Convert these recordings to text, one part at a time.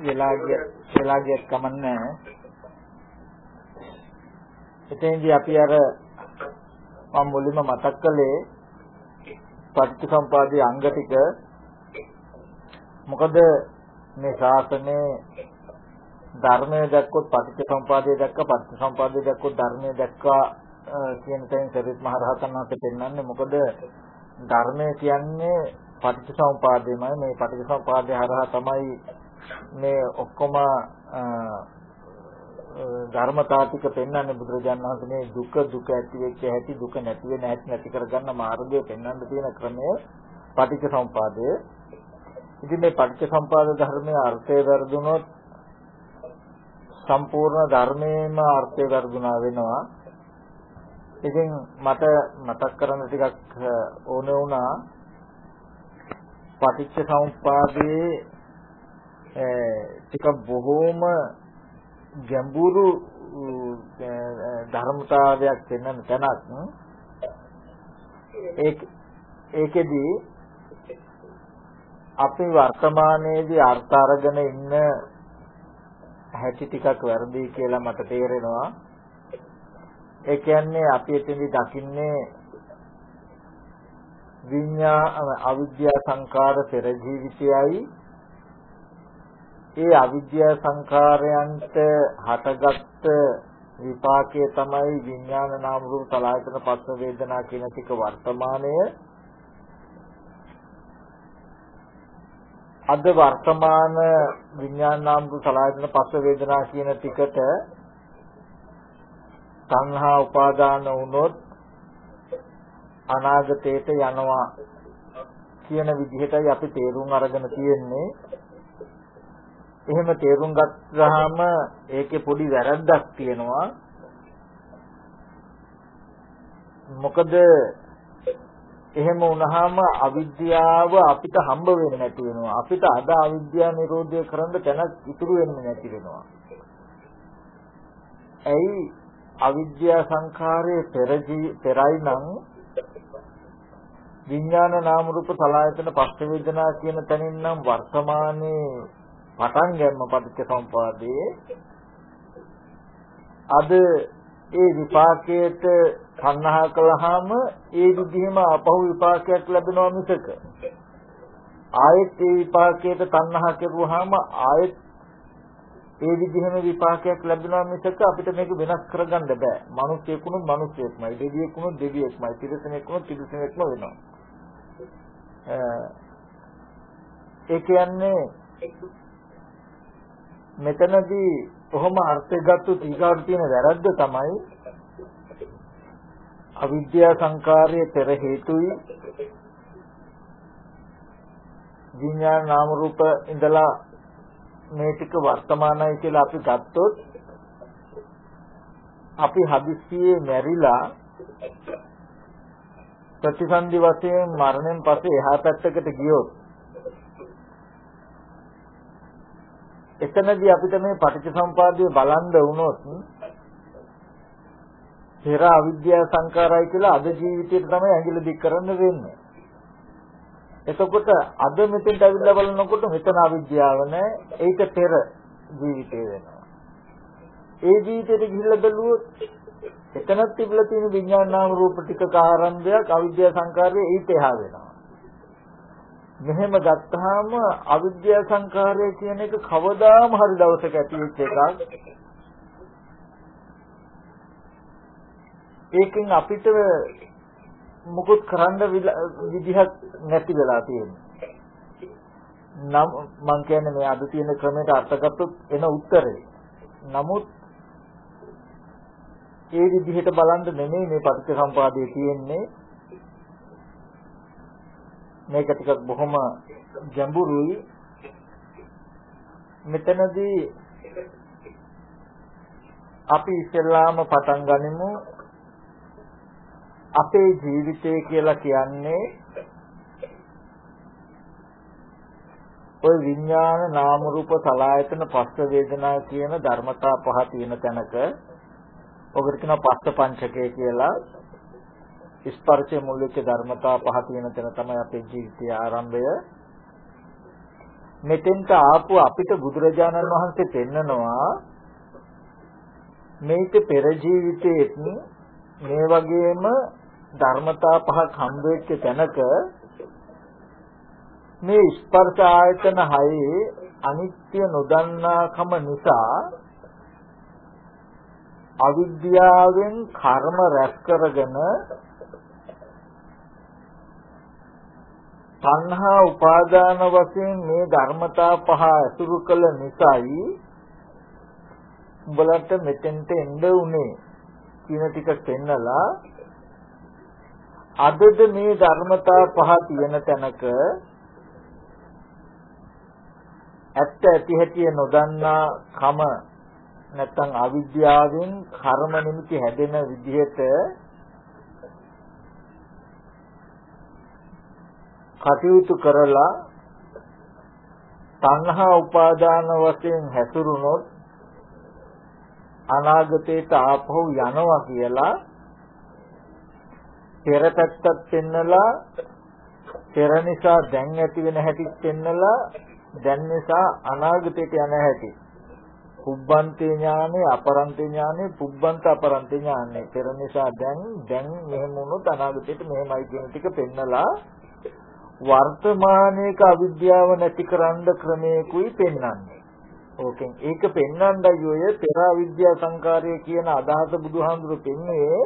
වෙලා ගිය වෙලා ගියත් කමන්නේ එතෙන්දී අපි අර මම මුලින්ම මතක් කළේ පටිච්චසමුපාදයේ අංග ටික. මොකද මේ ශාසනයේ ධර්මය දැක්කොත් පටිච්චසමුපාදය දැක්ක පටිච්චසමුපාදය දැක්කොත් ධර්මය දැක්කා කියන තැනින් සරිත් මහ රහතන් වහන්සේ පෙන්වන්නේ මොකද ධර්මය කියන්නේ පටිච්චසමුපාදයමයි මේ පටිච්චසමුපාදය හරහා තමයි මේ ඔක්කොම ධර්මතා ටික පෙන්වන්නේ බුදුරජාණන් වහන්සේ මේ දුක දුක ඇති වෙච්ච හැටි දුක නැති වෙන හැටි නැති කරගන්න මාර්ගය පෙන්වන්න තියෙන ක්‍රමය පටිච්චසමුපාදය. ඉතින් මේ පටිච්චසමුපාද ධර්මයේ අර්ථය වැරදුනොත් සම්පූර්ණ ධර්මයේම අර්ථය වැරදුනා වෙනවා. ඉතින් මට මතක් කරන්න ටිකක් ඕන වුණා පටිච්චසමුපාදයේ ටික බොහෝම ගැඹුරු ධර්මතාවයක් වෙනන තැනක්. ඒක ඒකෙදී අපි වර්තමානයේදී අර්ථ අරගෙන ඉන්න හැටි ටිකක් වැරදි කියලා මට තේරෙනවා. ඒ කියන්නේ අපි එතෙන්දී දකින්නේ විඤ්ඤා අවිද්‍යා සංකාර පෙර ජීවිතයයි. ඒ අවිද්‍යා සංඛාරයන්ට හටගත්ත විපාකයේ තමයි විඥාන නාම රූප සලආයතන පස්ස වේදනා කියන ටික වර්තමානය. අද වර්තමාන විඥාන නාම රූප සලආයතන පස්ස වේදනා කියන ටිකට සංහා උපාදාන වුණොත් අනාගතයට යනවා කියන විදිහටයි අපි තේරුම් අරගෙන තියෙන්නේ එහෙම තේරුම් ගත්තාම ඒකේ පොඩි වැරද්දක් තියෙනවා. මොකද එහෙම වුණාම අවිද්‍යාව අපිට හම්බ වෙන්නේ නැති වෙනවා. අපිට අද අවිද්‍යාව නිරෝධය කරන්න තැනක් ඉතුරු වෙන්නේ නැති වෙනවා. ඇයි අවිද්‍යා සංඛාරයේ පෙරයි නම් විඥාන නාම රූප සලආයතන පස්ස වේදනා කියන තැනින් නම් වර්තමානයේ පටන් ගන්න පටිච්ච සම්පදායේ අද ඒ විපාකයට සන්නහා කළාම ඒ විදිහම අපහු විපාකයක් ලැබෙනවා මිසක ආයෙත් ඒ විපාකයට තණ්හා කෙරුවාම ආයෙත් ඒ විදිහම විපාකයක් ලැබෙනවා මිසක අපිට මේක වෙනස් කරගන්න බෑ. මිනිස්සෙකුණුත් මිනිස්සෙක්මයි, දෙවියෙකුණුත් දෙවියෙක්මයි, තිරිසනෙකුණුත් තිරිසනෙක්ම වෙනවා. ඒ කියන්නේ මෙතනදී කොහොම අර්ථය ගත්තොත් ඊගාට තියෙන වැරද්ද තමයි අවිද්‍යා සංකාරයේ පෙර හේතුයි. විඥාන නාම රූප ඉඳලා මේ ටික වර්තමානයි කියලා අපි ගත්තොත් අපි හදිස්සියේ මැරිලා ප්‍රතිසන්දි වශයෙන් මරණයෙන් පස්සේ එහා පැත්තකට ගියොත් එතනදී අපිට මේ පටිච්චසමුපාදය බලන්න වුණොත් පෙර අවිද්‍යා සංකාරයි කියලා අද ජීවිතේට තමයි ඇඟිලි දික් කරන්න වෙන්නේ. එතකොට අද මෙතෙන්ට ඇවිල්ලා බලනකොට මෙතන අවිද්‍යාව නැහැ. ඒක පෙර ජීවිතේ වෙනවා. ඒ ජීවිතේට ගිහිල්ලා බැලුවොත් එතනත් තිබිලා තියෙන විඥාන නාම රූප ටික කාරණයක් අවිද්‍යා සංකාරයේ ඊට එහා වෙනවා. මෙහෙම ගත්තාම අවිද්‍යා සංකාරය කියන එක කවදාම හරි දවසක ඇති වෙච්ච එකක්. ඒකෙන් අපිට මුකුත් කරන්න විදිහක් නැති වෙලා තියෙනවා. නම් මම කියන්නේ මේ අද තියෙන ක්‍රමයට අර්ථගතොත් එන උත්තරේ. නමුත් ඒ විදිහට බලන්න නෙමෙයි මේ පටිච්චසම්පාදයේ තියෙන්නේ. මේක ටිකක් බොහොම ගැඹුරුයි. මෙතනදී අපි ඉස්සෙල්ලාම පටන් ගනිමු. අපේ ජීවිතය කියලා කියන්නේ ඔය විඥාන නාම රූප සලආයතන පස්ස වේදනා කියන ධර්මතා පහ තියෙන තැනක ඔකට කියනවා පස්ස පංචකය කියලා ස්පර්ශයේ මුල් වෙච්ච ධර්මතා පහ තියෙන තැන තමයි අපේ ජීවිතයේ ආරම්භය. මෙතෙන්ට ආපු අපිට බුදුරජාණන් වහන්සේ පෙන්නනවා මේක පෙර ජීවිතයේත් මේ වගේම ධර්මතා පහක් හම්බ වෙච්ච තැනක මේ ස්පර්ශ ආයතන හයේ අනිත්‍ය නොදන්නාකම නිසා අවිද්‍යාවෙන් කර්ම රැස් කරගෙන තණ්හා උපාදාන වශයෙන් මේ ධර්මතා පහ අසුරු කළ නිසායි උඹලට මෙතෙන්ට එන්න උනේ කියන ටික පෙන්නලා අදද මේ ධර්මතා පහ තියෙන තැනක ඇත්ත ඇති හැටි නොදන්නා කම නැත්තම් අවිද්‍යාවෙන් කර්ම නිමිති හැදෙන විදිහට කටයුතු කරලා තණ්හා උපාදාන වශයෙන් හැසිරුණොත් අනාගතයට ආපහු යනවා කියලා පෙර පැත්තත් පෙන්නලා පෙර නිසා දැන් ඇති වෙන හැටිත් පෙන්නලා දැන් නිසා අනාගතයට යන හැටි. පුබ්බන්තේ ඥානෙ අපරන්තේ ඥානෙ පුබ්බන්ත අපරන්තේ ඥානෙ පෙර නිසා දැන් දැන් මෙහෙම වුණොත් අනාගතයට මෙහෙමයි කියන ටික පෙන්නලා වර්තමානයේක අවිද්‍යාව නැතිකරන්න ක්‍රමයකුයි පෙන්වන්නේ. ඕකෙන් ඒක පෙන්වන්නයි ඔය පෙර අවිද්‍යා සංකාරය කියන අදහස බුදුහාමුදුරු පෙන්වන්නේ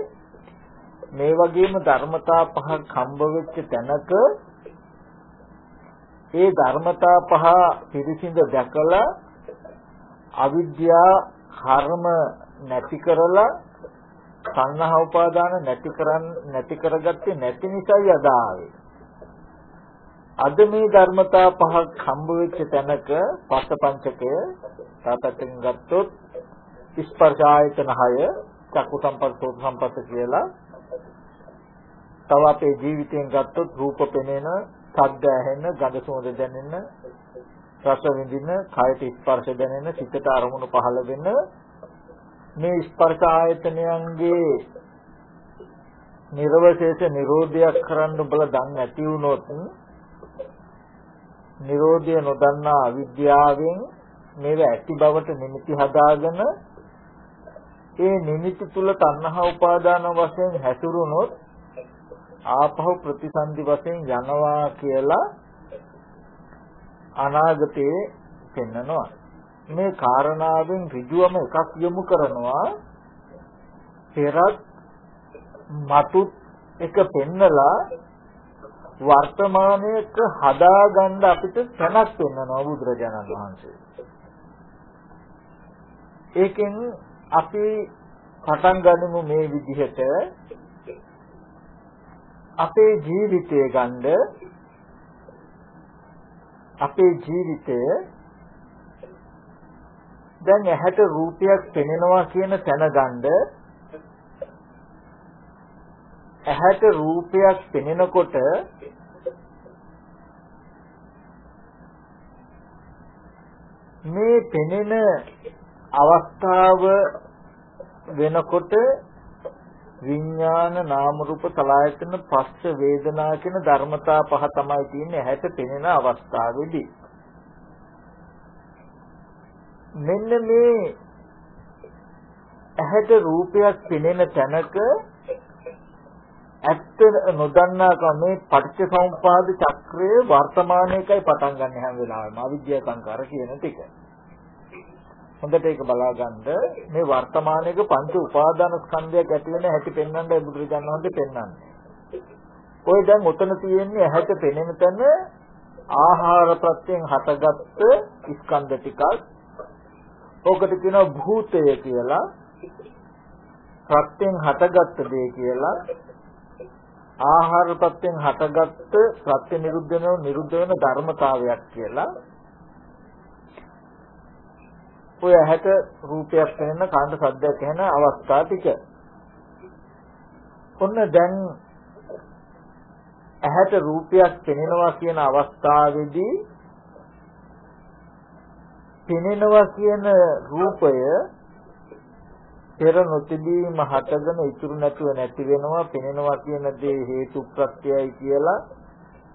මේ වගේම ධර්මතා පහක් හම්බ වෙච්ච තැනක ඒ ධර්මතා පහ පිරිසිඳ දැකලා අවිද්‍යා කර්ම නැති කරලා සංඝහ උපාදාන නැති කරන් නැති කරගත්තේ නැති නිසායි අදාවේ අද මේ ධර්මතා පහක් හම්බ වෙච්ච තැනක පස්සපංචකය තාපතෙන් ගත්තොත් ස්පර්ශ ආයතන 6 චක්කු සම්පස්ස සෝත සම්පස්ස කියලා. තව අපේ ජීවිතයෙන් ගත්තොත් රූප පෙනෙන, ශබ්ද ඇහෙන, ගඳ සුවඳ දැනෙන, රස විඳින, කායට ස්පර්ශ දැනෙන, සිතට අරමුණු පහළ වෙන මේ ස්පර්ශ ආයතනයන්ගේ නිර්වශේෂ නිරෝධයක් කරන්න බල දන්නේ නැති වුණොත් Nirodha නොදන්නා අවිද්‍යාවෙන් මේව ඇති බවට නිමිති හදාගෙන ඒ නිමිති තුල තණ්හා උපාදාන වශයෙන් හැසිරුණොත් ආපහු ප්‍රතිසන්දි වශයෙන් යනවා කියලා අනාගතයේ පෙන්නනවා. මේ කාරණාවෙන් ඍජුවම එකක් යොමු කරනවා. පෙරත් මතුත් එක පෙන්නලා වර්තමානයේක හදාගන්න අපිට තැනක් වෙන්නනවා බුදුරජාණන් වහන්සේ. ඒකෙන් අපි පටන් ගනිමු මේ විදිහට. අපේ ජීවිතය ගන්න අපේ ජීවිතය දැන් ඇහැට රූපයක් පෙනෙනවා කියන තැන ගන්න ඇහැට රූපයක් පෙනෙනකොට මේ පෙනෙන අවස්ථාව වෙනකොට විඥාන නාම රූප සලආයතන පස්ස වේදනා කියන ධර්මතා පහ තමයි තියෙන්නේ ඇහැට පෙනෙන අවස්ථාවේදී මෙන්න මේ ඇහැට රූපයක් පෙනෙන තැනක ඇත්ත නොදන්නාකම මේ පටිච්චසමුපාද චක්‍රයේ වර්තමානයේකයි පටන් ගන්න හැම වෙලාවෙම අවිද්‍යා සංකාර කියන ටික. හොඳට ඒක බලාගන්න මේ වර්තමානයේක පංච උපාදාන ස්කන්ධයක් ඇති වෙන හැටි පෙන්වන්නයි බුදුරජාණන් වහන්සේ පෙන්වන්නේ. ඔය දැන් උතන තියෙන්නේ ඇහැට පෙනෙන තැන ආහාර ප්‍රත්‍යයෙන් හටගත්ත ස්කන්ධ ටිකක්. ඕකට කියනවා භූතය කියලා. ප්‍රත්‍යයෙන් හටගත්ත දේ කියලා ආහාර ප්‍රත්‍යයෙන් හටගත්ත ප්‍රත්‍ය නිරුද්ධ වෙන නිරුද්ධ වෙන ධර්මතාවයක් කියලා ඔය ඇහැට රූපයක් වෙන කාණ්ඩ සද්දයක් වෙන අවස්ථා ටික. ඔන්න දැන් ඇහැට රූපයක් පෙනෙනවා කියන අවස්ථාවේදී පෙනෙනවා කියන රූපය පෙර නොතිබීම හටගෙන ඉතුරු නැතුව නැති වෙනවා පෙනෙනවා කියන දේ හේතු ප්‍රත්‍යයයි කියලා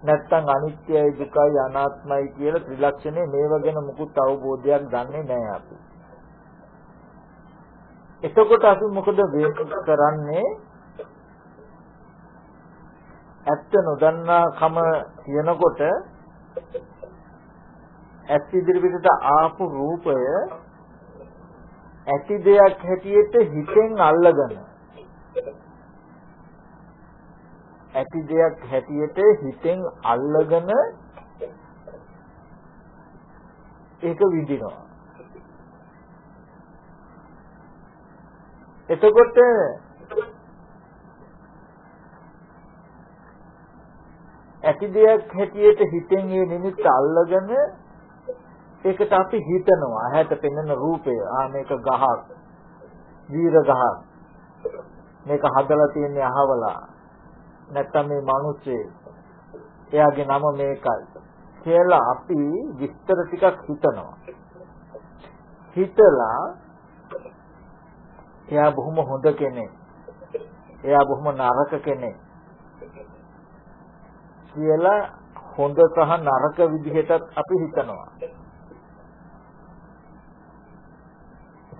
නැත්තම් අනිත්‍යයි දුකයි අනාත්මයි කියලා ත්‍රිලක්ෂණේ මේව ගැන මුකුත් අවබෝධයක් ගන්නෙ නැහැ අපි. එතකොට අපි මොකද කරන්නේ? ඇත්ත නොදන්නා කම තියනකොට ඇස් ඉදිරිපිටට ආපු රූපය ඇති දෙයක් හැටියට හිතෙන් අල්ලගෙන ඇති දෙයක් හැටියට හිතෙන් අල්ලගෙන ඒක විඳිනවා. එතකොට ඇති දෙයක් හැටියට හිතෙන් මේ නිමිත්ත අල්ලගෙන ඒකට අපි හිතනවා. ඇහැට පෙනෙන රූපය. ආ මේක ගහක්. වීර ගහක්. මේක හදලා තියන්නේ අහවලා. නැත්තම් මේ මිනිස්සේ එයාගේ නම මේකයි කියලා අපි විස්තර ටිකක් හිතනවා. හිතලා එයා බොහොම හොඳ කෙනෙක්. එයා බොහොම නරක කෙනෙක් කියලා හොඳ සහ නරක විදිහටත් අපි හිතනවා.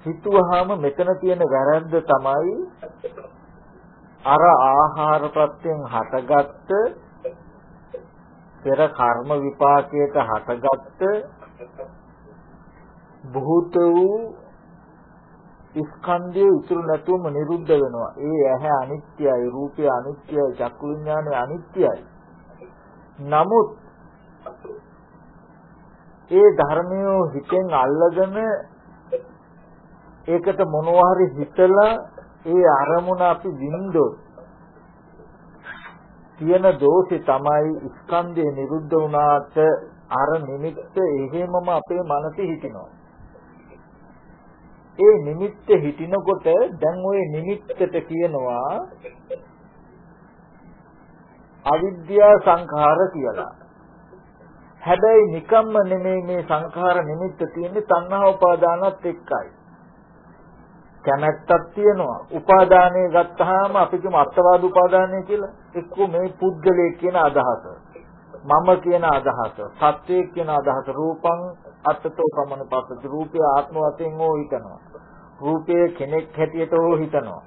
හිතුවාම මෙතන තියෙන වැරද්ද තමයි අර ආහාර ප්‍රත්‍යයෙන් හටගත්ත පෙර කර්ම විපාකයට හටගත්ත භූත වූ ස්කන්ධය උතුරු නැතුවම නිරුද්ධ වෙනවා. ඒ ඇහැ අනිත්‍යයි, රූපය අනිත්‍යයි, චක්කු විඥානය අනිත්‍යයි. නමුත් ඒ ධර්මය හිතෙන් අල්ලගෙන ඒකට මොනවා හරි හිතලා ඒ අරමුණ අපි විඳොත් තියෙන දෝෂේ තමයි ස්කන්ධය නිරුද්ධ වුණාට අර නිමිත්ත එහෙමම අපේ මනසේ හිටිනවා. ඒ නිමිත්ත හිටිනකොට දැන් ওই නිමිත්තට කියනවා අවිද්‍යා සංඛාර කියලා. හැබැයි නිකම්ම නෙමෙයි මේ සංඛාර නිමිත්ත තියෙන්නේ තණ්හා උපාදානත් එක්කයි. කැමැත්තක් තියෙනවා. උපාදානය ගත්තාම අපි කියමු අත්වාද උපාදානය කියලා. එක්ක මේ පුද්ගලයෙක් කියන අදහස. මම කියන අදහස. සත්‍යයක් කියන අදහස. රූපං අත්තතෝ සමන පස්සති. රූපය ආත්ම වශයෙන් හෝ හිතනවා. රූපය කෙනෙක් හැටියට හෝ හිතනවා.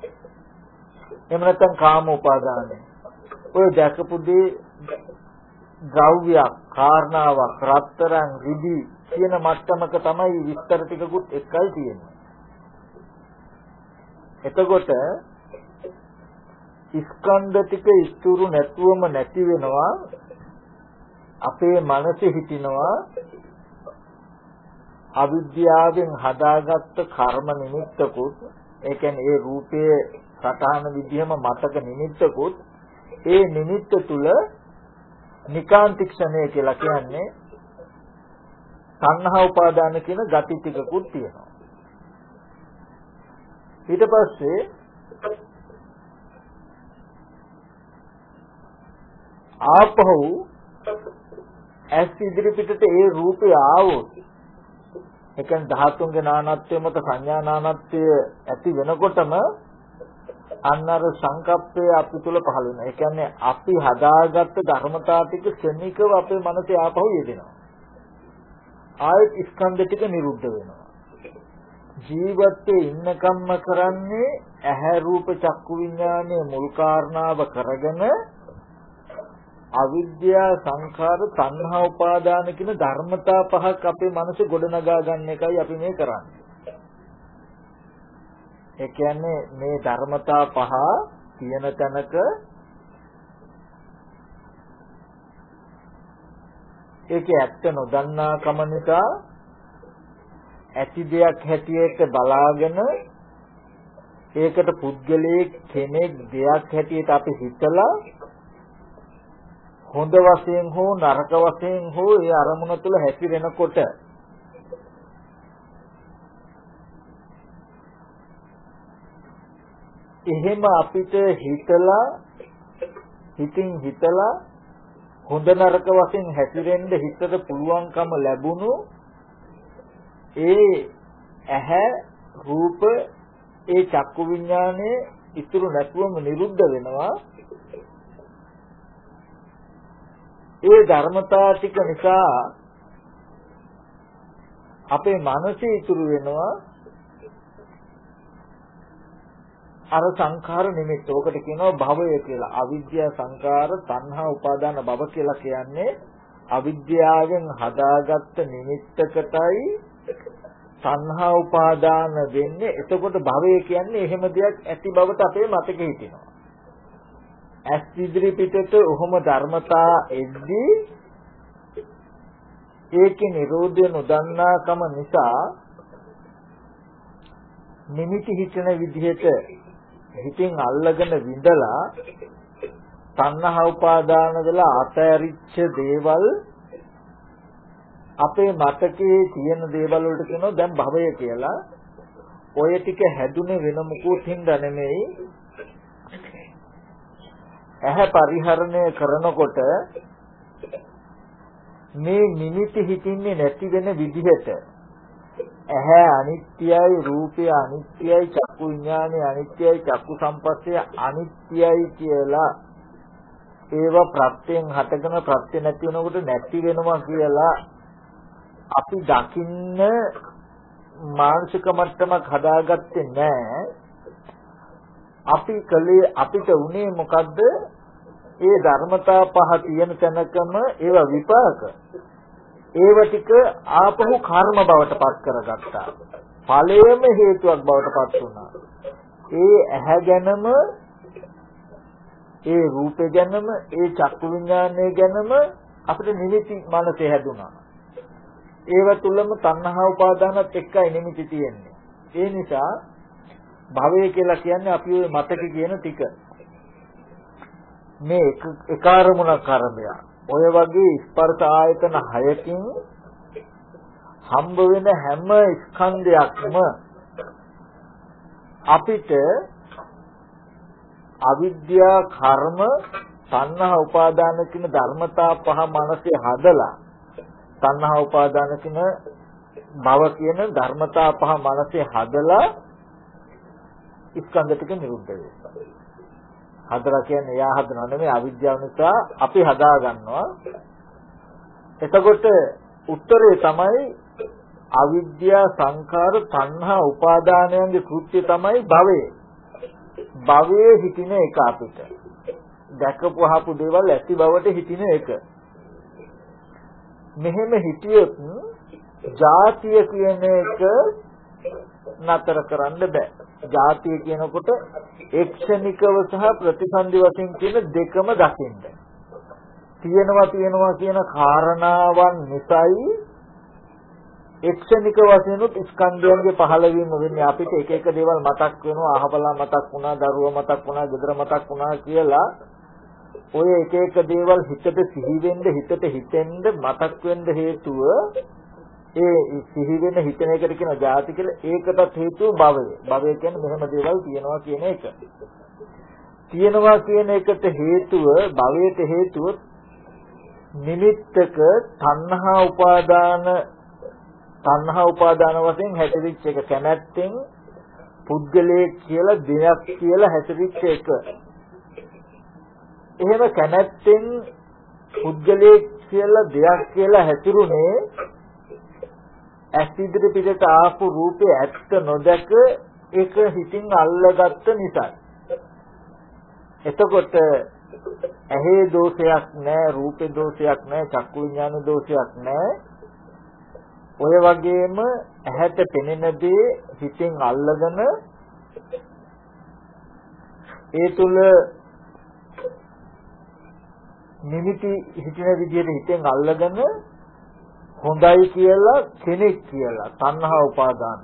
එහෙම නැත්නම් කාම උපාදානය. ඔය දැකපු දේ ද්‍රව්‍යයක්, කාරණාවක්, රත්තරන්, රිදී කියන මට්ටමක තමයි විස්තර ටිකකුත් එකයි තියෙන්නේ. එතකොට ස්කන්ධ ටික ඉතුරු නැතුවම නැති වෙනවා අපේ මනසේ හිටිනවා අවිද්‍යාවෙන් හදාගත්ත කර්ම නිමිත්තකුත් ඒ කියන්නේ ඒ රූපයේ සතහන විදිහම මතක නිමිත්තකුත් ඒ නිමිත්ත තුල නිකාන්තික්ෂණය කියලා කියන්නේ සංහා උපාදාන කියන gati ටිකකුත් තියෙනවා. ඊට පස්සේ ආපහු ඇස් ඉදිරි පිටට ඒ රූපය ආවොත් ඒ කියන්නේ ධාතුන්ගේ නානත්වය මත සංඥා නානත්වය ඇති වෙනකොටම අන්න අර සංකප්පය අපි තුල පහළ වෙනවා. ඒ කියන්නේ අපි හදාගත්ත ධර්මතා ටික ක්ෂණිකව අපේ මනසේ ආපහු යෙදෙනවා. ආයෙත් ස්කන්ධ ටික නිරුද්ධ වෙනවා. ජීවිතේ ඉන්නකම්ම කරන්නේ ඇහැ රූප චක්කු විඥානයේ මුල් කාරණාව කරගෙන අවිද්‍යා සංඛාර තණ්හා උපාදාන කියන ධර්මතා පහක් අපේ මනසේ ගොඩනගා ගන්න එකයි අපි මේ කරන්නේ. ඒ කියන්නේ මේ ධර්මතා පහ තියෙන තැනක ඒකේ ඇත්ත නොදන්නා කම නිසා ඇති දෙයක් හැටියට බලාගෙන ඒකට පුද්ගලයේ කෙනෙක් දෙයක් හැටියට අපි හිතලා හොඳ වශයෙන් හෝ නරක වශයෙන් හෝ ඒ අරමුණ තුළ හැසිරෙනකොට එහෙම අපිට හිතලා හිතින් හිතලා හොඳ නරක වශයෙන් හැසිරෙන්න හිතට පුළුවන්කම ලැබුණු ඒ ඇහැ රූප ඒ චක්කු විඥානයේ ඉතුරු නැතුවම නිරුද්ධ වෙනවා ඒ ධර්මතා ටික නිසා අපේ මනසේ ඉතුරු වෙනවා අර සංඛාර නිමිත්ත. ඕකට කියනවා භවය කියලා. අවිද්‍යා සංඛාර තණ්හා උපාදාන භව කියලා කියන්නේ අවිද්‍යාවෙන් හදාගත්ත නිමිත්තකටයි තණ්හා උපාදාන වෙන්නේ. එතකොට භවය කියන්නේ එහෙම දෙයක් ඇති බවට අපේ මතකෙ හිටිනවා. ඇස් ඉදිරි පිටට ඔහොම ධර්මතා එද්දී ඒකේ Nirodha නොදන්නාකම නිසා නිමිති හිතන විදිහට හිතින් අල්ලගෙන විඳලා තණ්හා උපාදාන වෙලා අතෑරිච්ච දේවල් අපේ මතකයේ තියෙන දේවල් වලට කියනවා දැන් භවය කියලා. ඔය ටික හැදුනේ වෙන මොකුත් හින්දා නෙමෙයි. ඇහැ පරිහරණය කරනකොට මේ නිමිති හිතින්නේ නැති වෙන විදිහට ඇහැ අනිත්‍යයි රූපය අනිත්‍යයි චක්කු විඥානය අනිත්‍යයි චක්කු සම්පස්සය අනිත්‍යයි කියලා ඒව ප්‍රත්‍යයෙන් හටගෙන ප්‍රත්‍ය නැති වෙනකොට නැති වෙනවා කියලා අපි දකින්න මානසික මට්ටමක් හදාගත්තේ නැහැ අපි කලේ අපිට උනේ මොකද්ද ඒ ධර්මතා පහ තියෙන තැනකම ඒවා විපාක ඒව ටික ආපහු කර්ම බවට පත් කරගත්තා. ඵලයේම හේතුවක් බවට පත් වුණා. ඒ ඇහැ ගැනම ඒ රූපේ ගැනම ඒ චක්කු විඥානය ගැනම අපිට නිමිති මනසේ හැදුනා. ඒව තුලම තණ්හා උපාදානත් එක්කයි නිමිති තියෙන්නේ. ඒ නිසා භවය කියලා කියන්නේ අපි ওই මතක කියන ටික. මේ එක අරමුණක් අරබයා ඔය වගේ ස්පර්ශ ආයතන 6කින් හම්බ වෙන හැම ස්කන්ධයක්ම අපිට අවිද්‍යා කර්ම තණ්හා උපාදාන කියන ධර්මතා පහ මනසේ හදලා තණ්හා උපාදාන කියන භව කියන ධර්මතා පහ මනසේ හදලා ස්කන්ධ ටික නිරුද්ධ වෙනවා හදලා කියන්නේ එයා හදනව නෙමෙයි අවිද්‍යාව නිසා අපි හදා ගන්නවා. එතකොට උත්තරේ තමයි අවිද්‍යා සංඛාර තණ්හා උපාදානයන්ගේ කෘත්‍ය තමයි භවය. භවයේ හිටින එක අපිට. දැකපු අහපු දේවල් ඇති බවට හිටින එක. මෙහෙම හිටියොත් ජාතිය කියන එක නතර කරන්න බෑ. ජාතිය කියනකොට එක්ෂණිකව සහ ප්‍රතිසන්දි වශයෙන් කියන දෙකම දකින්න. තියෙනවා තියෙනවා කියන කාරණාවන් නිසායි එක්ෂණික වශයෙන් උත් ස්කන්ධයන්ගේ පහළවීම වෙන්නේ අපිට එක එක දේවල් මතක් වෙනවා අහබලා මතක් වුණා දරුවා මතක් වුණා ගෙදර මතක් වුණා කියලා ඔය එක එක දේවල් හිතට සිහි වෙන්න හිතට හිතෙන්න මතක් වෙන්න හේතුව ඒ සිහි වෙන හිතන එකට කියන ಜಾති කියලා ඒකටත් හේතුව භවය. භවය කියන්නේ මෙහෙම දේවල් තියෙනවා කියන එක. තියෙනවා කියන එකට හේතුව භවයට හේතුව නිමිත්තක තණ්හා උපාදාන තණ්හා උපාදාන වශයෙන් හැටිරිච්ච එක කැමැත්තෙන් පුද්ගලයේ කියලා දෙයක් කියලා හැටිරිච්ච එක. එහෙම කැමැත්තෙන් පුද්ගලයේ කියලා දෙයක් කියලා හැතිරුනේ ඇස් ඉදිරි පිටට ආපු රූපේ ඇත්ත නොදක ඒක හිතින් අල්ලගත්ත නිසා. එතකොට ඇහි දෝෂයක් නැහැ, රූපේ දෝෂයක් නැහැ, චක්කු විඥාන දෝෂයක් නැහැ. ඔය වගේම ඇහැට පෙනෙන දේ හිතින් අල්ලගෙන ඒ තුල නිමිති හිතන විදිහට හිතෙන් අල්ලගෙන හොඳයි කියලා කෙනෙක් කියලා තණ්හා උපාදාන.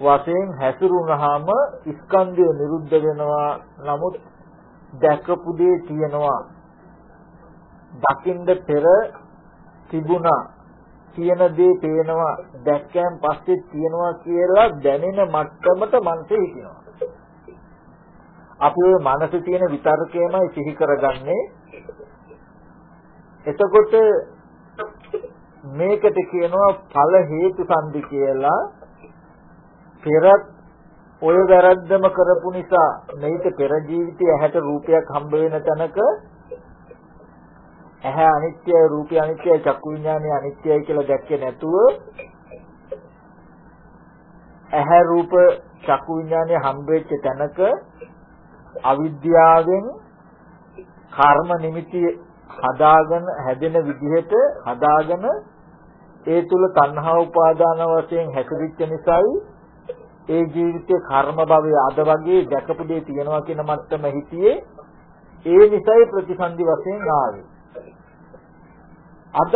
වශයෙන් හැසිරුණාම ස්කන්ධය නිරුද්ධ වෙනවා. නමුත් දැකපු දේ තියෙනවා. දකින්ද පෙර තිබුණා. කියන දේ පේනවා. දැක්කයන් පස්සේ තියෙනවා කියලා දැනෙන මට්ටමට මනසේ හිටිනවා. අපි ওই මනසේ තියෙන විතර්කයමයි සිහි කරගන්නේ. එතකොට මේකට කියනවා ඵල හේතු සංදි කියලා. පෙරත් ඔය වැරද්දම කරපු නිසා මේක පෙර ජීවිතයේ ඇහැට රූපයක් හම්බ වෙන තැනක ඇහැ අනිත්‍යයි රූපය අනිත්‍යයි චක්කු විඥානය අනිත්‍යයි කියලා දැක්කේ නැතුව ඇහැ රූප චක්කු විඥානය හම්බෙච්ච තැනක අවිද්‍යාවෙන් කර්ම නිමිති හදාගෙන හැදෙන විදිහට හදාගෙන ඒ තුල තණ්හා උපාදාන වශයෙන් හැසිරෙච්ච නිසායි ඒ ජීවිතේ කර්ම භවයේ අද වගේ දැකපු දේ තියනවා කියන මට්ටම හිතියේ ඒ නිසයි ප්‍රතිසන්දි වශයෙන් ආවේ. අද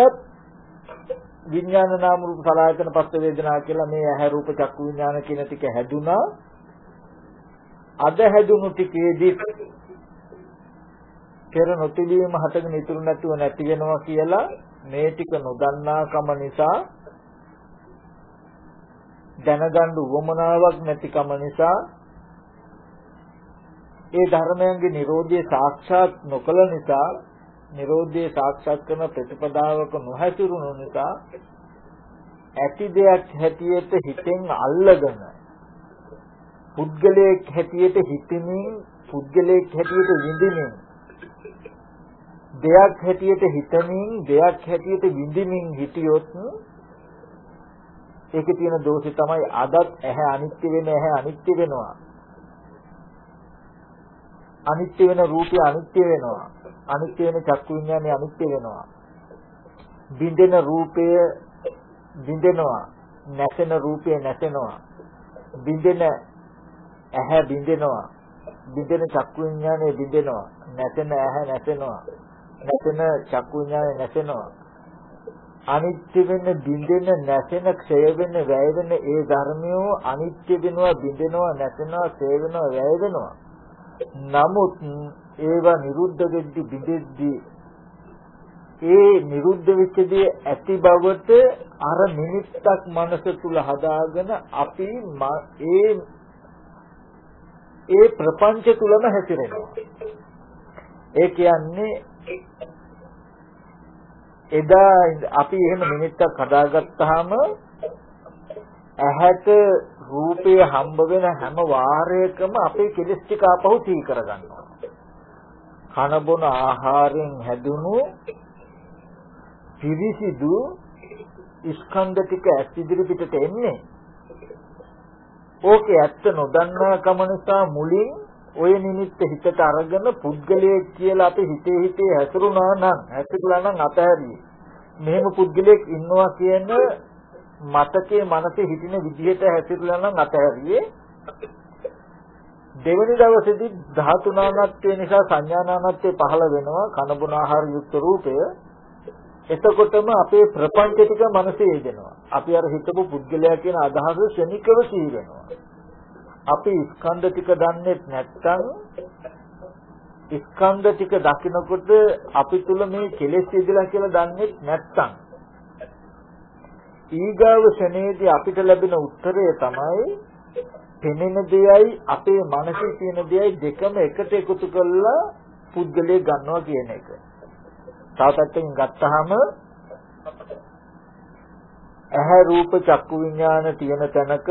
විඥාන නාම රූප සලආයතන පස්ස වේදනා කියලා මේ ඇහැ රූප චක්කු විඥාන කියන ටික හැදුනා. අද හැදුණු ටිකේදී පෙර නොතිබීම හටගෙන ඉතුරු නැතුව නැති වෙනවා කියලා මේ ටික නොදන්නාකම නිසා දැනගන්න උවමනාවක් නැතිකම නිසා ඒ ධර්මයන්ගේ Nirodhe සාක්ෂාත් නොකළ නිසා Nirodhe සාක්ෂාත් කරන ප්‍රතිපදාවක නොහැසිරුණු නිසා ඇති දෙයක් හැටියට හිතෙන් අල්ලගෙන පුද්ගලයෙක් හැටියට හිතමින් පුද්ගලයෙක් හැටියට විඳිමින් දෙයක් හැටියට හිතමින් දෙයක් හැටියට විඳිමින් හිටියොත් ඒකේ තියෙන දෝෂය තමයි අදත් ඇහැ අනිත්‍ය වෙන ඇහැ අනිත්‍ය වෙනවා. අනිත්‍ය වෙන රූපය අනිත්‍ය වෙනවා. අනිත්‍ය වෙන චක්කු විඥානය අනිත්‍ය වෙනවා. බින්දෙන රූපය බින්දෙනවා. නැසෙන රූපය නැසෙනවා. බින්දෙන ඇහැ බින්දෙනවා. බින්දෙන චක්කු විඥානය බින්දෙනවා. නැසෙන ඇහැ නැසෙනවා. නැසෙන චක්කු විඥානය නැසෙනවා. අනිත්‍ය වෙන බිඳෙන නැසෙන ක්ෂය වෙන වැය වෙන ඒ ධර්මියෝ අනිත්‍ය වෙනවා බිඳෙනවා නැසෙනවා ක්ෂය වෙනවා වැය වෙනවා නමුත් ඒවා නිරුද්ධ වෙද්දි බිඳෙද්දි ඒ නිරුද්ධ වෙච්චදී ඇති බවට අර නිමිත්තක් මනස තුල හදාගෙන අපි ඒ ඒ ප්‍රපංච තුලම හැසිරෙනවා ඒ කියන්නේ එදා අපි එහෙම නිමිත්තක් හදාගත්තාම ඇහැට රූපය හම්බ වෙන හැම වාරයකම අපේ කෙලස් ටික ආපහු තී කරගන්නවා. කන බොන ආහාරයෙන් හැදුණු පිරිසිදු ස්කන්ධ ටික ඇස් ඉදිරි පිටට එන්නේ. ඕකේ ඇත්ත නොදන්නා කම නිසා මුලින් ওই නිමිත්ත හිතට අරගෙන පුද්ගලයෙක් කියලා අපි හිතේ හිතේ හැසිරුණා නම් හැසිරලා නම් අතහැරියේ. මෙහෙම පුද්ගලයෙක් ඉන්නවා කියන මතකයේ මනසේ හිටින විදිහට හැසිරලා නම් අතහැරියේ. දෙවනි දවසේදී ධාතු නානත්වය නිසා සංඥා නානත්වය පහළ වෙනවා කනබුන ආහාර යුක්ත රූපය. එතකොටම අපේ ප්‍රපංච ටික මනසේ යෙදෙනවා. අපි අර හිතපු පුද්ගලයා කියන අදහස ශනිකව සිහි වෙනවා. අපි ස්කන්ධ ටික දන්නේ නැත්නම් ස්කන්ධ ටික දකිනකොට අපි තුල මේ කෙලෙස් ඉදලා කියලා දන්නේ නැත්නම් ඊගාව ශනේදී අපිට ලැබෙන උත්තරය තමයි පෙනෙන දෙයයි අපේ මනසේ තියෙන දෙයයි දෙකම එකට එකතු කරලා පුද්ගලයේ ගන්නවා කියන එක. තව පැත්තකින් ගත්තාම ඇහැ රූප චක්කු විඥාන තියෙන තැනක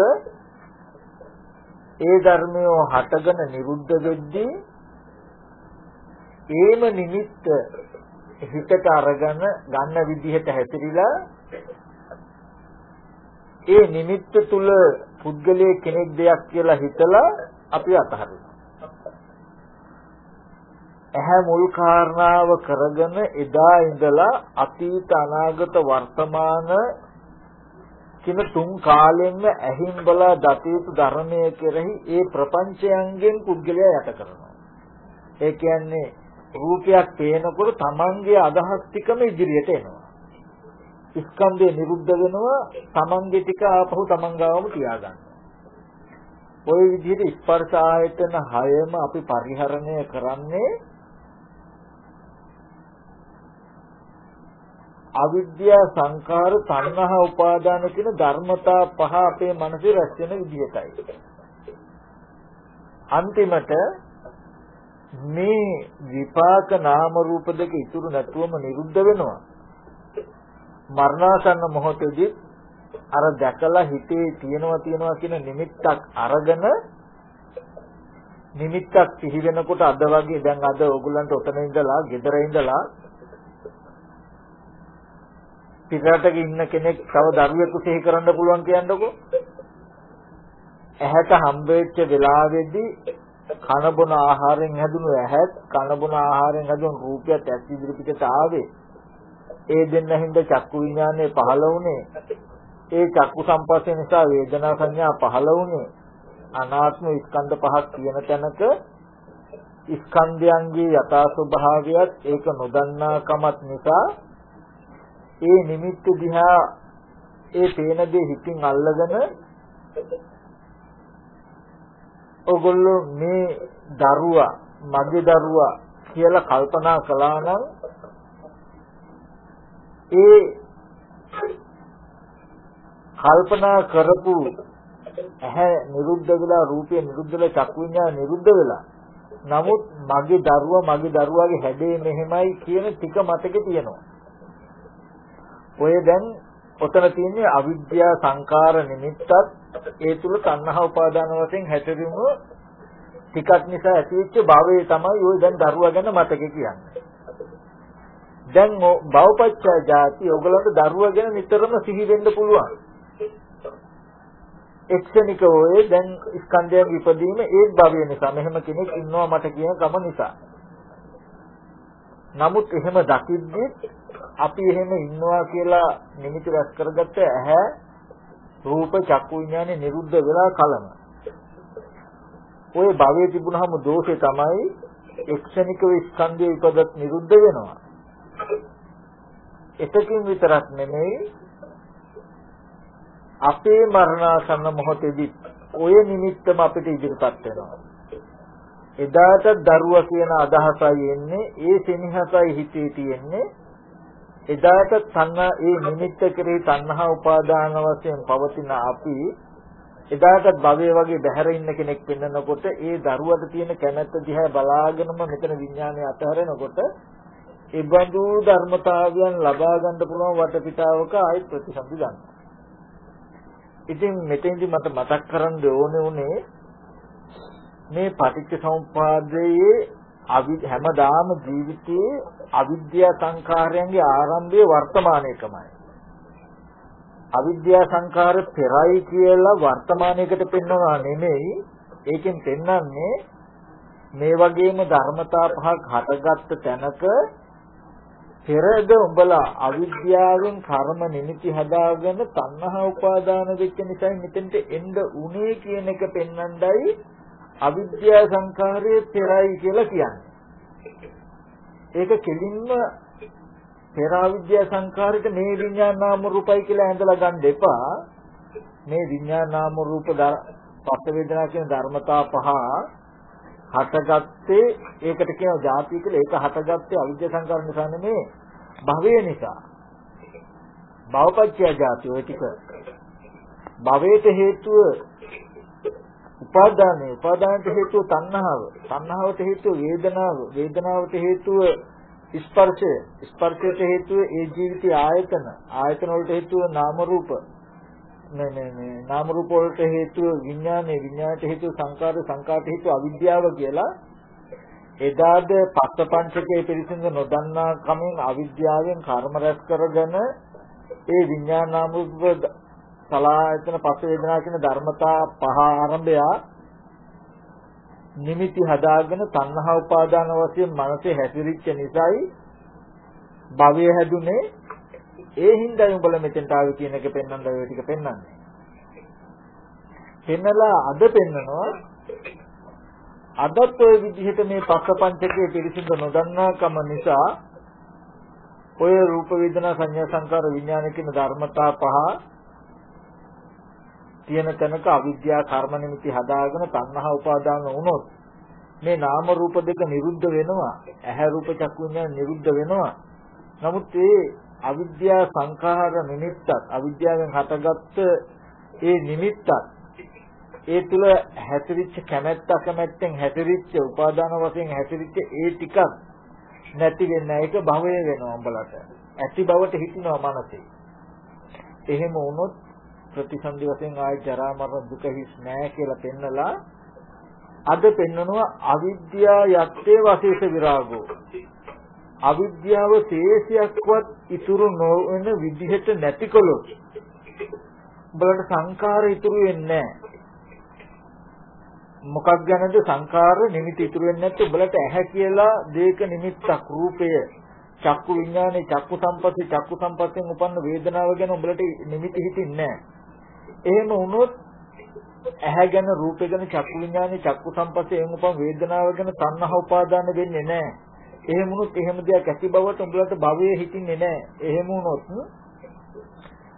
ඒ ධර්මය හටගෙන නිරුද්ධ වෙද්දී ඒම නිමිත්ත හිතට අරගෙන ගන්න විදිහට හැසිරීලා ඒ නිමිත්ත තුල පුද්ගලයේ කෙනෙක් දෙයක් කියලා හිතලා අපි අතහරිනවා. ඇහැ මුල් කාරණාව කරගෙන එදා ඉඳලා අතීත අනාගත වර්තමාන කියන තුන් කාලෙන්න ඇහින් බලා දතේතු ධර්මයේ කෙරෙහි ඒ ප්‍රපංචයන්ගෙන් පුද්ගලයා යට කරනවා. ඒ කියන්නේ රූපයක් පේනකොට තමන්ගේ අදහස් ටිකම ඉදිරියට එනවා. ස්කන්ධය නිරුද්ධ වෙනවා තමන්ගේ ටික ආපහු තමන් ගාවම තියාගන්න. ওই විදිහට ස්පර්ශ ආයතන හයම අපි පරිහරණය කරන්නේ අවිද්‍යා සංකාර තණ්හා උපාදාන කියන ධර්මතා පහ අපේ මනසේ රැස් වෙන විදිහටයි. අන්තිමට මේ විපාක නාම රූප දෙක ඉතුරු නැතුවම නිරුද්ධ වෙනවා. මරණාසන්න මොහොතේදී අර දැකලා හිතේ තියනවා තියනවා කියන නිමිත්තක් අරගෙන නිමිත්තක් සිහි වෙනකොට අද වගේ දැන් අද ඕගොල්ලන්ට ඔතන ඉඳලා ගෙදර ඉඳලා පිටරටක ඉන්න කෙනෙක් තව දරුවෙකු සිහි කරන්න පුළුවන් කියන්නකෝ. ඇහැට හම්බෙච්ච වෙලාවේදී කන බොන ආහාරයෙන් හැදුණු ඇහත් කන බොන ආහාරයෙන් හැදුණු රූපයත් ඇස් ඉදිරි පිටට ආවේ. ඒ දෙන්න හින්දා චක්කු විඥානය පහළ වුණේ. ඒ චක්කු සම්පස්සේ නිසා වේදනා සංඥා පහළ වුණේ. අනාත්ම ස්කන්ධ පහක් තියෙන තැනක ස්කන්ධයන්ගේ යථා ස්වභාවයත් ඒක නොදන්නාකමත් නිසා ඒ නිමිත්ත දිහා ඒ පේන දේ හිතින් අල්ලගෙන ඔගොල්ලෝ මේ දරුවා මගේ දරුවා කියලා කල්පනා කළා නම් ඒ කල්පනා කරපු ඇහැ නිරුද්ධ වෙලා රූපය නිරුද්ධ වෙලා චක්කු විඤ්ඤාණ නිරුද්ධ වෙලා නමුත් මගේ දරුවා මගේ දරුවාගේ හැඩේ මෙහෙමයි කියන ටික මතකේ තියෙනවා. ඔය දැන් ඔතන තියෙන්නේ අවිද්‍යා සංකාර නිමිත්තත් ඒ තුල තණ්හා උපාදාන වශයෙන් හැසිරුණු ටිකක් නිසා ඇතිවෙච්ච භවයේ තමයි ඔය දැන් දරුවා ගැන මතකේ කියන්නේ. දැන් භවපච්චය જાති ඔයගලන්ට දරුවා ගැන නිතරම සිහි වෙන්න පුළුවන්. එක්ෂණික ඔය දැන් ස්කන්ධයන් ඉපදීම ඒත් භවය නිසා මෙහෙම කෙනෙක් ඉන්නවා මට කියන ගම නිසා. නමුත් එහෙම දකිද්දි අපි එහෙම ඉන්නවා කියලා නිමිති රැස් කරගත්ත ඇහැ රූප චක්කු විඥානේ නිරුද්ධ වෙලා කලම. ওই භවයේ තිබුණාම දෝෂේ තමයි එක්ෂණිකව ස්කන්ධය ඉපදත් නිරුද්ධ වෙනවා. එතකින් විතරක් නෙමෙයි අපේ මරණාසන්න මොහොතේදී ඔය නිමිත්තම අපිට ඉදිරිපත් වෙනවා. එදාට දරුවා කියන අදහසයි එන්නේ ඒ සෙනෙහසයි හිතේ තියෙන්නේ එදාට තණ්හා ඒ නිමිත්ත කෙරෙහි තණ්හා උපාදාන වශයෙන් පවතින අපි එදාට භවයේ වගේ බැහැර ඉන්න කෙනෙක් වෙන්නකොට ඒ දරුවට තියෙන කැමැත්ත දිහා බලාගෙනම මෙතන විඥානය අතහැරෙනකොට ඒ බඳු ධර්මතාවයන් ලබා ගන්න පුළුවන් වටපිටාවක ආයි ප්‍රතිසන්දි ගන්නවා. ඉතින් මෙතෙන්දි මට මතක් කරන්න ඕනේ උනේ මේ පටිච්ච සමුප්පාදයේ හැමදාම ජීවිතයේ අවිද්‍යා සංඛාරයන්ගේ ආරම්භය වර්තමානයේකමයි. අවිද්‍යා සංඛාර පෙරයි කියලා වර්තමානයේකට පෙන්වනවා නෙමෙයි ඒකෙන් පෙන්වන්නේ මේ වගේම ධර්මතා පහක් හටගත්ත තැනක පෙරද උඹලා අවිද්‍යාවෙන් කර්ම නිමිති හදාගෙන තණ්හා උපාදාන වෙච්ච නිසා මෙතෙන්ට එන්න උනේ කියන එක පෙන්වන්නයි අවිද්‍යා සංඛාරයේ පෙරයි කියලා කියන්නේ. ඒක කෙලින්ම පෙර අවිද්‍යා සංඛාරයට මේ විඤ්ඤාණ නාම රූපයි කියලා ඇඳලා ගන්න එපා. මේ විඤ්ඤාණ නාම රූප පස්ස වේදනා කියන ධර්මතා පහ හටගත්තේ ඒකට කියනවා ಜಾති කියලා ඒක හටගත්තේ අවිද්‍යා සංකාර නිසා නෙමෙයි භවය නිසා භවපච්චය ಜಾති ඔය ටික භවයට හේතුව උපාදානයේ. උපාදානට හේතුව තණ්හාව. තණ්හාවට හේතුව වේදනාව. වේදනාවට හේතුව ස්පර්ශය. ස්පර්ශයට හේතුව ඒ ජීවිතයේ ආයතන. ආයතන වලට හේතුව නාම රූප. මේ මේ මේ නාම රූප වලට හේතුව විඥානයේ. විඥානයට හේතුව සංකාර. සංකාරට හේතුව අවිද්‍යාව කියලා එදාද පස්ස පංචකයේ පිරිසිදු නොදන්නා කමෙන් අවිද්‍යාවෙන් කර්ම රැස් කරගෙන ඒ විඥාන නාම රූප සලායතන පස්ස වේදනා කියන ධර්මතා පහ ආරම්භය නිමිති හදාගෙන තණ්හා උපාදාන වශයෙන් මනසේ හැසිරිච්ච නිසායි භවය හැදුනේ ඒ හින්දායි උඹලා මෙතෙන්ට ආවේ කියන එක පෙන්වන්න ඔය ටික පෙන්වන්නේ. පෙන්නලා අද පෙන්නනවා අදත් ඔය විදිහට මේ පස්සපංචකයේ පිරිසිදු නොදන්නාකම නිසා ඔය රූප වේදනා සංඥා සංකාර විඥාන කියන ධර්මතා පහ තියෙන තැනක අවිද්‍යා කර්ම නිමිති හදාගෙන තණ්හා උපාදාන වුණොත් මේ නාම රූප දෙක නිරුද්ධ වෙනවා ඇහැ රූප චක්කු විඥාන නිරුද්ධ වෙනවා නමුත් ඒ අවිද්‍යා සංඛාර නිමිත්තත් අවිද්‍යාවෙන් හටගත්ත ඒ නිමිත්තත් ඒ තුල හැසිරිච්ච කැමැත්ත අකමැත්තෙන් හැසිරිච්ච උපාදාන වශයෙන් හැසිරිච්ච ඒ ටිකක් නැති වෙන එක භවය වෙනවා උඹලට. ඇති බවට හිතිනවා මනසේ. එහෙම වුණොත් ප්‍රතිසන්දි වශයෙන් ආය ජරා මරණ දුක හිස් නෑ කියලා පෙන්නලා අද පෙන්නනවා අවිද්‍යා යත්තේ වශේෂ විරාගෝ. අවිද්‍යාව ශේෂයක්වත් ඉතුරු නොවන විදිහට නැතිකොලොත් උඹලට සංකාර ඉතුරු වෙන්නේ මොකක් ගැනද සංකාර නිමිති ඉතුරු වෙන්නේ නැත්නම් උඹලට ඇහැ කියලා දේක නිමිත්තක් රූපය. චක්කු විඥානේ චක්කු සම්පස්සේ චක්කු සම්පස්යෙන් උපන්න වේදනාව ගැන උඹලට නිමිති හිතින්නේ එහෙම වුණොත් ඇහැ ගැන රූපය ගැන චක්කු විඥානේ චක්කු සම්පස්සේ එහෙම උපන් වේදනාව ගැන තණ්හා උපාදාන වෙන්නේ නැහැ. එහෙම වුණොත් එහෙම දෙයක් ඇති බවට උඹලට භවයේ හිතින්නේ නැහැ. එහෙම වුණොත්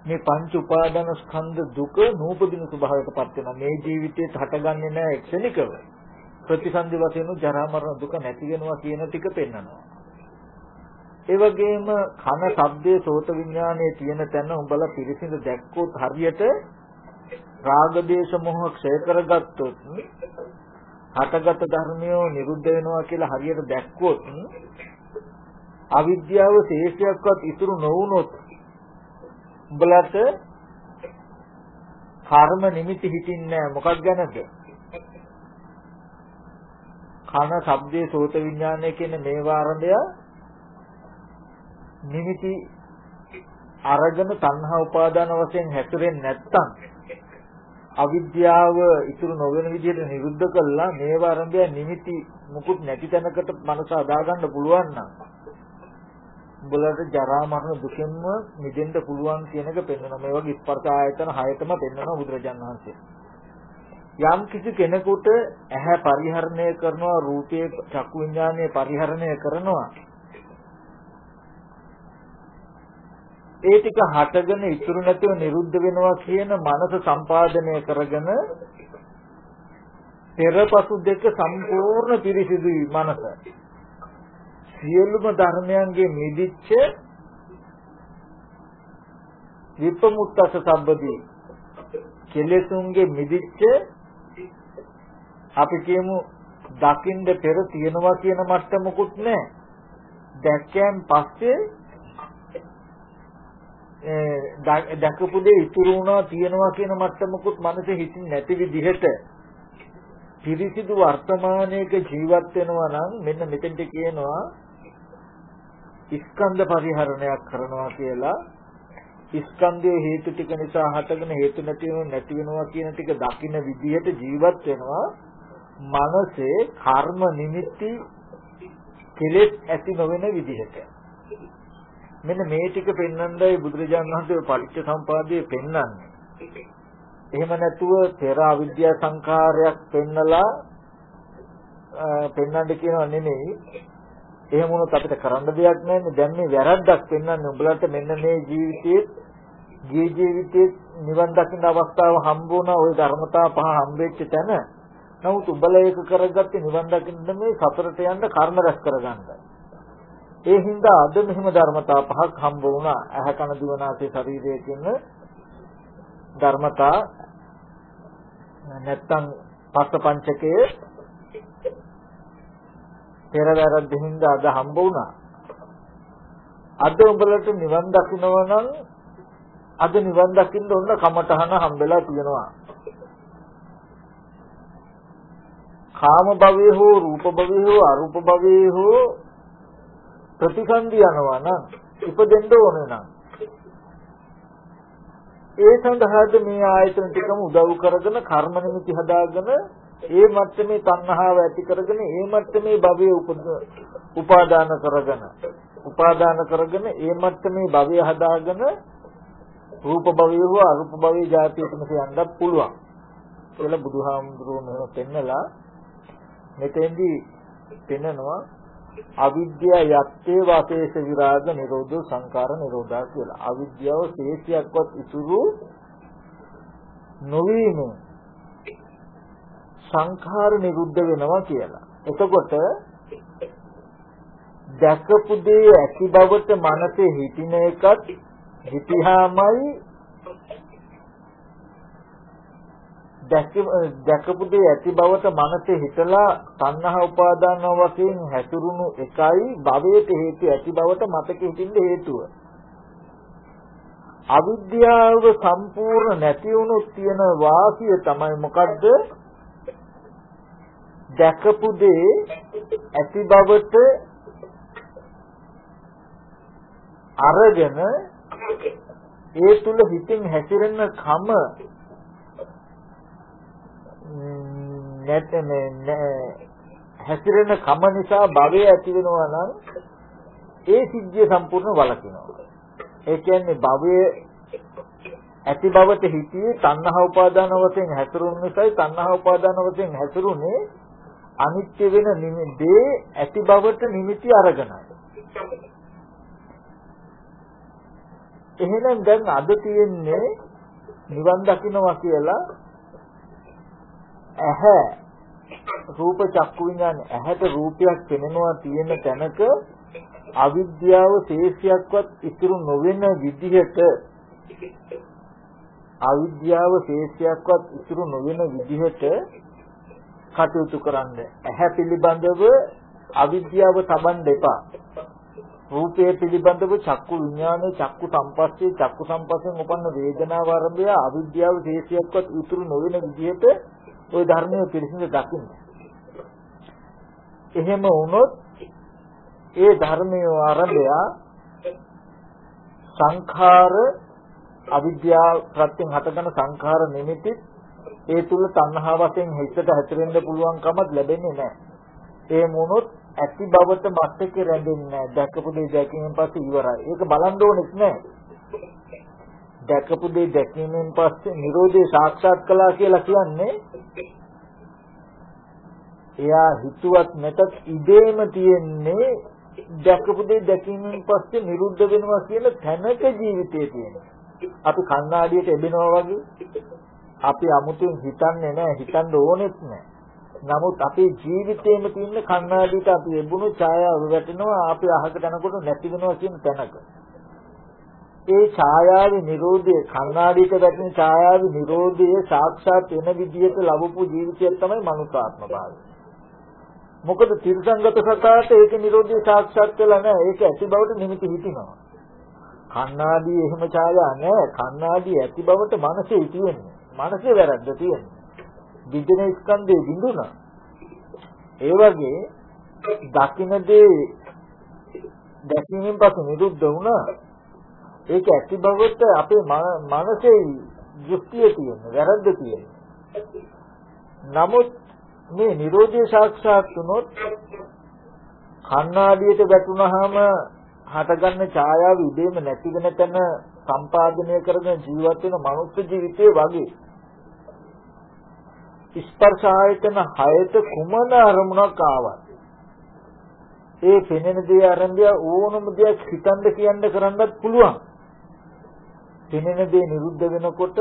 මේ පංච උපාදාන ස්කන්ධ දුක නූපදින ස්වභාවයකටපත් වෙනවා. මේ ජීවිතේ හටගන්නේ නැහැ එක්ෂණිකව. ප්‍රතිසන්දි වශයෙන් ජරා මරණ දුක නැති වෙනවා කියන ටික පෙන්නනවා. ඒ වගේම කන ශබ්දයේ සෝත විඥානයේ තියෙන තැන උඹලා පිරිසිදු දැක්කොත් හරියට රාග දේශ මොහ ක්ෂය කරගත්තොත් හටගත් ධර්මයෝ නිරුද්ධ වෙනවා කියලා හරියට දැක්කොත් අවිද්‍යාව ශේෂයක්වත් ඉතුරු නොවුනොත් උඹලට කර්ම නිමිති හිටින්නේ මොකක් ගැනද? කන ශබ්දයේ සෝත විඥානය කියන මේ වාරණය නිමිති අරගෙන තණ්හා උපාදාන වශයෙන් හැතරෙන්නේ නැත්තම් අවිද්‍යාව ඉතුරු නොවන විදිහට නිරුද්ධ කළා. මේව ආරම්භය නිමිති මුකුත් නැති තැනකට මනස අදාගන්න පුළුවන් නම්. උඹලට ජරා මරණ දුකෙන්ම මිදෙන්න පුළුවන් කියන එක පෙන්වනවා. මේ වගේ ස්පර්ශ ආයතන හයතම පෙන්වනවා බුදුරජාණන් වහන්සේ. යම් කිසි කෙනෙකුට ඇහැ පරිහරණය කරනවා රූපයේ චක්කු විඥානය පරිහරණය කරනවා ඒ ටික හටගෙන ඉතුරු නැතිව නිරුද්ධ වෙනවා කියන මනස සම්පාදනය කරගෙන පෙරපසු දෙක සම්පූර්ණ පිරිසිදුයි මනස. සියලුම ධර්මයන්ගේ මිදිච්ච විපමුත්තස සම්බදී කෙලෙසුන්ගේ මිදිච්ච අපි කියමු දකින්න පෙර තියනවා කියන මට්ටමකුත් නැහැ. දැක්කයන් පස්සේ දැකපු දේ ඉතුරු වුණා තියනවා කියන මට්ටමකුත් මනසේ හිතින් නැති විදිහට පිරිසිදු වර්තමානයක ජීවත් වෙනවා නම් මෙන්න මෙතෙන්ට කියනවා ස්කන්ධ පරිහරණයක් කරනවා කියලා. ස්කන්ධයේ හේතු ටික නිසා හටගෙන හේතු නැති වෙනව නැති වෙනවා කියන ටික දකින්න විදිහට ජීවත් වෙනවා. මනසේ කර්ම නිමිති කෙලෙස් ඇති නොවන විදිහට. මෙන්න මේ ටික පෙන්වන්නයි බුදුරජාණන් වහන්සේ පටිච්ච සම්පදායේ පෙන්වන්නේ. එහෙම නැතුව පෙර අවිද්‍යා සංඛාරයක් පෙන්නලා පෙන්වන්න කියනව නෙමෙයි. එහෙම වුණොත් අපිට කරන්න දෙයක් නැහැ. දැන් මේ වැරද්දක් පෙන්වන්නේ උඹලට මෙන්න මේ ජීවිතයේ ගිය ජීවිතයේ නිවන් දකින්න අවස්ථාව හම්බ වුණා ওই ධර්මතා පහ හම්බෙච්ච තැන. නමුත් උඹලා ඒක කරගත්තේ නිවන් දකින්න මේ සතරට යන්න කර්ම රැස් කරගන්නයි. ඒ හින්දා අද මෙහෙම ධර්මතා පහක් හම්බ වුණා. ඇහැ කන දිව නාසය ශරීරය කියන ධර්මතා නැත්තම් පස්ස පංචකයේ පෙරවැරද්ද හින්දා අද හම්බ වුණා. අද උඹලට නිවන් දකින්නව නම් අද නිවන් දකින්න ඕන කමටහන හම්බෙලා තියෙනවා. කාම භවයේ හෝ රූප භවයේ හෝ අරූප භවයේ හෝ ප්‍රතිසන්දි යනවා නම් ඉපදෙන්න ඕනේ නම්. ඒ සඳහාද මේ ආයතන ටිකම උදව් කරගෙන කර්ම නිමිති හදාගෙන ඒ මට්ටමේ තණ්හාව ඇති කරගෙන ඒ මට්ටමේ භවයේ උපාදාන කරගෙන උපාදාන කරගෙන ඒ මට්ටමේ භවය හදාගෙන රූප භවය හෝ අරූප භවයේ જાතියටම යන්නත් පුළුවන්. කියලා බුදුහාමුදුරුවෝ මෙහෙම පෙන්නලා මෙතෙන්දී පෙන්නනවා අවිද්‍යාව යත්තේ වාසේස විරාග නිරෝධ සංකාර නිරෝධා කියලා. අවිද්‍යාව ශේෂයක්වත් ඉතුරු නොවීම සංඛාර නිරුද්ධ වෙනවා කියලා. එතකොට දැකපු දේ ඇති බවට මනසේ හිතින එකත් හිතියාමයි දැකපු දේ ඇති බවට මනසේ හිතලා තණ්හා උපාදාන වශයෙන් හැසිරුණු එකයි භවයට හේතු ඇති බවට මතක හිටින්න හේතුව. අවිද්‍යාව සම්පූර්ණ නැති වුණොත් තියෙන වාසිය තමයි මොකද්ද? දැකපු දේ ඇති බවට අරගෙන ඒ තුල හිතින් හැසිරෙන කම නැත්නම් හැසිරෙන කම නිසා භවය ඇති වෙනවා නම් ඒ සිද්ධිය සම්පූර්ණ වළකිනවා. ඒ කියන්නේ භවයේ ඇති බවට හිතියේ තණ්හා උපාදාන වශයෙන් හැසිරුණු නිසායි තණ්හා උපාදාන වශයෙන් හැසිරුනේ අනිත්‍ය වෙන දේ ඇති බවට නිමිති අරගෙනයි. එහෙනම් දැන් අද තියෙන්නේ නිවන් දකින්නවා කියලා ඇහැ රූප චක්කු විඥාන ඇහැට රූපයක් පෙනෙනවා තියෙන තැනක අවිද්‍යාව ශේෂයක්වත් ඉතුරු නොවන විදිහට අවිද්‍යාව ශේෂයක්වත් ඉතුරු නොවන විදිහට කටයුතු කරන්න. ඇහැ පිළිබඳව අවිද්‍යාව තබන්න එපා. රූපය පිළිබඳව චක්කු විඥානයේ චක්කු සංපස්සේ චක්කු සංපස්යෙන් උපන්න වේදනාව ආරම්භය අවිද්‍යාව ශේෂයක්වත් ඉතුරු නොවන විදිහට ওই ධර්මයේ පිළිසිඳ දකින්න. එහෙම වුණොත් ඒ ධර්මයේ ආරම්භය සංඛාර අවිද්‍යාව ප්‍රත්‍යයෙන් හටගන සංඛාර නිමිති ඒ තුල තණ්හා වශයෙන් හිතට හැතරෙන්න පුළුවන් කමක් ලැබෙන්නේ නැහැ. ඒ මොනොත් ඇති බවට මත්තක රැඳෙන්නේ නැහැ. දැකපු දේ දැකීමෙන් පස්සේ ඉවරයි. ඒක බලන්න ඕනෙත් නැහැ. දැකපු දේ දැකීමෙන් පස්සේ Nirodhe සාක්ෂාත් කළා කියලා කියන්නේ එයා හිතුවත් නැතත් ඉබේම තියෙන්නේ දැකපු දේ දැකීමෙන් පස්සේ නිරුද්ධ වෙනවා කියන තැනක ජීවිතයේ තියෙනවා. අපි කණ්ණාඩියට එබෙනවා වගේ අපි 아무තෙන් හිතන්නේ නැහැ හිතන්න ඕනෙත් නැහැ. නමුත් අපේ ජීවිතේම තියෙන කණ්ණාඩියට අපි ලැබුණු ඡායාව වැටෙනවා අපි අහකට යනකොට නැති වෙනවා කියන තැනක. ඒ ඡායාවේ Nirodhe කණ්ණාඩියට වැටෙන ඡායාවේ Nirodhe සාක්ෂාත් වෙන විදිහට ලැබපු ජීවිතයක් තමයි මනුසාත්ම භාවය. මොකද තිරසංගත සතාට ඒක Nirodhe සාක්ෂාත් වෙලා නැහැ. ඒක ඇති බවට නිමිති හිටිනවා. කණ්ණාඩියේ එහෙම ඡායා නැහැ. කණ්ණාඩිය ඇති බවට මනසේ තියෙන්නේ. මනසේ වැරද්ද තියෙන්නේ. විදින ස්කන්ධේ විඳුණා. ඒ වගේ දකින්න දේ දැකීමෙන් පසු නිරුද්ධ වුණා. ඒක ඇති බවට අපේ මනසේ දෘෂ්ටිය තියෙන වැරද්ද තියෙන. නමුත් මේ Nirodhe සාක්ෂාත් වුණොත් කණ්ණාඩියට වැටුනහම හටගන්න ඡායාව ඉබේම නැති වෙන තැන සම්පාදනය කරගෙන ජීවත් වෙන මනුස්ස ජීවිතයේ වගේ ස්පර්ශ ආයතන හයට කුමන අරමුණක් ආවත් ඒ පෙනෙන දේ ආරම්භය ඕනම දෙයක් හිතන්න කියන්න කරන්නත් පුළුවන්. පෙනෙන දේ නිරුද්ධ වෙනකොට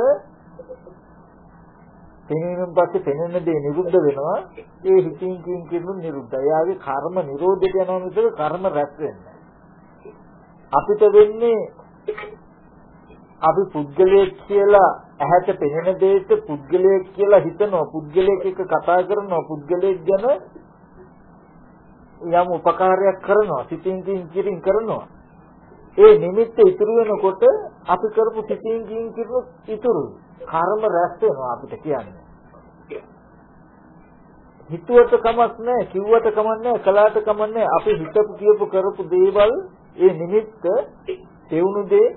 පෙනෙනින් පස්සේ පෙනෙන දේ නිරුද්ධ වෙනවා. ඒ හිතින් කින් කිනු නිරුද්ධ. එයාගේ කර්ම නිරෝධයට යනවා මිසක කර්ම රැස් වෙන්නේ අපිට වෙන්නේ අපි පුද්ගලයෙක් කියලා ඇහැට පෙනෙන දෙයට පුද්ගලයෙක් කියලා හිතනවා. පුද්ගලයෙක් එක්ක කතා කරනවා. පුද්ගලයෙක් ගැන යම් උපකාරයක් කරනවා. සිතින් කින් කරනවා. ඒ නිමිත්ත ඉතුරු වෙනකොට අපි කරපු සිතින් කින් කිරු ඉතුරු. කර්ම රැස් වෙනවා අපිට කියන්නේ. හිතුවට කමක් නැහැ කිව්වට කමක් නැහැ කළාට කමක් නැහැ. අපි හිතපු කියපු කරපු දේවල් ඒ නිමිත්ත තෙවුණු දේ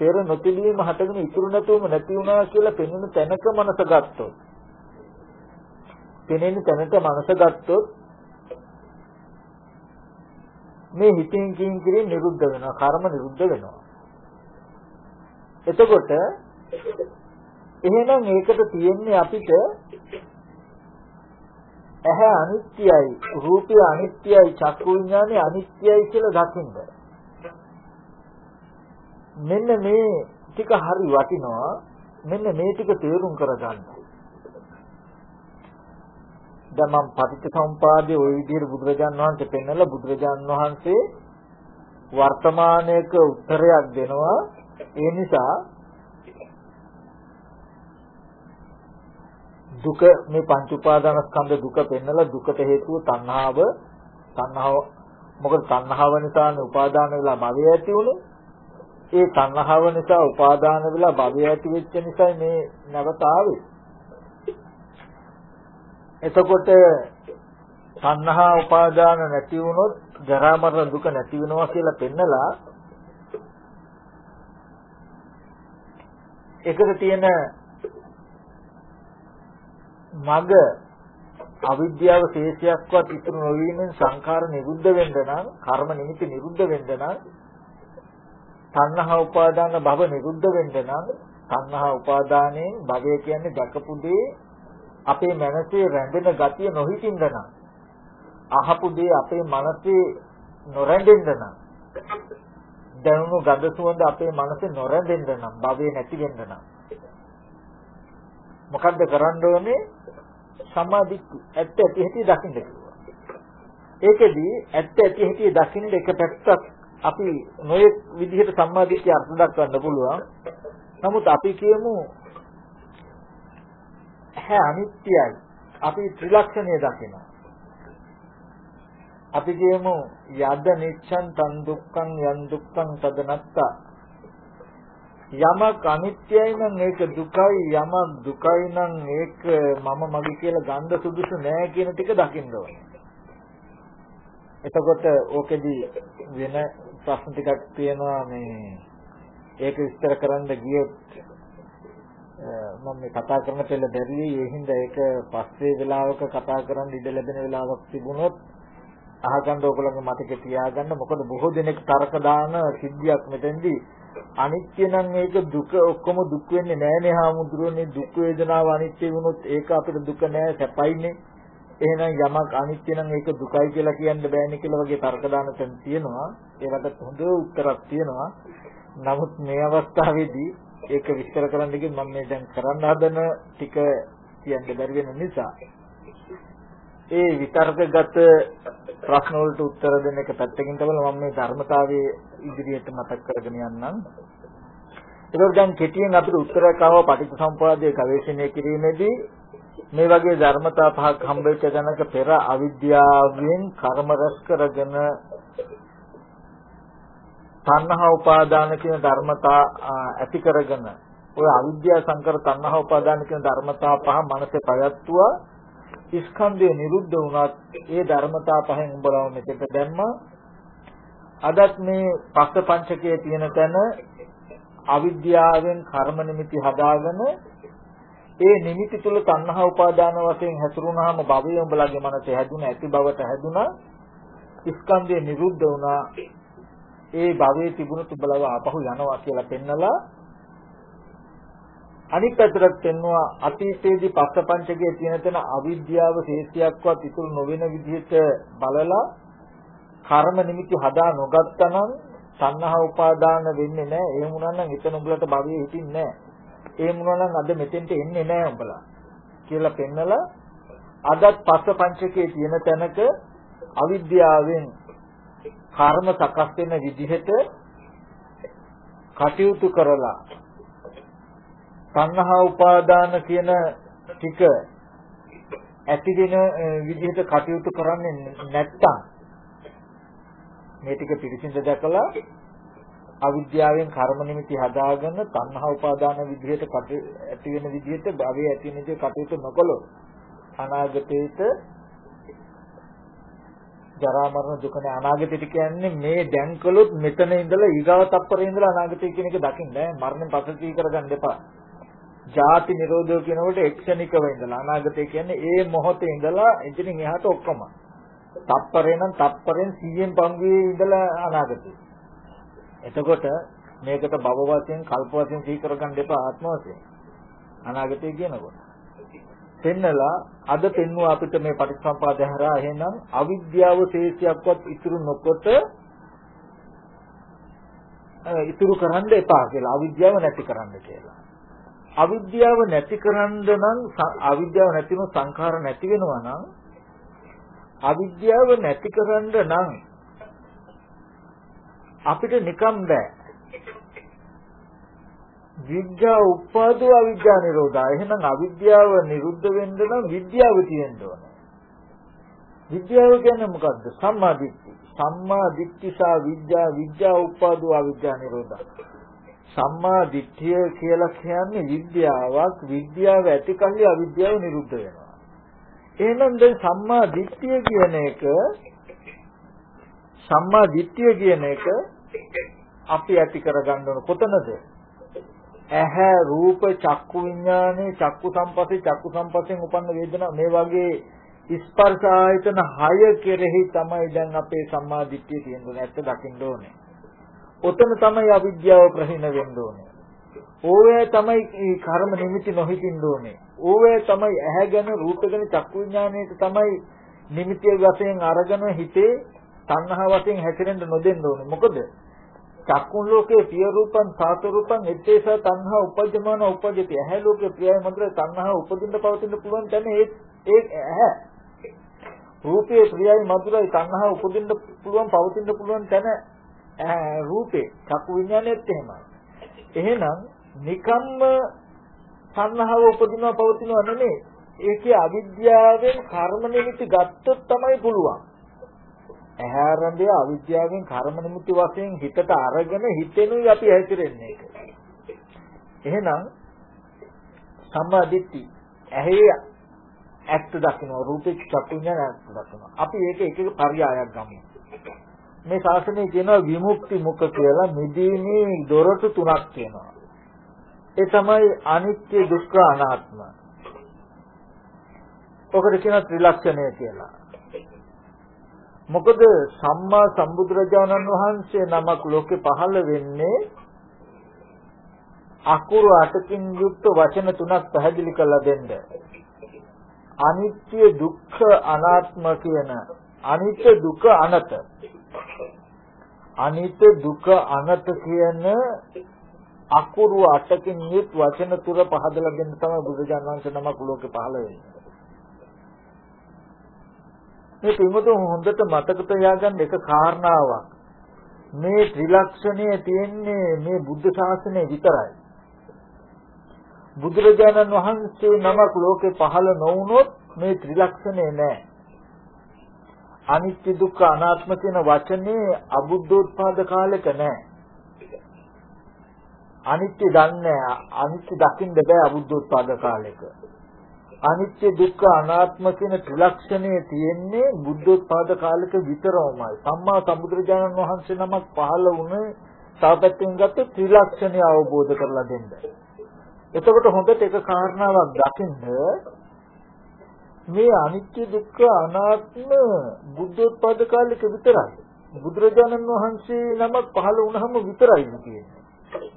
පෙර නොතිබීම හටගෙන ඉතුරු නැතුවම නැති වුණා කියලා පෙනෙන තැනක මනස ගත්තොත් පෙනෙන තැනට මනස ගත්තොත් මේ හිතින් කින් කිරින් නිරුද්ධ වෙනවා කර්ම නිරුද්ධ වෙනවා. එතකොට එහෙනම් ඒකට තියෙන්නේ අපිට ඇහැ අනිත්‍යයි රූපය අනිත්‍යයි චක්කු විඥානය අනිත්‍යයි කියලා දකින්න. මෙන්න මේ ටික හරි වටිනවා. මෙන්න මේ ටික තේරුම් කරගන්න. දැන් මම පටිච්චසමුපාදයේ ওই විදිහට බුදුරජාන් වහන්සේ පෙන්නලා බුදුරජාන් වහන්සේ වර්තමානයක උත්තරයක් දෙනවා ඒ නිසා දුක මේ පංච උපාදානස්කන්ධ දුක පෙන්නලා දුකට හේතුව තණ්හාව තණ්හාව මොකද තණ්හාව නිසානේ උපාදාන වෙලා භවය ඇති උනේ ඒ තණ්හාව නිසා උපාදාන වෙලා භවය ඇති වෙච්ච නිසා මේ නැවත ආවේ. එතකොට තණ්හා උපාදාන නැති වුණොත් ජරා මරණ දුක නැති වෙනවා කියලා පෙන්නලා ඒකට තියෙන මග අවිද්‍යාව ශේෂයක්වත් ඉතුරු නොවීමෙන් සංඛාර නිරුද්ධ වෙන්න නම් කර්ම නිමිති නිරුද්ධ වෙන්න නම් තණ්හා උපාදාන භව නිරුද්ධ වෙන්න නම් තණ්හා උපාදානයෙන් භවය කියන්නේ දකපු දේ අපේ මනසේ රැඳෙන ගතිය නොහිටින්න නම් අහපු දේ අපේ මනසේ නොරැඳෙන්න නම් දැනුණු ගඳ සුවඳ අපේ මනසේ නොරැඳෙන්න නම් භවය නැති වෙන්න නම් මොකද්ද කරන්න ඕනේ සම්මාදිට්ඨි ඇත්ත ඇති හැටි දකින්න කිව්වා. ඒකෙදි ඇත්ත ඇති හැටි දකින්න එක පැත්තක් අපි නොයෙක් විදිහට සම්මාදිට්ඨිය අර්ථ දක්වන්න පුළුවන්. නමුත් අපි කියමු හැ අනිත්‍යයි. අපි ත්‍රිලක්ෂණය දකිනවා. අපි කියමු යද නිච්ඡන් තන් දුක්ඛං යන් දුක්ඛං තදනත්තා යමක් අනිත්‍යයි නම් ඒක දුකයි යමක් දුකයි නම් ඒක මම මගේ කියලා ගන්න සුදුසු නෑ කියන ටික දකින්න ඕනේ. එතකොට ඕකෙදි වෙන ප්‍රශ්න ටිකක් තියෙනවා මේ ඒක විස්තර කරන්න ගියොත් මම මේ කතා කරන පෙළ බැරි ඒ හින්දා ඒක පස්සේ වෙලාවක කතා කරන්න ඉඩ ලැබෙන වෙලාවක් තිබුණොත් අහගන්න ඕගොල්ලන්ගේ මතකේ තියාගන්න. මොකද බොහෝ දෙනෙක් තර්ක දාන සිද්ධියක් මෙතෙන්දී අනිත්‍ය නම් ඒක දුක ඔක්කොම දුක් වෙන්නේ නෑනේ හාමුදුරනේ දුක් වේදනාව අනිත්‍ය වුණොත් ඒක අපිට දුක නෑ සැපයිනේ. එහෙනම් යමක් අනිත්‍ය නම් ඒක දුකයි කියලා කියන්න බෑනේ කියලා වගේ තර්ක දාන තැන් තියෙනවා. ඒකට හොඳ උත්තරක් තියෙනවා. නමුත් මේ අවස්ථාවේදී ඒක විස්තර කරන්න ගිහින් මම මේ දැන් කරන්න හදන ටික කියන්න බැරි වෙන නිසා ඒ විතර්කගත ප්‍රශ්න වලට උත්තර දෙන්න එක පැත්තකින් තමයි මම මේ ධර්මතාවයේ ඉදිරියට මතක් කරගෙන යන්නම්. ඒක දැන් කෙටියෙන් අපිට උත්තරයක් ආව පටිච්චසමුපාදයේ ගවේෂණය කිරීමේදී මේ වගේ ධර්මතා පහක් හම්බෙච්ච තැනක පෙර අවිද්‍යාවෙන් කර්ම රැස් කරගෙන තණ්හා උපාදාන කියන ධර්මතා ඇති කරගෙන ඔය අවිද්‍යා සංකර තණ්හා උපාදාන කියන ධර්මතා පහ මනසේ පයත්තුවා ස්කන්ධය නිරුද්ධ වුණත් ඒ ධර්මතා පහෙන් උඹලව මෙතෙට දැම්මා. අදත් මේ පස්ස පංචකයේ තියෙන තැන අවිද්‍යාවෙන් කර්ම නිමිති හදාගෙන ඒ නිමිති තුල තණ්හා උපාදාන වශයෙන් හැසිරුණාම භවය උඹලගේ මනසේ හැදුන ඇති බවට හැදුනා. ස්කන්ධය නිරුද්ධ වුණා. ඒ භවයේ තිබුණු තුබලව ආපහු යනවා කියලා පෙන්නලා අනිත් පැත්තට පෙන්නවා අතීතයේදී පස්සපංචකයේ තියෙන තැන අවිද්‍යාව ශේෂයක්වත් ඉතුරු නොවන විදිහට බලලා කර්ම නිමිති හදා නොගත්තනම් සංහා උපාදාන වෙන්නේ නැහැ. එහෙම වුණා නම් එතන උඹලට භවයේ හිටින්නේ නැහැ. එහෙම වුණා නම් අද මෙතෙන්ට එන්නේ නැහැ උඹලා. කියලා පෙන්නලා අදත් පස්සපංචකයේ තියෙන තැනක අවිද්‍යාවෙන් කර්ම සකස් වෙන විදිහට කටයුතු කරලා සංහා උපාදාන කියන ටික ඇති වෙන විදිහට කටයුතු කරන්නේ නැත්තම් මේ ටික පිළිසිඳ දැකලා අවිද්‍යාවෙන් කර්ම නිමිති හදාගෙන තණ්හා උපාදාන විදිහට ඇති වෙන විදිහට භවයේ ඇති වෙන විදිහට කටයුතු නොකළොත් අනාගතේට ජරා මරණ දුක නැ අනාගතයට කියන්නේ මේ දැන් කළොත් මෙතන ඉඳලා ඊගාව තප්පරේ ඉඳලා අනාගතය කියන එක දකින්න මරණය පසුතී කරගන්න එපා. ජාති නිරෝධය කියනකොට එක්ෂණිකව ඉඳලා අනාගතය කියන්නේ ඒ මොහොතේ ඉඳලා එතනින් එහාට ඔක්කොම. තප්පරේ නම් තප්පරෙන් 100න් පංගුවේ ඉඳලා අනාගතය. එතකොට මේකට භව වශයෙන් කල්ප වශයෙන් සිහි කරගන්න එපා ආත්ම වශයෙන්. අනාගතය කියනකොට. පෙන්නලා අද පෙන්වුවා අපිට මේ පටිච්චසම්පාදය හරහා එහෙනම් අවිද්‍යාව ශේෂයක්වත් ඉතුරු නොකොට ඉතුරු කරන්න එපා කියලා අවිද්‍යාව නැති කරන්න කියලා. අවිද්‍යාව නැති කරන්න නම් අවිද්‍යාව නැතිව සංඛාර නැති වෙනවා නම් අවිද්‍යාව නැති කරන්න නම් අපිට නිකම් බෑ විද්‍යා උපාදෝ අවිද්‍යා නිරෝධා. එහෙනම් අවිද්‍යාව නිරුද්ධ වෙන්න නම් විද්‍යාව තියෙන්න ඕනේ. විද්‍යාව කියන්නේ මොකද්ද? සම්මා දිට්ඨි. සම්මා දිට්ඨි සා විද්‍යා විද්‍යා උපාදෝ අවිද්‍යා නිරෝධා. සම්මා දිට්ඨිය කියලා කියන්නේ විද්‍යාවක් විද්‍යාව ඇති කල්ලි අවිද්‍යාව නිරුද්ධ වෙනවා. එහෙනම් දැන් සම්මා දිට්ඨිය කියන එක සම්මා දිට්ඨිය කියන එක අපි ඇති කරගන්න ඕන කොතනද? ඇහැ රූප චක්කු විඥානේ චක්කු සම්පස්සේ චක්කු සම්පස්යෙන් උපන්න වේදනා මේ වගේ ස්පර්ශ ආයතන 6 කෙරෙහි තමයි දැන් අපේ සම්මා දිට්ඨිය තියෙන්නේ ඇත්ත දකින්න ඕනේ. ඔතන තමයි අවිද්‍යාව ප්‍රහීන වෙන්න ඕනේ. ඕවැ තමයි කර්ම නිමිති නොහිතින්න ඕනේ. ඕවැ තමයි ඇහැ ගැන රූප ගැන චක්කු විඥානයේට තමයි නිමිතිය වශයෙන් අරගෙන හිතේ තණ්හා වශයෙන් හැසිරෙන්න නොදෙන්න ඕනේ. මොකද චක්කුන් ලෝකේ පිය රූපං සාත රූපං එත්තේස තණ්හා උපජ්ජමාන උපජ්ජති. ඇහැ ලෝකේ ප්‍රියයි මధుර තණ්හා උපදින්න පවතින්න පුළුවන් තැන ඒ ඒ ඇහැ. රූපේ ප්‍රියයි මధుරයි තණ්හා උපදින්න පුළුවන් පවතින්න පුළුවන් තැන රූපේ චක්කු විඥානයේත් එහෙමයි. එහෙනම් නිකම්ම සංහව උපදිනවා පවතිනවා නෙමෙයි. ඒකේ අවිද්‍යාවෙන් කර්ම නිමිති ගත්තොත් තමයි පුළුවන්. ඇහැරඹය අවිද්‍යාවෙන් කර්ම නිමිති වශයෙන් හිතට අරගෙන හිතෙනුයි අපි හැසිරෙන්නේ ඒක. එහෙනම් සම්මා දිට්ඨි ඇහි ඇත්ත දකින්න රූපේ චක්කුඥාන ඇත්ත දකින්න. අපි ඒක එක එක පරියායක් ගමු. මේ ශාසනයේ කියනවා විමුක්ති මුඛ කියලා මිදීමේ දොරටු තුනක් තියෙනවා. ඒ තමයි අනිත්‍ය දුක්ඛ අනාත්ම. ඔකට කියන ත්‍රිලක්ෂණය කියලා. මොකද සම්මා සම්බුදුරජාණන් වහන්සේ නමක් ලෝකේ පහළ වෙන්නේ අකුරු අටකින් යුක්ත වචන තුනක් පැහැදිලි කරලා දෙන්න. අනිත්‍ය දුක්ඛ අනාත්ම කියන අනිත්‍ය දුක අනත. අනිත්‍ය දුක අනත කියන අකුරු අටකින් යුත් වචන තුර පහදලා දෙන්න තමයි බුදුජානක වහන්සේ නමක් ලෝකේ පහළ වෙන්නේ. මේ පින්වතුන් හොඳට මතක තියාගන්න එක කාරණාවක්. මේ ත්‍රිලක්ෂණය තියෙන්නේ මේ බුද්ධ ශාසනය විතරයි. බුදුරජාණන් වහන්සේ නමක් ලෝකේ පහළ නොවුනොත් මේ ත්‍රිලක්ෂණය නැහැ. අනිත්‍ය දුක්ඛ අනාත්ම කියන වචනේ අබුද්ධෝත්පාද කාලෙක නැහැ. අනිත්‍ය දන්නේ අනිත්‍ය දකින්න බෑ අබුද්ධෝත්පාද කාලෙක. අනිත්‍ය දුක්ඛ අනාත්ම කියන ත්‍රිලක්ෂණය තියෙන්නේ බුද්ධෝත්පාද කාලෙක විතරමයි. සම්මා සම්බුදුරජාණන් වහන්සේ නමක් පහළ වුණේ තාපැත්තෙන් ගත්ත ත්‍රිලක්ෂණය අවබෝධ කරලා දෙන්න. එතකොට හොඳට එක කාරණාවක් දකින්න මේ අනිත්‍ය දුක්ඛ අනාත්ම බුද්ධෝත්පාද කාලෙක විතරයි. බුදුරජාණන් වහන්සේ නමක් පහළ වුණාම විතරයි කියන්නේ.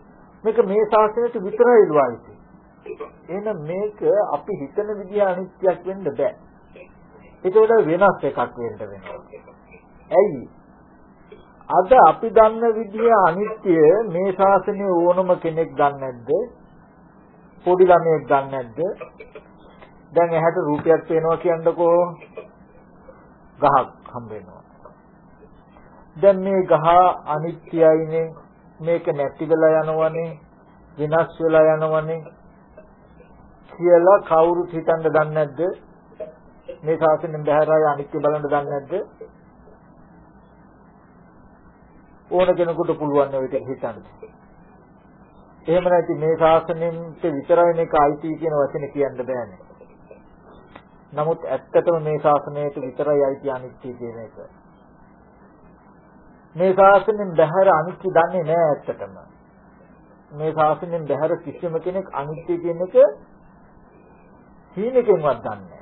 මේක මේ ශාසනයට විතරයි ලුවයිති. එහෙනම් මේක අපි හිතන විදිහ අනිත්‍යක් වෙන්න බෑ. ඒක වඩා වෙනස් එකක් වෙන්න වෙනවා. ඇයි? අද අපි දන්න විදිහ අනිත්‍ය මේ ශාසනයේ ඕනම කෙනෙක් දන්නේ නැද්ද? පොඩි ළමයෙක් දන්නේ නැද්ද? දැන් එහාට රූපයක් පේනවා කියන්නකෝ ගහක් හම්බ වෙනවා. දැන් මේ ගහ අනිත්‍යයිනේ මේක නැති වෙලා යනවනේ විනාශ වෙලා යනවනේ කියලා කවුරුත් හිතන්න දන්නේ නැද්ද? මේ ශාසනයෙන් බහැරාය අනිත්‍ය බලන්න දන්නේ නැද්ද? ඕන කෙනෙකුට පුළුවන් ඒ විදිහට හිතන්න. එහෙම නැති මේ ශාසනයෙන්ට විතරයි මේක අයිති කියන වචනේ කියන්න බෑනේ. නමුත් ඇත්තටම මේ ශාසනයට විතරයි අයිති අනිත්‍ය කියන එක. මේ ශාසනයෙන් බැහැර අනිත්‍ය දන්නේ නැහැ ඇත්තටම. මේ ශාසනයෙන් බැහැර කිසිම කෙනෙක් අනිත්‍ය කියන එක සීනකින්වත් දන්නේ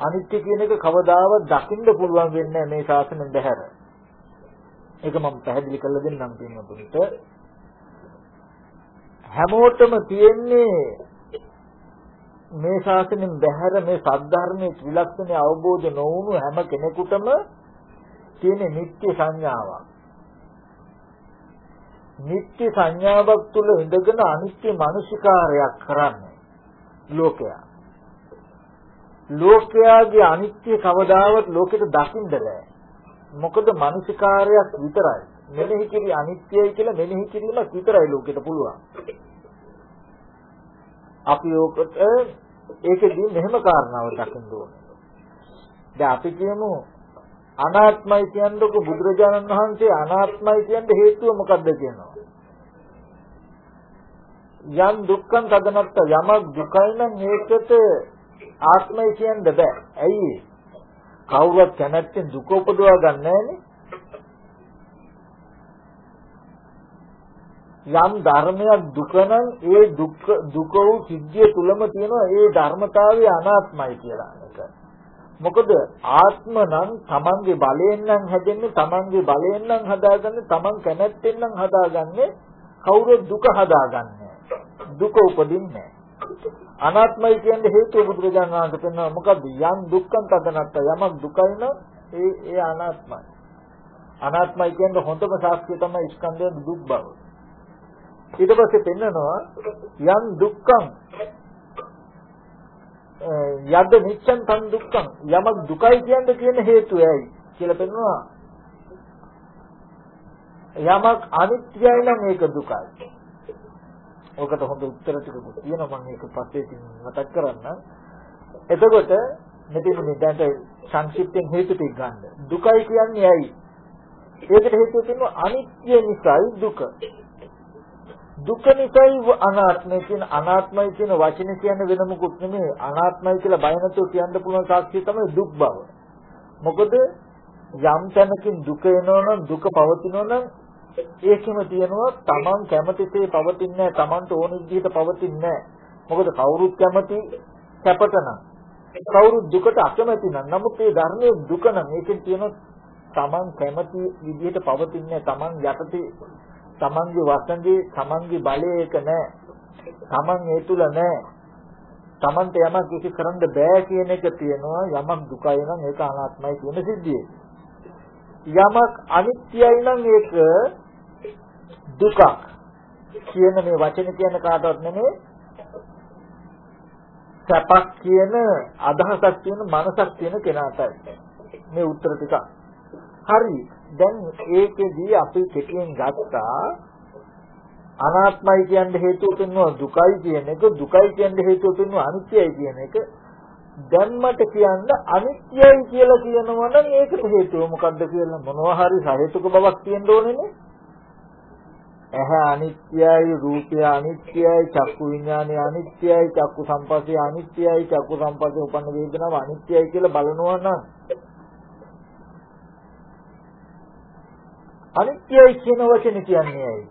අනිත්‍ය කියන එක කවදාවත් දකින්න පුළුවන් වෙන්නේ මේ ශාසනයෙන් බැහැර. ඒක මම පැහැදිලි කරලා දෙන්නම් පින්වතුන්ට. හැමෝටම තියෙන්නේ මේ ශාසනයෙන් බැහැර මේ සද්ධර්මයේ ත්‍රිලක්ෂණය අවබෝධ නොවුණු හැම කෙනෙකුටම තියෙන නිත්‍ය සංඥාවක්. නිත්‍ය සංඥාවක් තුළ ඉඳගෙන අනිත්‍ය මානසිකාරයක් කරන්නේ ලෝකයා. ලෝකයාගේ අනිත්‍ය කවදාවත් ලෝකෙට දකින්න බෑ. මොකද මානසිකාරයක් විතරයි. මෙනෙහි කිරි අනිත්‍යයි කියලා මෙනෙහි කිරීමක් විතරයි ලෝකෙට පුළුවන්. අපි ඕකට ඒකෙදී මෙහෙම කාරණාවක් දකින්න ඕනේ. දැන් අපි කියමු අනාත්මයි කියනකොට බුදුරජාණන් වහන්සේ අනාත්මයි කියන්න හේතුව මොකද්ද කියනවා. යම් දුක්ඛං තදනත්ත යමක් දුකයි නම් ඒකට ආත්මයි කියන්න බෑ. ඇයි කවුරුත් කැමැත්තෙන් දුක උපදවා ගන්න නෑනේ. යම් ධර්මයක් දුක නම් ඒ දුක් දුක වූ සිද්ධිය තුලම තියෙන ඒ ධර්මතාවය අනාත්මයි කියලා එක. මොකද ආත්ම නම් තමන්ගේ බලයෙන් නම් හැදෙන්නේ තමන්ගේ බලයෙන් නම් හදාගන්නේ තමන් කැමැත්තෙන් නම් හදාගන්නේ කවුරුත් දුක හදාගන්නේ දුක උපදින්නේ අනාත්මයි කියන්නේ හේතුව බුදුරජාණන් වහන්සේ පෙන්වනවා. මොකද යම් දුක්ඛං තදනත්ත යමක් දුකයි නම් ඒ ඒ අනාත්මයි. අනාත්මයි කියන්නේ හොඳම සාක්ෂිය තමයි ස්කන්ධයන් දුක් බව. ඊට පස්සේ පෙන්නනවා යම් දුක්ඛං යද්ද නිච්ඡං තන් දුක්ඛං යමක් දුකයි කියන්න කියන හේතුව ඇයි කියලා පෙන්වනවා. යමක් අනිත්‍යයි නම් ඒක දුකයි. ඔකට හොඳ උත්තර ටිකකුත් තියෙනවා මම ඒක පස්සේ මතක් කරන්නම් එතකොට මෙතන දැන්ට සංක්ෂිප්තෙන් හේතු ටික ගන්න. දුකයි කියන්නේ ඇයි? ඒකට හේතුව තියෙනවා අනිත්‍ය නිසායි දුක. දුක නිසායි අනාත්මය කියන අනාත්මයි කියන වචනේ කියන්නේ වෙන මොකුත් නෙමෙයි. අනාත්මයි කියලා බය නැතුව කියන්න පුළුවන් සාක්ෂිය තමයි දුක් බව. මොකද යම් තැනකින් දුක එනවනම් දුක පවතිනවනම් ඒකෙම තියෙනවා Taman කැමතිසේ පවතින්නේ නැහැ Tamanට ඕන විදිහට පවතින්නේ නැහැ. මොකද කවුරුත් කැමති කැපට නම් කවුරුත් දුකට අකමැති නම් නමුත් ඒ ධර්මයේ දුක නම් ඒකෙන් තියෙනවා Taman කැමති විදිහට පවතින්නේ Taman යටතේ තමන්ගේ වසඟේ තමන්ගේ බලය ඒක නෑ. තමන් ඒ තුල නෑ. තමන්ට යමක් කිසි කරන්න බෑ කියන එක තියෙනවා යමක් දුකයි නම් ඒක අනාත්මයි කියන සිද්ධිය. යමක් අනිත්‍යයි නම් ඒක දුකක් කියන මේ වචන කියන කාටවත් නෙමෙයි. සැපක් කියන අදහසක් තියෙන මනසක් තියෙන කෙනාටයි. මේ උත්තර ටික. හරි. දැන් ඒකෙදී අපි කෙටියෙන් ගත්තා. අනාත්මයි කියන හේතුව තුනව දුකයි කියන එක දුකයි කියන හේතුව තුනව අනිත්‍යයි කියන එක. දැන් මට කියන්න අනිත්‍යයි කියලා කියනවා නම් ඒකට හේතුව මොකද්ද කියලා මොනවා හරි සහේතුක බවක් තියෙන්න ඕනේනේ ඇහැ අනිත්‍යයි රූපය අනිත්‍යයි චක්කු විඥානය අනිත්‍යයි චක්කු සංපස්සේ අනිත්‍යයි චක්කු සංපස්සේ උපන්න වේදනාව අනිත්‍යයි කියලා බලනවා නම් අනිත්‍යයි කියන වචනේ කියන්නේ ඇයි?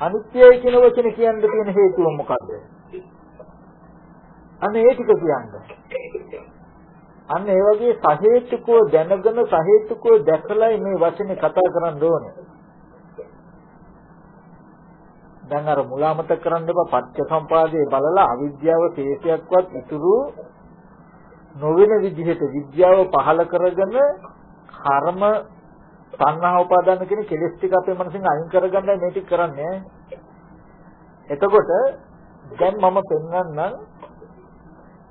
අනිත්‍යයි කියන වචනේ කියන්න තියෙන හේතුව මොකද්ද? අන්න ඒ ටික කියන්න. අන්න ඒ වගේ සහේතුකව දැනගෙන සහේතුකව දැකලායි මේ වචනේ කතා කරන්න ඕනේ. දැන් අර මුලාමත කරන්න එපා පත්‍ය සම්පාදයේ බලලා අවිද්‍යාව තේසයක්වත් ඉතුරු නොවන විදිහට විද්‍යාව පහල කරගෙන කර්ම තණ්හා උපාදාන කියන කෙලෙස් ටික අපේ මනසෙන් අයින් කරගන්නයි මේ ටික කරන්නේ. එතකොට දැන් මම පෙන්වන්නම්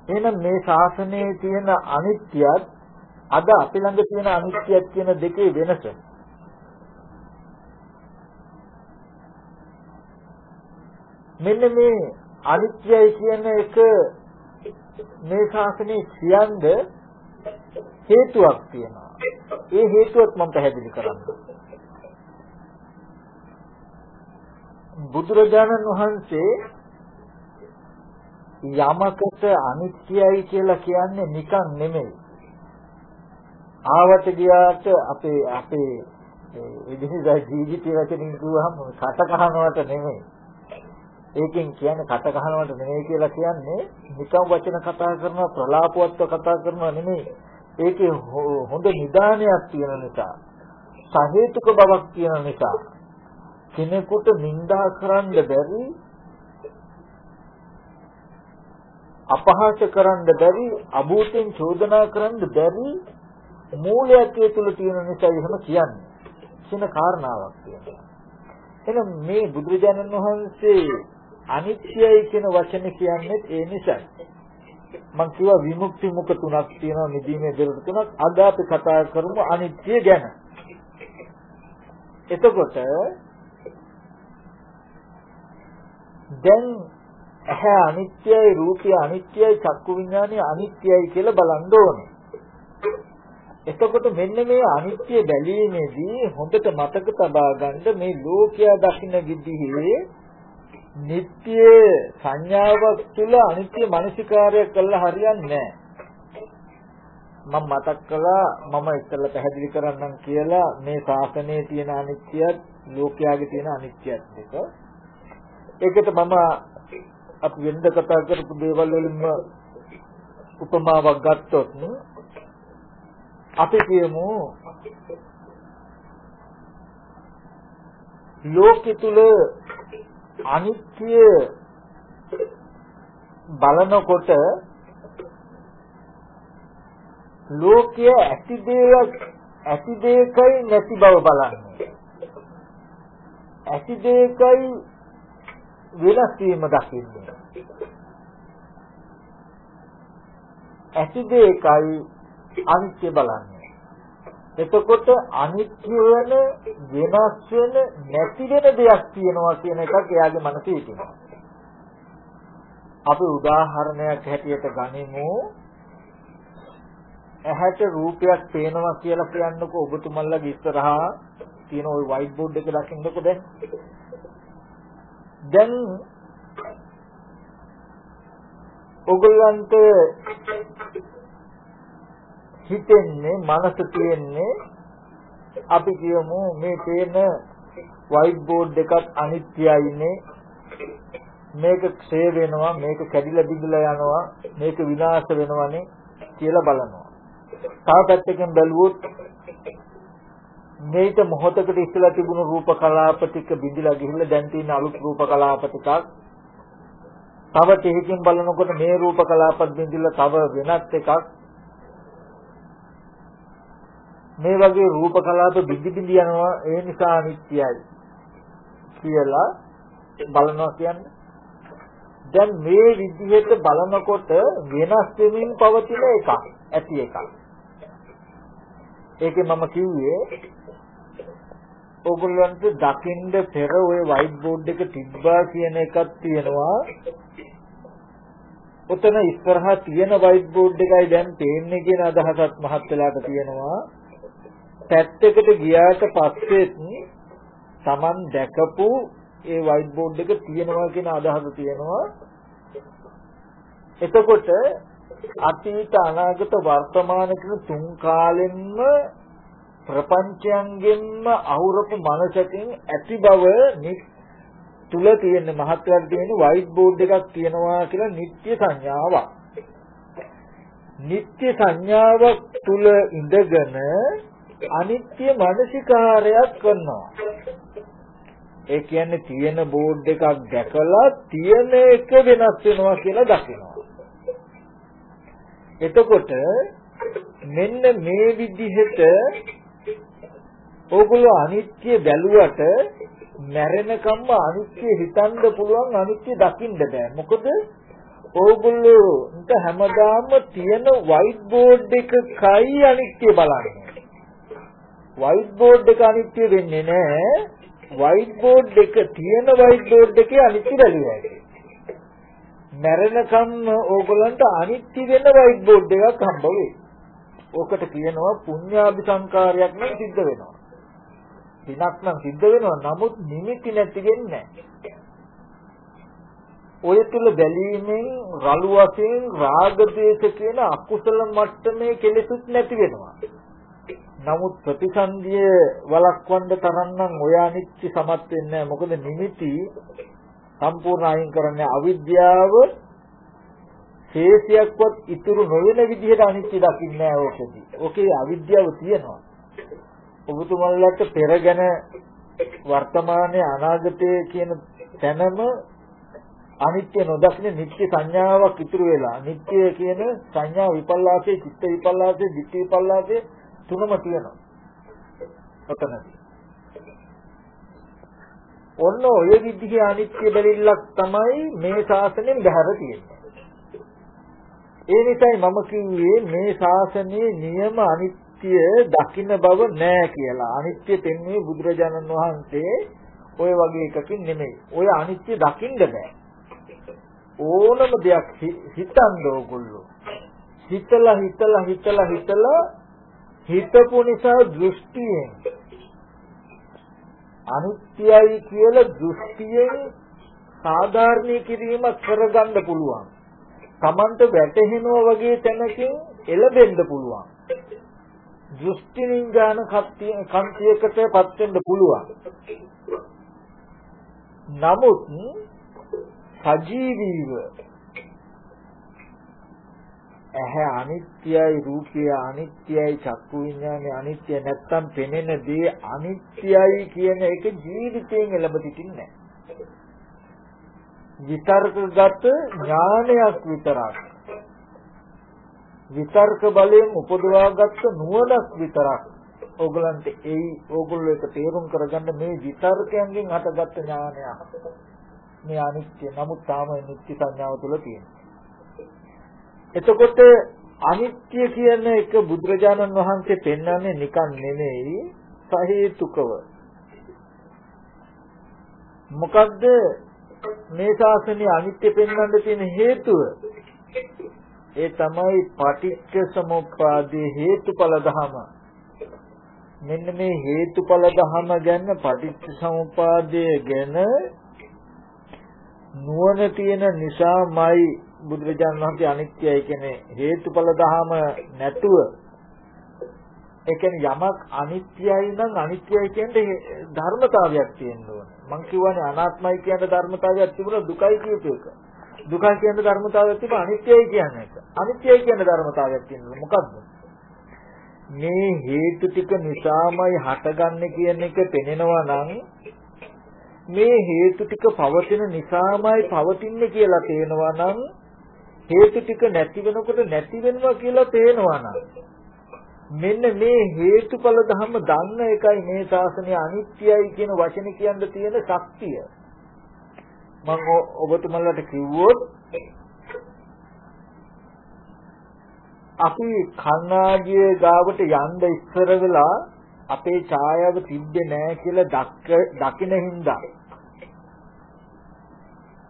එහෙනම් මේ ශාසනයේ තියෙන අනිත්‍යත් අද අපි ළඟ තියෙන අනිත්‍යත් කියන දෙකේ වෙනස. මෙන්න මේ අනිත්‍යයි කියන එක මේ ශාසනයේ කියන්න හේතුවක් තියෙනවා. ඒ හේතුවත් මම පැහැදිලි කරන්නම්. බුදුරජාණන් වහන්සේ යමකට අනිත්‍යයි කියලා කියන්නේ නිකන් නෙමෙයි. ආවට ගියාට අපේ අපේ එදිනෙදා ජීවිතය වශයෙන් කිව්වහම කට කහනවට නෙමෙයි. ඒකෙන් කියන්නේ කට කහනවට නෙමෙයි කියලා කියන්නේ නිකම් වචන කතා කරනවා ප්‍රලාපවත්ව කතා කරනවා නෙමෙයි. ඒකේ හොඳ නිදානයක් තියෙන නිසා සහේතුක බවක් තියෙන නිසා කෙනෙකුට නිඳා කරන්න බැරි අපහාස කරන්න බැරි අභූතෙන් චෝදනා කරන්න බැරි මූලයක් ඒ තුල තියෙන නිසා එහෙම කියන්නේ. කියන කාරණාවක් තියෙනවා. එහෙනම් මේ බුදුරජාණන් වහන්සේ අනිත්‍යයි කියන වචනේ කියන්නේ ඒ නිසායි. මම කිව්වා විමුක්ති මුඛ තුනක් තියෙනවා නිදීමේ දෙලට තුනක් අද අපි කතා කරමු අනිත්‍ය ගැන. එතකොට දැන් ඇහැ අනිත්‍යයි රූපය අනිත්‍යයි චක්කු විඥානය අනිත්‍යයි කියලා බලන්න ඕනේ. එතකොට මෙන්න මේ අනිත්‍ය බැලීමේදී හොඳට මතක තබා ගන්න මේ ලෝකයා දකින්න විදිහේ නিত্য සංඥාවක් තුළ අනිත්‍ය මානසිකාරයක් කළා හරියන්නේ නැහැ. මම මතක් කළා මම ඉස්සෙල්ලා පැහැදිලි කරන්නම් කියලා මේ ශාසනයේ තියෙන අනිත්‍යත් ලෝකයාගේ තියෙන අනිත්‍යත් දෙක. ඒකට මම අපි වෙනද කතා කරපු දේවල් වලින්ම උපමාවක් ගත්තොත් අපි කියමු ලෝකෙ තුල අනිත්‍ය බලනකොට ලෝකයේ ඇති දේයක් ඇති දෙයකයි නැති බව බලන්නේ. ඇති දෙයකයි වෙනස් වීම දකින්නේ. ඇති දෙයකයි අනිත්‍ය බලන්නේ. එතකොට අනිත්‍ය වෙන වෙනස් වෙන නැති වෙන දෙයක් තියෙනවා කියන එකක් එයාගේ මනසේ තියෙනවා. අපි උදාහරණයක් හැටියට ගනිමු ඇහැට රූපයක් පේනවා කියලා කියන්නකො ඔබතුමන්ලගේ ඉස්සරහා තියෙන ওই වයිට් බෝඩ් එක දකින්නකො දැන් දැන් ඔගලන්ට හිතෙන්නේ මනස තියෙන්නේ අපි කියමු මේ පේන වයිට් බෝඩ් එකක් අනිත්‍යයිනේ. මේක ක්ෂය වෙනවා මේක කැඩිලා බිඳලා යනවා මේක විනාශ වෙනවනේ කියලා බලනවා. තව පැත්තකින් බැලුවොත් මේිට මොහොතකට ඉස්සලා තිබුණු රූප කලාප ටික බිඳිලා ගිහිල්ලා දැන් තියෙන අලුත් රූප කලාප ටිකක්. තව ටිකකින් බලනකොට මේ රූප කලාපත් බිඳිලා තව වෙනත් එකක්. මේ වගේ රූප කලාප බිඳි බිඳි යනවා ඒ නිසා අනිත්‍යයි කියලා බලනවා කියන්නේ දැන් මේ විදිහට බලනකොට වෙනස් වෙමින් පවතින එකක් ඇති එකක් ඒකේ මම කිව්වේ ඕගොල්ලන්ට දකින්න පෙර ওই වයිට් බෝඩ් එක තිබ්බා කියන එකක් තියෙනවා. ඔතන ඉස්සරහා තියෙන වයිට් බෝඩ් එකයි දැන් පේන්නේ කියන අදහසත් මහත් වෙලාට තියෙනවා. පැත්තකට ගියාට පස්සෙත් Taman දැකපු ඒ වයිට් බෝඩ් එක තියෙනවා කියන අදහස තියෙනවා. එතකොට අතීත අනාගත වර්තමාන කියන තුන් කාලෙන්න ප්‍රපංචයන්ගෙන්ම අහුරපු මනසකින් ඇති බව තුල තියෙන මහත්වයක් තියෙන වයිට් බෝඩ් එකක් තියෙනවා කියලා නිත්‍ය සංඥාවක්. නිත්‍ය සංඥාවක් තුල ඉඳගෙන අනිත්‍ය මානසිකාරයක් කරනවා. ඒ කියන්නේ තියෙන බෝඩ් එකක් දැකලා තියෙන එක වෙනස් වෙනවා කියලා දකිනවා. එතකොට මෙන්න මේ විදිහට ඕගොල්ලෝ අනිත්‍ය බැලුවට මැරෙනකම්ම අනිත්‍ය හිතන්න පුළුවන් අනිත්‍ය දකින්න බෑ. මොකද ඕගොල්ලෝන්ට හැමදාම තියෙන වයිට් බෝඩ් එකකයි අනිත්‍ය බලන්නේ. වයිට් බෝඩ් එක අනිත්‍ය වෙන්නේ නෑ. වයිට් බෝඩ් එක තියෙන වයිට් බෝඩ් එකේ අනිත්‍ය බැලුවා. මැරෙනකම් ඕගොල්ලන්ට අනිත්‍ය වෙන වයිට් බෝඩ් එකක් හම්බ වෙයි. ඕකට කියනවා පුඤ්ඤාභි සංකාරයක් නම් සිද්ධ වෙනවා. දිනක් නම් සිද්ධ වෙනවා. නමුත් නිමිති නැති වෙන්නේ ඔය තුල බැලීමෙන් රළු වශයෙන් රාග දේශ කියන අකුසල මට්ටමේ කෙලෙසුත් නැති වෙනවා. නමුත් ප්‍රතිසන්දිය වළක්වන්න තරම් නම් ඔය අනිත්‍ය සමත් වෙන්නේ නැහැ. මොකද නිමිති සම්පූර්ණ අයින් කරන්නේ අවිද්‍යාව ශේෂයක්වත් ඉතුරු නොවන විදිහට අනිත්‍ය දකින්නේ නැහැ ඕකෙදි. ඕකේ අවිද්‍යාව තියෙනවා. ඔබතුමන්ලට පෙරගෙන වර්තමානයේ අනාගතයේ කියන තැනම අනිත්‍ය නොදකින නිත්‍ය සංඥාවක් ඉතුරු වෙලා නිත්‍ය කියන සංඥා විපල්ලාසයේ චිත්ත විපල්ලාසයේ ditthi විපල්ලාසයේ තුනම තියෙනවා. ඔතනදී ඔන්න ඔය විදිහේ අනිත්‍ය බැලිල්ලක් තමයි මේ ශාසනයෙන් බහැර තියෙන්නේ. ඒ නිසායි මම කිව්වේ මේ ශාසනයේ නියම අනිත්‍ය දකින්න බව නෑ කියලා. අනිත්‍ය පෙන්වන්නේ බුදුරජාණන් වහන්සේ ඔය වගේ එකකින් නෙමෙයි. ඔය අනිත්‍ය දකින්න බෑ. ඕනම දෙයක් හිතන්න ඕගොල්ලෝ. හිතලා හිතලා හිතලා හිතලා හිතපු නිසා දෘෂ්ටියෙන් අනිත්‍යයි කියලා දෘෂ්ටියෙන් සාධාරණී කිරීමක් කරගන්න පුළුවන්. Tamanට වැටහෙනවා වගේ තැනකින් එළබෙන්න පුළුවන්. දෘෂ්ටි නිඥාන කන්තියකටපත් වෙන්න පුළුවන්. නමුත් සජීවීව ඇහැ අනිත්‍යයි රූපය අනිත්‍යයි චක්කු විඥානය අනිත්‍ය නැත්තම් පෙනෙන දේ අනිත්‍යයි කියන එක ජීවිතයෙන් එළඹ සිටින්නේ විතර්කගත ඥානයක් විතරක්. විතර්ක බලයෙන් උපදවාගත්ත නුවණක් විතරක්. ඕගලන්ට එයි ඕගොල්ලෝ ඒක තේරුම් කරගන්න මේ විතර්කයන්ගෙන් හටගත්ත ඥානයක්. මේ අනිත්‍ය. නමුත් තාම නිත්‍ය සංඥාව තුළ තියෙනවා. එතකොට අනිත්‍ය කියන එක බුදුරජාණන් වහන්සේ පෙන්වන්නේ නිකන් නෙමෙයි සහේතුකව. මොකද්ද මේ ශාසනයේ අනිත්‍ය පෙන්වන්න තියෙන හේතුව? ඒ තමයි පටිච්ච සමුප්පාදේ හේතුඵල ධම. මෙන්න මේ හේතුඵල ධම ගැන පටිච්ච සමුප්පාදය ගැන නුවණ තියෙන නිසාමයි බුදුරජාණන් වහන්සේ අනිත්‍යයි කියන්නේ හේතුඵල ධහම නැතුව ඒ කියන්නේ යමක් අනිත්‍යයි නම් අනිත්‍යයි කියන්නේ ධර්මතාවයක් තියෙන්න ඕනේ. මං කියවනේ අනාත්මයි කියන ධර්මතාවයක් තිබුණා දුකයි කියපු එක. දුකයි කියන ධර්මතාවයක් තිබුණා අනිත්‍යයි කියන එක. අනිත්‍යයි කියන ධර්මතාවයක් තියෙනවා. මොකද්ද? මේ හේතු ටික නිසාමයි හටගන්නේ කියන එක පෙනෙනවා නම් මේ හේතු ටික පවතින නිසාමයි පවතින්නේ කියලා තේනවා නම් හේතු ටික නැති වෙනකොට නැති වෙනවා කියලා පේනවා නම් මෙන්න මේ හේතුඵල ධර්ම දන්න එකයි මේ ශාසනය අනිත්‍යයි කියන වචනේ කියන්න තියෙන ශක්තිය. මම ඔබතුමලට කිව්වොත් අපි කන්නාඩියේ ගාවට යන්න ඉස්සර වෙලා අපේ ඡායාව තිබ්බේ නැහැ කියලා දකින හින්දා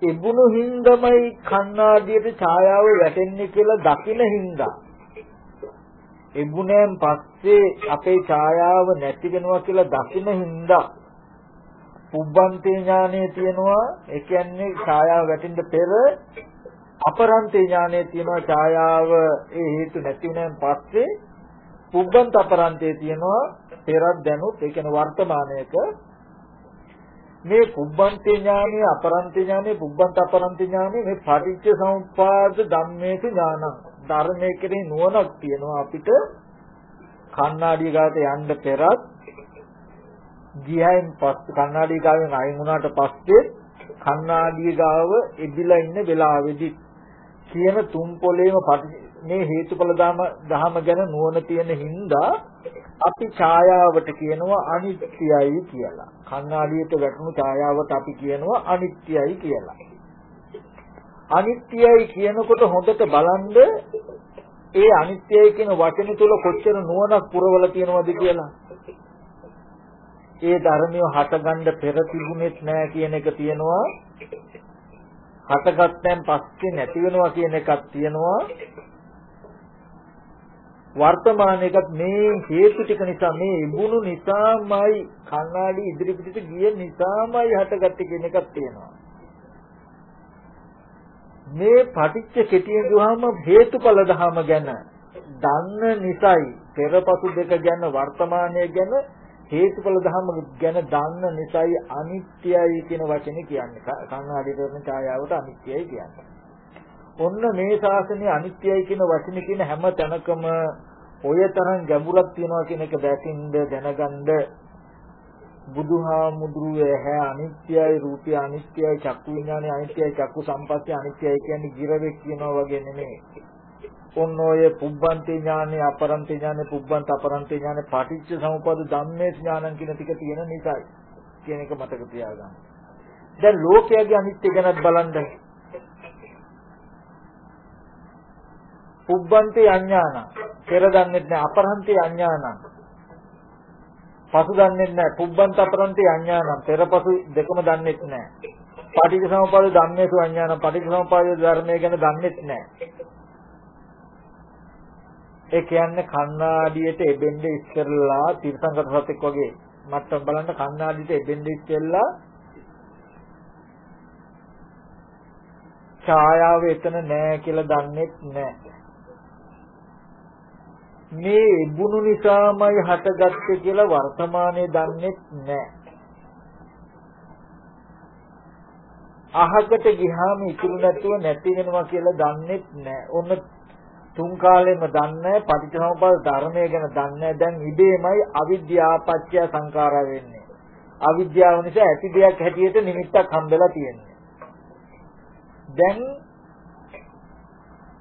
තිබුණු හින්දමයි කණ්ණාඩියට ඡායාව වැටෙන්නේ කියලා දකින හින්දා. තිබුණෙන් පස්සේ අපේ ඡායාව නැති වෙනවා කියලා දකින හින්දා පුබ්බන්තේ ඥානය තියෙනවා. ඒ කියන්නේ ඡායාව වැටෙන්න පෙර අපරන්තේ ඥානය තියෙනවා. ඡායාව ඒ හේතු නැති වුණාන් පස්සේ පුබ්බන්ත අපරන්තේ තියෙනවා. පෙරක් දැනුත් ඒ කියන්නේ වර්තමානයක මේ පුබ්බන්ති ඥානෙ අපරන්ති ඥානෙ පුබ්බන්ත අපරන්ති ඥානෙ මේ පටිච්ච සමුප්පාද ධම්මේසු ඥානං. ධර්මයේ කෙරේ නුවණක් තියෙනවා අපිට. කන්නාඩිය ගාට යන්න පෙරත් ගියයින් පස්සේ කන්නාඩිය ගාවෙන් අයින් වුණාට පස්සේ කන්නාඩිය ගාව එදිලා ඉන්න වෙලාවේදී කියන තුන් පොලේම මේ හේතුඵල දහම ගැන නුවණ තියෙන හින්දා අපි ඡායාවට කියනවා අනිත්‍යයි කියලා. කණ්ණාඩියට වැටුණු ඡායාවට අපි කියනවා අනිත්‍යයි කියලා. අනිත්‍යයි කියනකොට හොඳට බලන්න ඒ අනිත්‍යයි කියන වචනේ තුල කොච්චර නුවණක් පුරවලා තියෙනවද කියලා. ඒ ධර්මිය හටගන්න පෙර තිබුණෙත් නෑ කියන එක තියෙනවා. හටගත්තෙන් පස්සේ නැති වෙනවා කියන එකක් තියෙනවා. වර්තමානයේකත් මේ හේතු ටික නිසා මේ ඉබුණු නිසාමයි කණ්ණාඩි ඉදිරි පිටට ගිය නිසාමයි හටගත්තේ කියන එකක් තියෙනවා. මේ පටිච්ච කෙටියෙන් ගුවාම හේතුඵල ධහම ගැන දන්න නිසායි පෙරපසු දෙක ගැන වර්තමානය ගැන හේතුඵල ධහම ගැන දන්න නිසායි අනිත්‍යයි කියන වචනේ කියන්නේ. කණ්ණාඩි කරන ඡායාවට අනිත්‍යයි කියන්නේ. ඔන්න මේ ශාසනය අනිත්‍යයි කියන වචනේ කියන හැම තැනකම ඔය තරම් ගැඹුරක් තියනවා කියන එක දැකින්ද දැනගන්න බුදුහාමුදුරුවෝ හැ අනිත්‍යයි රූපය අනිත්‍යයි චක්කු විඥානය අනිත්‍යයි චක්කු සම්පස්සේ අනිත්‍යයි කියන්නේ ගිරවෙක් කියනවා වගේ නෙමෙයි. ඔන්න ඔය පුබ්බන්ති ඥානෙ අපරන්ති ඥානෙ පුබ්බන්ත අපරන්ති ඥානෙ පටිච්ච සමුප්පාද ධම්මේ ඥානං කියන ටික තියෙන නිසායි කියන එක මතක තියාගන්න. දැන් ලෝකයේ අනිත්‍ය ගැනත් බලන්න පුබ්බන්තේ අඥානං. පෙර දන්නෙත් නැහැ අපරහන්තේ අඥානං. පසු දන්නෙත් නැහැ පුබ්බන්ත අපරහන්තේ අඥානං. පෙරපසු දෙකම දන්නෙත් නැහැ පටිච්ච සමුප්පාද ධම්මේසු අඥානං. පටිච්ච සමුප්පාද ධර්මය ගැන දන්නෙත් නැහැ ඒ කියන්නේ කණ්ණාඩියට එබෙන්ද ඉස්සරලා තිරසංගත සතෙක් වගේ. මට්ටම් බලන්න කණ්ණාඩියට එබෙන්ද ඉස්සෙල්ලා ඡායාව එතන නෑ කියලා දන්නෙත් නෑ. මේ ඉබුණු නිසාමයි හටගත්තේ කියලා වර්තමානයේ දන්නේ නැහැ. අහකට ගියාම ඉතුරු නැතුව නැති වෙනවා කියලා දන්නේ නැහැ. ඔන්න තුන් කාලෙම දන්නේ පටිච්චසමුප්පාද ධර්මය ගැන දන්නේ දැන් ඉබේමයි අවිද්‍යාපච්චය සංඛාරය වෙන්නේ. අවිද්‍යාව නිසා ඇති දෙයක් හැටියට නිමිත්තක් හම්බෙලා තියෙන්නේ. දැන්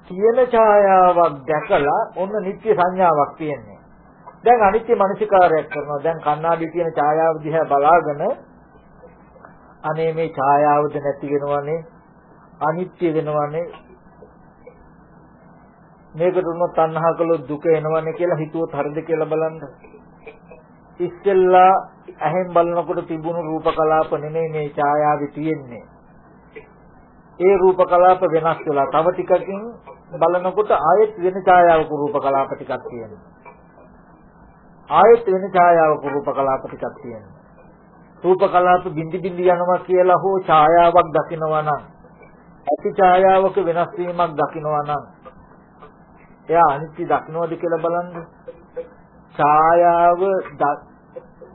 තියෙන ඡායාවක් දැකලා ඔන්න නිත්‍ය සංඥාවක් තියෙන්නේ. දැන් අනිත්‍ය මනසිකාරයක් කරනවා. දැන් කණ්ණාඩි තියෙන ඡායාව දිහා බලාගෙන අනේ මේ ඡායාවද නැති වෙනවනේ අනිත්‍ය වෙනවනේ මේකට උනොත් තණ්හා කළොත් දුක එනවනේ කියලා හිතුවොත් හරිද කියලා බලන්න. ඉස්සෙල්ලා ඇහෙන් බලනකොට තිබුණු රූප කලාප නෙමෙයි මේ ඡායාවේ තියෙන්නේ. ඒ රූප කලාප වෙනස් වෙලා තව ටිකකින් බලනකොට ආයෙත් වෙන ඡායාවක රූප කලාප ටිකක් තියෙනවා. ආයෙත් වෙන ඡායාවක රූප කලාප ටිකක් තියෙනවා. රූප කලාප බින්දි බින්දි යනවා කියලා හෝ ඡායාවක් දකිනවා නම් ඇති ඡායාවක වෙනස් වීමක් දකිනවා නම් එයා අනිත්‍ය දකින්නවද කියලා බලන්න. ඡායාව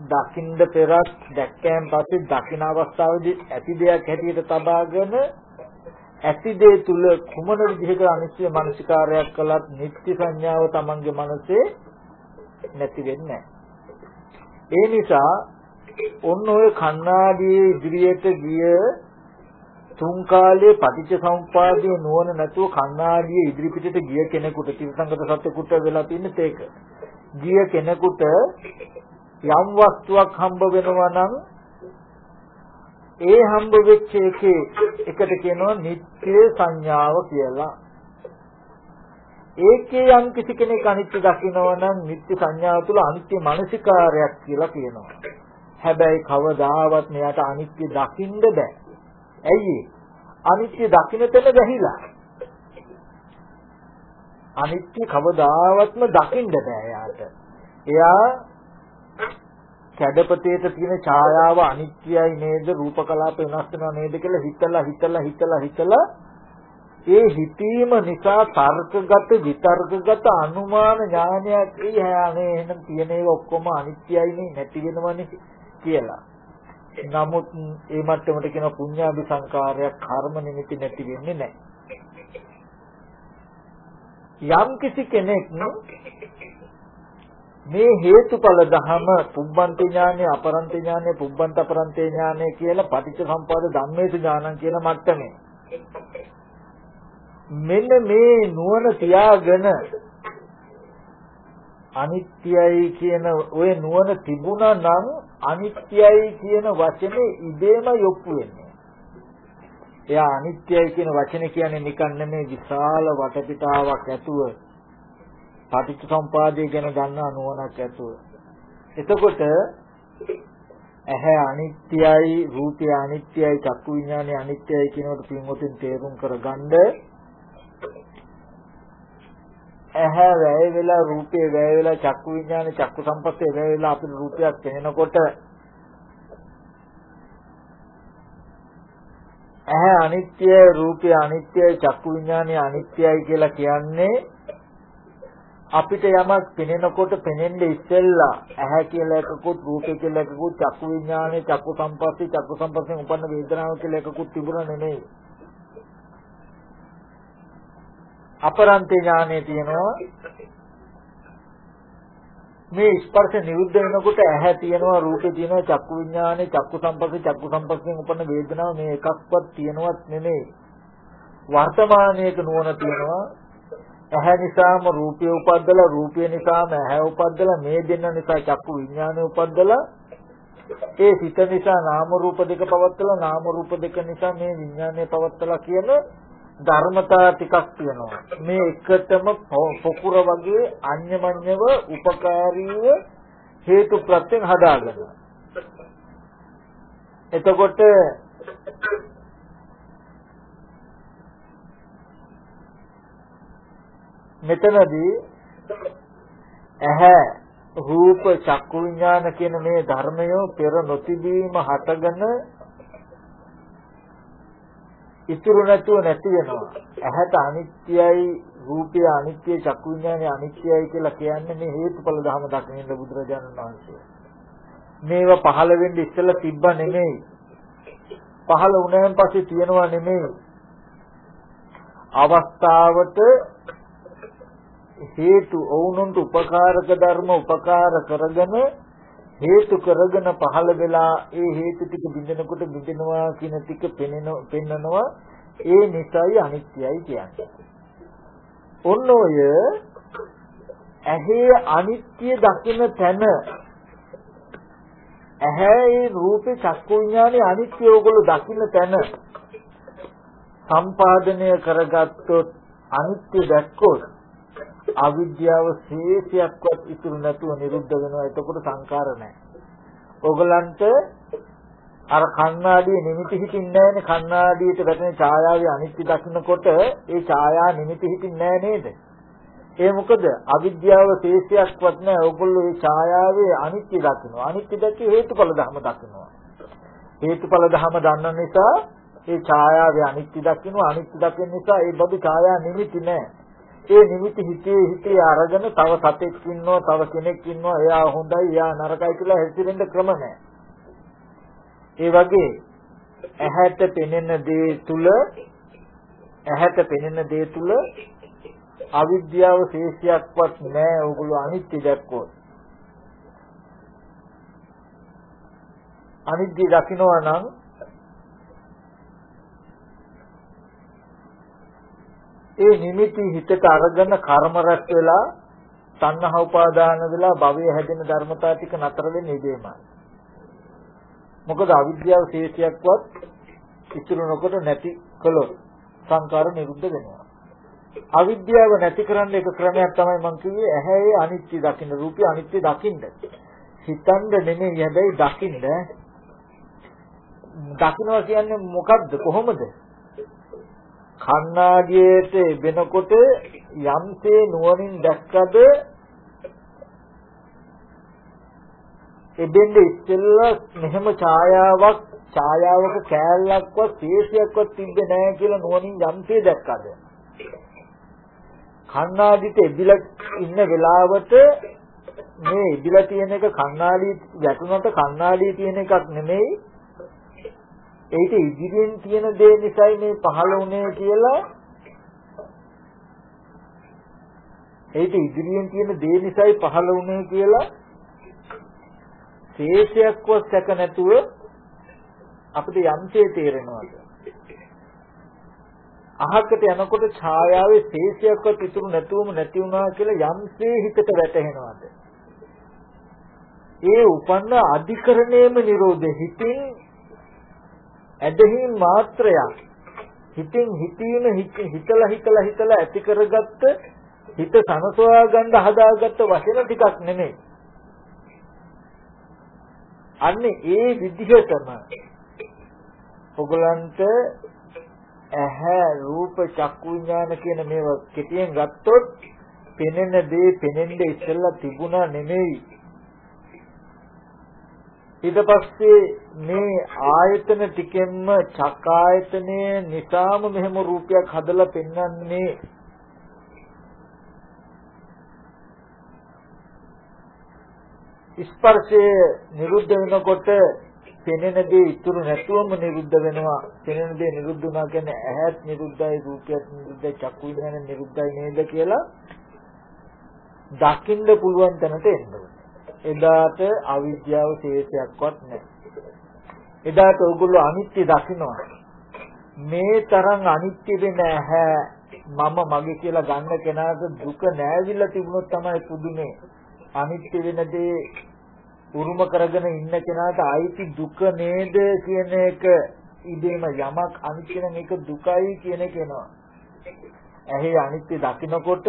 දකින්න පෙරත් දැක්කයන් පස්සේ දකින්න අවස්ථාවේදී ඇති දෙයක් හැටියට තබාගෙන ඇති දේ තුල කුමන විදිහක අනිත්‍ය මානසිකාරයක් කළත් නිත්‍ය සංඥාව Tamange මනසේ නැති වෙන්නේ ඒ නිසා ඔන්න ඔය කණ්ණාඩියේ ඉදිරියට ගිය තුන් කාලයේ පටිච්ච සමුප්පාදයේ නුවණ නැතුව කණ්ණාඩියේ ඉදිරි පිටට ගිය කෙනෙකුට තිරසංගත සත්‍යකුට වෙලා තින්නේ ඒක. ගිය කෙනෙකුට යම් වස්තුවක් හම්බ වෙනවා නම් ඒ හම්බ වෙච්ච එකේ එකට කියනවා නිත්‍ය සංඥාව කියලා. ඒකේ යම් කිසි කෙනෙක් අනිත්‍ය දකිනවා නම් නිත්‍ය සංඥාව තුළ අනිත්‍ය මානසිකාරයක් කියලා කියනවා. හැබැයි කවදාවත් මෙයාට අනිත්‍ය දකින්න බෑ. ඇයි අනිත්‍ය දකින්න තැන වැහිලා. අනිත්‍ය කවදාවත්ම දකින්න බෑ යාට. එයා කැඩපතේට තියෙන ඡායාව අනිත්‍යයි නේද රූප කලාප වෙනස් වෙනවා නේද කියලා හිතලා හිතලා හිතලා හිතලා ඒ හිතීම නිසා තර්කගත විතර්කගත අනුමාන ඥානයක් එයි හැනේ එහෙනම් තියෙන ඒවා ඔක්කොම අනිත්‍යයිනේ නැති වෙනවනේ කියලා. නමුත් ඒ මට්ටමට කියන පුඤ්ඤාභි සංකාරයක් කර්ම නිමිති නැති වෙන්නේ නැහැ. යම් කිසි කෙනෙක් මේ හේතුඵල ධම පුබ්බන්ති ඥානෙ අපරන්ති ඥානෙ පුබ්බන්ත අපරන්ති ඥානෙ කියලා පටිච්ච සම්පදාය ධම්මේසු ඥානං කියන මට්ටමේ මෙන්න මේ නුවණ තියාගෙන අනිත්‍යයි කියන ওই නුවණ තිබුණා නම් අනිත්‍යයි කියන වචනේ ඉබේම යොප්පු වෙන්නේ. එයා අනිත්‍යයි කියන වචනේ කියන්නේ නිකන් නෙමෙයි විශාල වටපිටාවක් ඇතුව පටිච්චසමුපාදය ගැන දන්නා නුවණක් ඇතුව. එතකොට ඇහැ අනිත්‍යයි, රූපය අනිත්‍යයි, චක්කු විඥානය අනිත්‍යයි කියනකොට පින්වතුන් තේරුම් කරගන්න ඇහැ වැය වෙලා රූපේ වැය වෙලා චක්කු විඥානේ චක්කු සම්පස්සේ වැය වෙලා අපිට රූපයක් පෙනෙනකොට ඇහැ අනිත්‍යයි රූපය අනිත්‍යයි චක්කු විඥානේ අනිත්‍යයි කියලා කියන්නේ අපිට යමක් පෙනෙනකොට පෙනෙන්නේ ඉස්සෙල්ලා ඇහැ කියලා එකකුත් රූපය කියලා එකකුත් චක්කු විඥානේ චක්කු සම්පස්සේ චක්කු සම්පස්සේ උපන්න වේදනාව කියලා එකකුත් තිබුණා නෙමෙයි. අපරන්තේ ඥානය තියෙනවා. මේ ස්පර්ශ නිරුද්ධ වෙනකොට ඇහැ තියෙනවා රූපේ තියෙනවා චක්කු විඥානේ චක්කු සංපස්සේ චක්කු සංපස්යෙන් උපන්න වේදනාව මේ එකක්වත් තියෙනවත් නෙමෙයි. වර්තමානයේක නුවණ තියෙනවා. ඇහැ නිසාම රූපය උපද්දලා රූපය නිසාම ඇහැ උපද්දලා මේ දෙන්න නිසා චක්කු විඥානය උපද්දලා ඒ සිත නිසා නාම රූප දෙක පවත්තලා නාම රූප දෙක නිසා මේ විඥානය පවත්තලා කියන ධර්මතා ටිකක් තියෙනවා. මේ එකටම පොකුර වගේ අන්‍යමඤ්‍යව උපකාරීව හේතු ප්‍රත්‍යයෙන් හදාගන්න. එතකොට මෙතනදී ඇහැ රූප චක්කු විඥාන කියන මේ ධර්මය පෙර නොතිබීම හටගෙන ඉතුරු නැතුව නැති වෙනවා. ඇහැට අනිත්‍යයි රූපය අනිත්‍ය චක්කු විඥානය අනිත්‍යයි කියලා කියන්නේ මේ හේතුඵල ධම දකින්න බුදුරජාණන් වහන්සේ. මේවා පහළ වෙන්න ඉස්සෙල්ලා තිබ්බ නෙමෙයි. පහළ වුණාන් පස්සේ තියෙනවා නෙමෙයි. අවස්ථාවට හේතු ඔවුන්ට උපකාරක ධර්ම උපකාර කරගෙන හේතු කරගෙන පහළ වෙලා ඒ හේතු ටික බින්දනකොට බින්දනවා කියන ටික පෙනෙන පෙන්නනවා ඒ නිසයි අනිත්‍යයි කියන්නේ. ඔන්න ඔය ඇහි අනිත්‍ය දකින තැන ඇහැයි රූපේ චක්කු විඥානේ අනිත්‍ය ඕගොල්ලෝ දකින්න තැන සම්පාදනය කරගත්තොත් අනිත්‍ය දැක්කොත් අවිද්‍යාව ශේෂයක්වත් ඉතුරු නැතුව නිරුද්ධ වෙනවා එතකොට සංකාර නැහැ. ඕගලන්ට අර කණ්ණාඩියේ නිමිති හිතින්නේ නැහැනේ කණ්ණාඩියට වැටෙන ඡායාවේ අනිත්‍ය දකින්නකොට ඒ ඡායා නිමිති හිතින්නේ නැහැ නේද? ඒ මොකද අවිද්‍යාව ශේෂයක්වත් නැහැ. ඕගොල්ලෝ මේ ඡායාවේ අනිත්‍ය දකිනවා. අනිත්‍ය දැක්කේ හේතුඵල ධර්ම දකිනවා. හේතුඵල ධර්ම දන්න නිසා ඒ ඡායාවේ අනිත්‍ය දකිනවා. අනිත්‍ය දකින නිසා ඒ බඳු ඡායා නිමිති නැහැ. ඒ නිමිති හිතේ හිතේ අරගෙන තව සතෙක් ඉන්නවා තව කෙනෙක් ඉන්නවා එයා හොඳයි එයා නරකයි කියලා හැසිරෙන්න ක්‍රම නැහැ. ඒ වගේ ඇහැට පෙනෙන දේ තුල ඇහැට පෙනෙන දේ තුල අවිද්‍යාව ශේෂයක්වත් නැහැ ඕගොල්ලෝ අනිත්‍ය දැක්කොත්. අනිත්‍ය දකින්නවා නම් ඒ නිමිති හිතට අරගෙන කර්ම රැස් වෙලා තණ්හා උපාදාන වෙලා භවය හැදෙන ධර්මතා ටික නතර වෙන්නේ ඉබේමයි. මොකද අවිද්‍යාව ශේෂයක්වත් ඉතුරු නොකොට නැති කළොත් සංකාර නිරුද්ධ වෙනවා. අවිද්‍යාව නැති කරන්න එක ක්‍රමයක් තමයි මම කිව්වේ ඇහැේ අනිත්‍ය දකින්න රූපේ අනිත්‍ය දකින්න. හිතන්න නෙමෙයි හැබැයි දකින්න. දකින්නවා කියන්නේ මොකද්ද කොහොමද? කණ්ණාඩියට වෙනකොට යම්සේ නුවණින් දැක්කද එබෙන්ද ඉස්සෙල්ලා මෙහෙම ඡායාවක් ඡායාවක කෑල්ලක්වත් ශේෂයක්වත් තිබ්බේ නැහැ කියලා නුවණින් යම්සේ දැක්කද? කණ්ණාඩිට එදිලා ඉන්න වෙලාවට මේ එදිලා තියෙන එක කණ්ණාඩි වැටුණට කණ්ණාඩියේ තියෙන එකක් නෙමෙයි. ඒක ඉදිරියෙන් තියෙන දේ නිසායි මේ පහළ වුණේ කියලා ඒක ඉදිරියෙන් තියෙන දේ නිසායි පහළ වුණේ කියලා ශේෂයක්වත් සැක නැතුව අපිට යම්සේ තේරෙනවාද? අහකට යනකොට ඡායාවේ ශේෂයක්වත් ඉතුරු නැතුවම නැති වුණා කියලා යම්සේ හිතට වැටහෙනවාද? ඒ උපන්න අධිකරණයම නිරෝධ හිතින් ඇදහිම් මාත්‍රයක් හිතින් හිතීම හිතලා හිතලා හිතලා ඇති කරගත්ත හිත සනසවා ගන්න හදාගත්ත වචන ටිකක් නෙමෙයි. අන්නේ ඒ විදිහටම ඔගලන්ට ඇහැ රූප චක්කු විඥාන කියන මේවා කෙටියෙන් ගත්තොත් පෙනෙන දේ පෙනෙන්නේ ඉස්සෙල්ලා තිබුණා නෙමෙයි ඊට පස්සේ මේ ආයතන ටිකෙන්ම චක් ආයතනය නිසාම මෙහෙම රූපයක් හදලා පෙන්වන්නේ. ස්පර්ශය නිරුද්ධ වෙනකොට පෙනෙන දේ ඉතුරු නැතුවම නිරුද්ධ වෙනවා. පෙනෙන දේ නිරුද්ධ වුණා කියන්නේ ඇහත් නිරුද්ධයි රූපයත් නිරුද්ධයි චක්කු විඥාන නිරුද්ධයි නේද කියලා දකින්න පුළුවන් තැනට එන්න ඕනේ. එදාට අවිද්‍යාව ශේෂයක්වත් නැහැ. එදාට ඕගොල්ලෝ අනිත්‍ය දකිනවා. මේ තරම් අනිත්‍ය වෙන ඇහැ මම මගේ කියලා ගන්න කෙනාට දුක නෑවිලා තිබුණොත් තමයි පුදුමේ. අනිත්‍ය වෙන දේ උරුම කරගෙන ඉන්න කෙනාට ආයිති දුක නේද කියන එක ඉබේම යමක් අනිත්‍ය නම් ඒක දුකයි කියන එක එනවා. ඇහි අනිත්‍ය දකිනකොට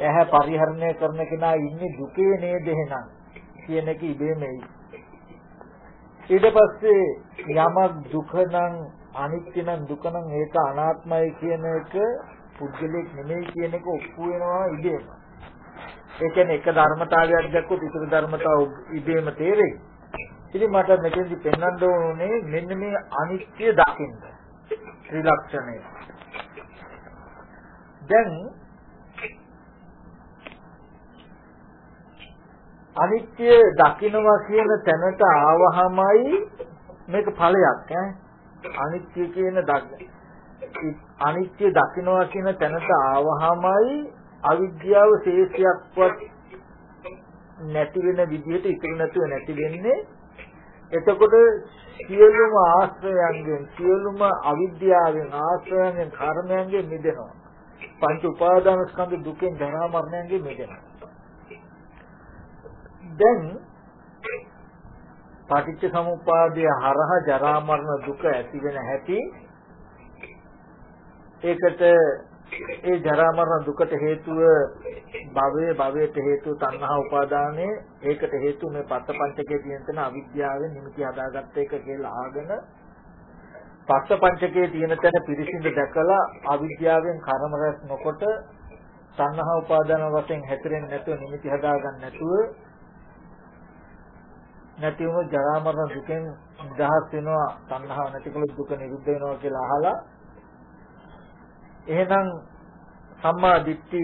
ඇහැ පරිහරණය කරන කෙනා ඉන්නේ දුකේ නේද එහෙනම් කියන එක ඉබේම එයි. ඊට පස්සේ යමක් දුක නම් අනිත්‍ය නම් දුක නම් ඒක අනාත්මයි කියන එක පුද්ගලික නෙමෙයි කියන එක ඔප්පු වෙනවා ඉබේම. ඒ කියන්නේ එක ධර්මතාවයක් දැක්කොත් ඉතුරු ධර්මතාව ඉබේම තේරෙයි. ඉතින් මට මෙතෙන්දි පෙන්වන්න ඕනේ මෙන්න මේ අනිත්‍ය දකින්න. ත්‍රිලක්ෂණය. දැන් අනිත්‍ය දකින්නවා කියන තැනට ආවහමයි මේක ඵලයක් ඈ. අනිත්‍ය කියන අනිත්‍ය දකින්නවා කියන තැනට ආවහමයි අවිද්‍යාව ශේෂයක්වත් නැති වෙන විදිහට ඉතුරු නැතුව නැති වෙන්නේ. එතකොට සියලුම ආශ්‍රයයන්ගෙන් සියලුම අවිද්‍යාවෙන් ආශ්‍රයයන්ගෙන් කර්මයන්ගෙන් මිදෙනවා. පංච උපාදාන ස්කන්ධ දුකෙන් ජරා මරණයන්ගෙන් මිදෙනවා. දැන් පටිච්ච සමුප්පාදය හරහා ජරා මරණ දුක ඇති වෙන හැටි ඒකට ඒ ජරා මරණ දුකට හේතුව භවයේ භවයට හේතුව තණ්හා උපාදානයේ ඒකට හේතුව මේ පස්ස පංචකයේ තියෙන තැන අවිද්‍යාවෙන් නිමිති හදාගත්ත එක කියලා ආගෙන පස්ස පංචකයේ තියෙන තැන පිරිසිඳ දැකලා අවිද්‍යාවෙන් කර්ම රැස් නොකොට තණ්හා උපාදාන වශයෙන් හැතරෙන්නේ නැතුව නිමිති හදාගන්න නැතුව නැති වුණොත් ජරා මරණ දුකෙන් නිදහස් වෙනවා තණ්හාව නැතිකොල දුක නිරුද්ධ වෙනවා කියලා අහලා එහෙනම් සම්මා දිට්ඨි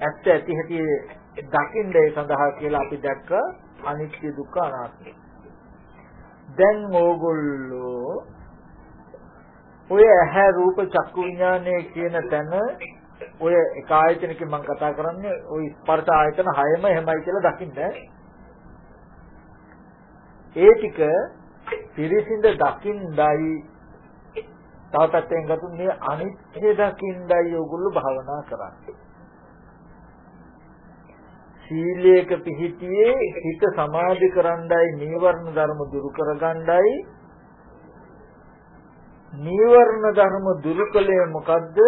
ඇත්ත ඇති හැටි දකින්න ඒ සඳහා කියලා අපි දැක්ක අනිත්‍ය දුක්ඛ අනාත්ම. දැන් ඕගොල්ලෝ ඔය ඇහැ රූප චක්කු විඥානය කියන තැන ඔය එක ආයතනකින් මම කතා කරන්නේ ওই ස්පර්ශ ආයතන හයම එහෙමයි කියලා දකින්න ඒ ටික පිරිසිඳ දකින්දයි තව පැත්තෙන් ගත්තොත් මේ අනිත්‍ය දකින්දයි ඕගොල්ලෝ භාවනා කරන්නේ. සීලයක පිහිටියේ හිත සමාධි කරන්නයි නීවරණ ධර්ම දුරු කරගන්නයි නීවරණ ධර්ම දුරු කළේ මොකද්ද?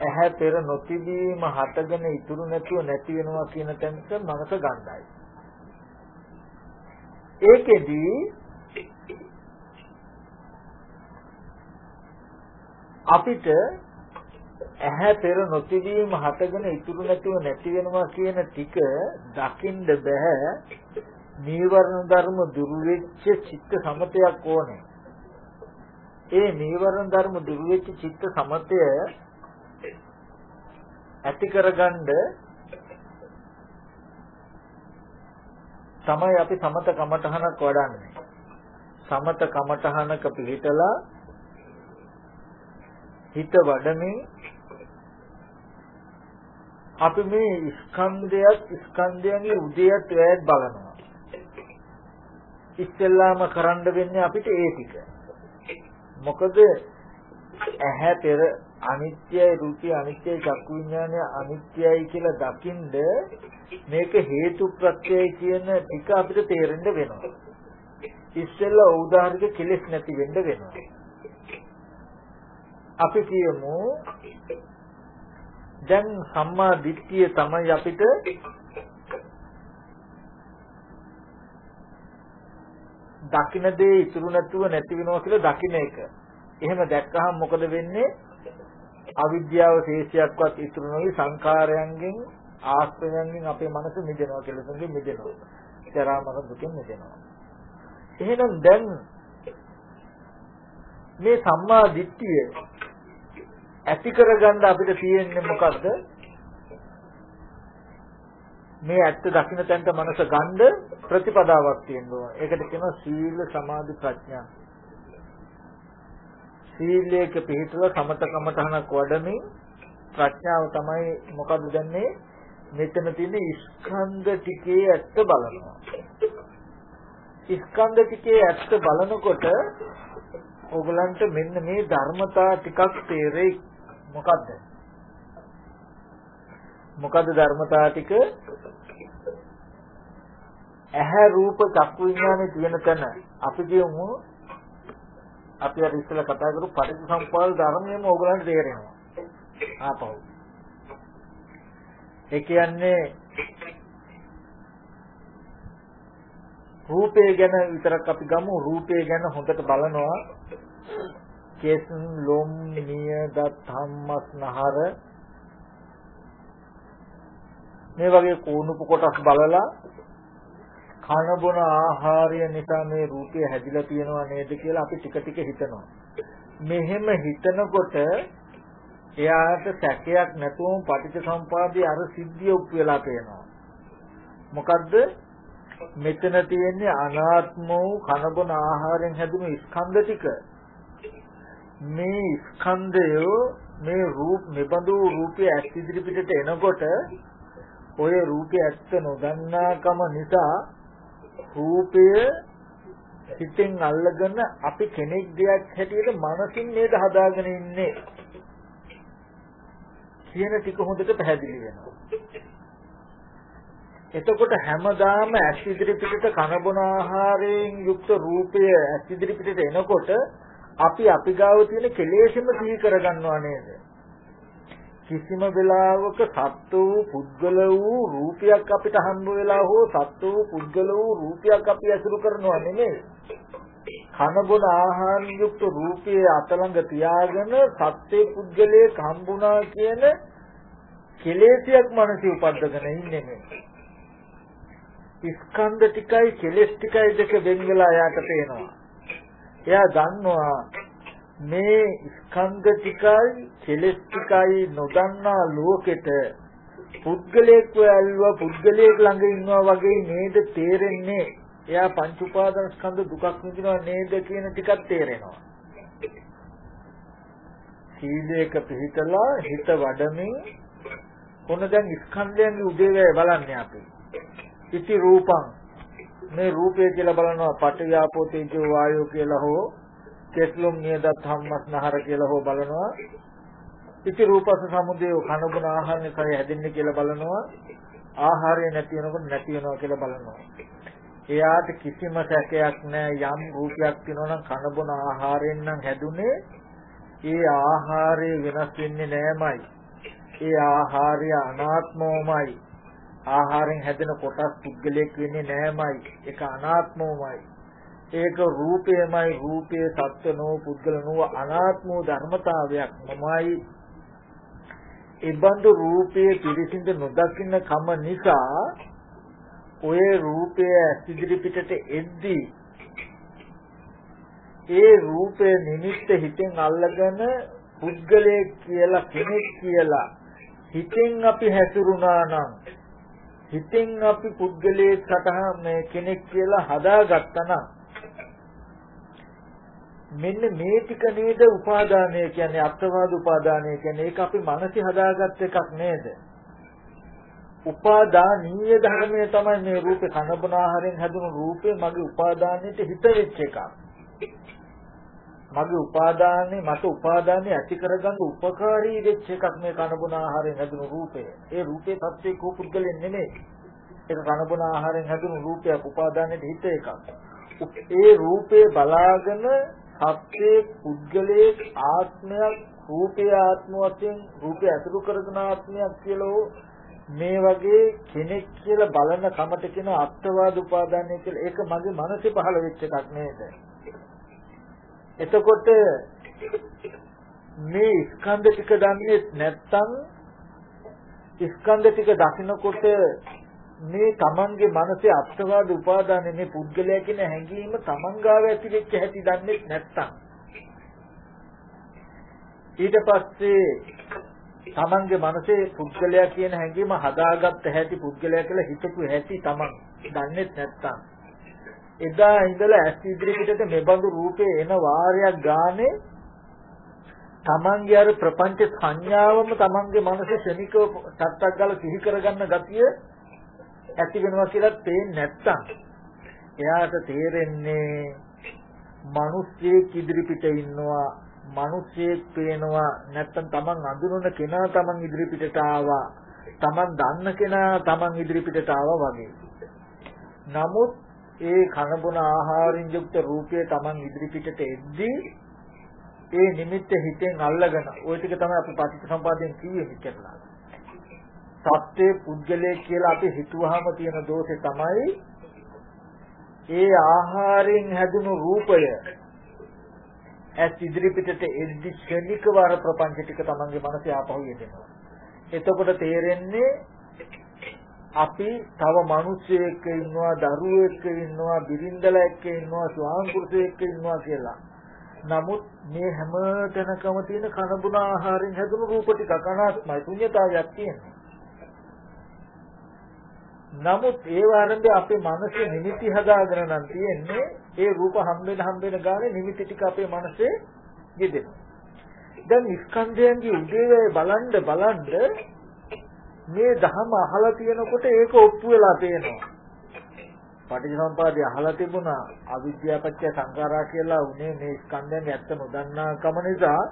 ඇහැ පෙර නොතිබීම හටගෙන ඉතුරු නැතුව නැති වෙනවා කියන තැනට මනස ගන්නයි. ඒකෙදී අපිට ඇහැ පෙර නොතිබීම හටගෙන ඉතුරු නැතුව නැති වෙනවා කියන ටික දකින්න බෑ. නීවරණ ධර්ම දුරු වෙච්ච චිත්ත සමතයක් ඕනේ. ඒ නීවරණ ධර්ම දුරු වෙච්ච චිත්ත සමතය ඇති කරගන්න තමයි අපි සමත කමඨහනක් වඩන්නේ. සමත කමඨහනක පිළිතලා හිත වඩමින් අපි මේ ස්කන්ධයත් ස්කන්ධයන්ගේ උදේයත් වැයත් බලනවා. ඉස්සෙල්ලාම කරන්න වෙන්නේ අපිට ඒ ටික. මොකද ඇහැ පෙර අනිත්‍යයි රූපය අනිත්‍යයි චක්කු විඥානය අනිත්‍යයි කියලා දකින්ද මේක හේතු ප්‍රත්‍යය කියන ටික අපිට තේරෙන්න වෙනවා. ඉස්සෙල්ලා උදාහරණයක කෙලෙස් නැති වෙන්න වෙනවා. අපි කියමු දැන් සම්මා දිට්ඨිය තමයි අපිට දකින්න දේ ඉතුරු නැතුව නැති වෙනවා කියලා දකින්න එක. එහෙම දැක්කහම මොකද වෙන්නේ? අවිද්‍යාව ශේෂයක්වත් ඉතුරු නොවි සංකාරයන්ගෙන් ආශ්‍රයයන්ගෙන් අපේ මනස මිදෙනවා කෙලෙසුන්ගෙන් මිදෙනවා. ජරා මරණ දුකෙන් මිදෙනවා. එහෙනම් දැන් මේ සම්මා දිට්ඨිය ඇති කරගන්න අපිට තියෙන්නේ මොකද්ද? මේ ඇත්ත දකින්න තැනට මනස ගන්න ප්‍රතිපදාවක් තියෙනවා. ඒකට කියනවා සීල සමාධි ප්‍රඥා. සීලයක පිළිතුර සමතකමතහනක් වඩමින් ප්‍රඥාව තමයි මොකද්ද දන්නේ මෙතන තියෙන ස්කන්ධ ටිකේ ඇත්ත බලනවා. ස්කන්ධ ටිකේ ඇත්ත බලනකොට ඔයගලන්ට මෙන්න මේ ධර්මතා ටිකක් තේරෙයි. මොකද්ද? මොකද්ද ධර්මතා ටික? ඇහැ රූප චක්කු විඥානේ තියෙන තැන. අපි කියමු අපි අර ඉස්සෙල්ලා කතා කරපු පටිච්චසමුප්පාද ධර්මයේම ඕගලන්ට තේරෙනවා. ආපහු. ඒ කියන්නේ රූපය ගැන විතරක් අපි ගමු. රූපය ගැන හොඳට බලනවා. කේස් ලොම් නිය දත් හම්මස් නහර. මේ වගේ කෝණුප කොටස් බලලා කන බොන ආහාරය නිසා මේ රූපය හැදිලා තියෙනවා නේද කියලා අපි ටික ටික හිතනවා. මෙහෙම හිතනකොට එයාට සැකයක් නැතුවම පටිච්ච සම්පදායේ අර සිද්ධිය උප් වෙලා පේනවා. මොකද්ද? මෙතන තියෙන්නේ අනාත්ම වූ කනබොන ආහාරයෙන් හැදුණු ස්කන්ධ ටික. මේ ස්කන්ධය මේ රූප මෙබඳු රූපය ඇස් ඉදිරි පිටට එනකොට ඔය රූපය ඇත්ත නොදන්නාකම නිසා රූපය හිතෙන් අල්ලගෙන අපි කෙනෙක් දෙයක් හැටියට මනසින් නේද හදාගෙන ඉන්නේ කියන ටික හොඳට පැහැදිලි වෙනවා. එතකොට හැමදාම ඇස් ඉදිරි පිටට කන බොන ආහාරයෙන් යුක්ත රූපය ඇස් ඉදිරි පිටට එනකොට අපි අපි ගාව තියෙන කෙලෙෂෙම සිහි කරගන්නවා නේද? කිසිම වෙලාවක සත්ව වූ පුද්ගල වූ රූපයක් අපිට හම්බ වෙලා හෝ සත්ව වූ පුද්ගල වූ රූපයක් අපි ඇසුරු කරනවා නෙමෙයි. කන බොන ආහාර යුක්ත රූපයේ අතලඟ තියාගෙන සත්වේ පුද්ගලයේ හම්බුණා කියන කෙලෙසියක් මනසේ උපද්දගෙන ඉන්නේ මේ. ස්කන්ධ ටිකයි කෙලෙස් ටිකයි දෙක වෙන් වෙලා යාට පේනවා. එයා දන්නවා මේ ස්කන්ධ ටිකයි කෙලෙස් ටිකයි නොදන්නා ලෝකෙට පුද්ගලයෙක් ඇල්ලුවා පුද්ගලයෙක් ළඟ ඉන්නවා වගේ නේද තේරෙන්නේ එයා පංච උපාදාන ස්කන්ධ දුකක් විඳිනවා නේද කියන ටිකක් තේරෙනවා සීලයක පිළිතලා හිත වඩමින් කොන දැන් ස්කන්ධයන්ගේ උදේවැය බලන්නේ අපි ඉති රූපං මේ රූපය කියලා බලනවා පඨවි ආපෝ තේජෝ වායෝ කියලා හෝ කෙස්ලොම් නියදත් හම්මස් නහර කියලා හෝ බලනවා. ඉති රූපස සමුදේ කනබුන ආහාරනේ කය හැදෙන්නේ කියලා බලනවා. ආහාරය නැති වෙනකොට නැති වෙනවා කියලා බලනවා. එයාට කිසිම සැකයක් නැහැ යම් රූපයක් තියෙනවා නම් කනබුන ආහාරයෙන් නම් හැදුනේ ඒ ආහාරය වෙනස් වෙන්නේ නෑමයි. ඒ ආහාරය අනාත්මවමයි. ආහාරයෙන් හැදෙන කොටස් පුද්ගලයක් වෙන්නේ නෑමයි. ඒක අනාත්මවමයි. ඒක රූපයමයි රූපයේ සත්‍ය නෝ පුද්ගල නෝ අනාත්ම ධර්මතාවයක් මමයි ඉබඳු රූපයේ පිරිසිඳ නොදකින්න කම නිසා ඔය රූපය ඇසිදිරි පිටට එද්දී ඒ රූපය නිමිත්ත හිතෙන් අල්ලගෙන පුද්ගලයෙක් කියලා කෙනෙක් කියලා හිතෙන් අපි හැසිරුණා නම් හිතෙන් අපි පුද්ගලයෙක් සතහ මේ කෙනෙක් කියලා හදාගත්තා නම් මෙන්න මේ ටික නේද උපාදානය කියන්නේ අත්වාද උපාදානය කියන්නේ. ඒක අපි මනසේ හදාගත්ත එකක් නේද? උපාදානීය ධර්මය තමයි මේ රූපේ කනබන ආහාරයෙන් හැදුණු රූපේ මගේ උපාදානයට හිත වෙච්ච එකක්. මගේ උපාදානේ මට උපාදානේ ඇති කරගන්න උපකාරී වෙච්ච එකක් මේ කනබන ආහාරයෙන් හැදුණු රූපය. ඒ රූපේ සත්‍යයේ කෝ පුද්ගලෙන් නෙමෙයි. ඒක කනබන ආහාරයෙන් හැදුණු රූපයක් උපාදානයේ හිත එකක්. ඒ රූපේ බලාගෙන සත්‍යයේ පුද්ගලයේ ආත්මයක් රූපේ ආත්ම වශයෙන් රූපය අතුරු කරගෙන ආත්මයක් කියලා මේ වගේ කෙනෙක් කියලා බලන කමට කියන අත්වාද උපාදානය කියලා ඒක මගේ මනසේ පහළ වෙච්ච එකක් නේද? එතකොට මේ ස්කන්ධ ටික දන්නේ නැත්තම් ස්කන්ධ ටික දකිනකොට මේ තමන්ගේ මනසේ අත්වාද උපාදානේ මේ පුද්ගලයා කියන හැඟීම තමන් ගාව ඇති වෙච්ච හැටි දන්නේ නැත්තම් ඊට පස්සේ තමන්ගේ මනසේ පුද්ගලයා කියන හැඟීම හදාගත්ත හැටි පුද්ගලයා කියලා හිතපු හැටි තමන්. දන්නේ නැත්තම්. එදා ඉඳලා ඇස් ඉදිරි පිටට මෙබඳු රූපේ එන වාරයක් ගානේ තමන්ගේ අර ප්‍රපංච සංඥාවම තමන්ගේ මනසේ ශනිකව ටට්ටක් ගාලා සිහි කරගන්න ගතිය ඇති වෙනවා කියලා පේන්නේ නැත්තම්. එයාට තේරෙන්නේ මිනිස්සෙක් ඉදිරි පිට ඉන්නවා. මිනිස්සෙක් පේනවා නැත්තම් Taman අඳුනන කෙනා Taman ඉදිරි පිටට ආවා. Taman දන්න කෙනා Taman ඉදිරි පිටට ආවා වගේ. නමුත් ඒ කනබුන ආහාරින් යුක්ත රූපය Taman ඉදිරි පිටට එද්දී ඒ නිමිත්ත හිතෙන් අල්ලගෙන ওই ටික තමයි අපි පටිච්චසමුපාදයෙන් කිව්වේ මෙච්චරලා සත්‍යයේ පුද්ගලයෙක් කියලා අපි හිතුවාම තියෙන දෝෂේ තමයි ඒ ආහාරයෙන් හැදුණු රූපය ඇස් ඉදිරි පිටට එද්දි ශනිකව අර ප්‍රපංච ටික තමන්ගේ මනසේ ආපහු යෙදෙනවා. එතකොට තේරෙන්නේ අපි තව මිනිස්සෙක් ඉන්නවා, දරුවෙක් ඉන්නවා, බිරින්දල එක්ක ඉන්නවා, ස්වාමි ඉන්නවා කියලා. නමුත් මේ හැම තැනකම තියෙන කනබුන ආහාරයෙන් හැදුණු රූප ටික අනාත්මයි, ශුන්‍යතාවයක් තියෙනවා. නමුත් ඒ වරන්දේ අපේ මනසේ නිමිති හදාගෙන නම් තියෙන්නේ ඒ රූප හම්බෙන හම්බෙන ගානේ නිමිති ටික අපේ මනසේ යෙදෙනවා. දැන් ස්කන්ධයන්ගේ උදේවැය බලන්න බලන්න මේ ධහම අහලා තියෙනකොට ඒක ඔප්පු වෙලා පේනවා. පටිච්චසමුපාදය අහලා තිබුණා අවිද්‍යාපච්චය සංඛාරා කියලා උනේ මේ ස්කන්ධයන් ඇත්ත නොදන්නා කම නිසා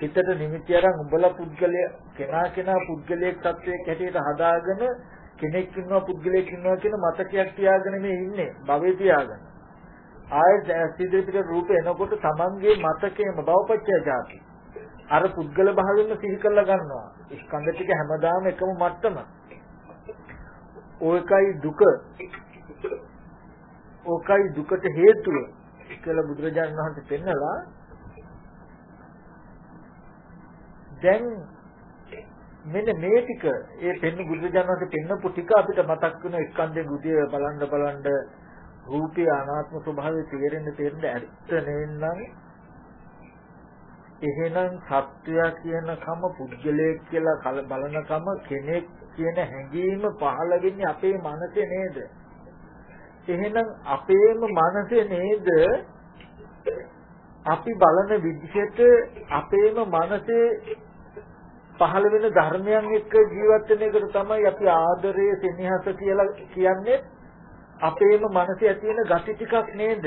හිතට නිමිති අරන් උඹලා පුද්ගලයා කෙනා කෙනා පුද්ගලයෙක් තත්වයක් හැටියට හදාගෙන කෙනෙක් ඉන්නවා පුද්ගලයෙක් ඉන්නවා කියන මතකයක් තියාගෙන මේ ඉන්නේ භවයේ තියාගෙන ආයෙත් සිදිරිපිට රූප එනකොට තමන්ගේ මතකයේම භවපච්චය જાති. අර පුද්ගල භාවයෙන්ම සිහි කරලා ගන්නවා. ස්කන්ධ ටික හැමදාම එකම මට්ටම. ඕකයි දුක. ඕකයි දුකට හේතුව කියලා බුදුරජාණන් වහන්සේ පෙන්නලා දැන් මෙන්න මේ ටික ඒ පෙන්න බුදුජානක පෙන්නපු ටික අපිට මතක් වෙන ස්කන්ධේ බුදිය බලන්න බලන්න රූපේ අනාත්ම ස්වභාවය තේරෙන්න තේරෙන්න ඇත්ත නෙවෙන්නම් එහෙනම් සත්‍යය කියන කම පුද්ගලයෙක් කියලා බලන කම කෙනෙක් කියන හැඟීම පහළ වෙන්නේ අපේ මනසේ නේද? එහෙනම් අපේම මනසේ නේද? අපි බලන විදිහට අපේම මනසේ පහළ වෙන ධර්මයන් එක්ක ජීවත් වෙන එකට තමයි අපි ආදරය සෙනෙහස කියලා කියන්නේ. අපේම මනසේ ඇති වෙන gati ටිකක් නේද?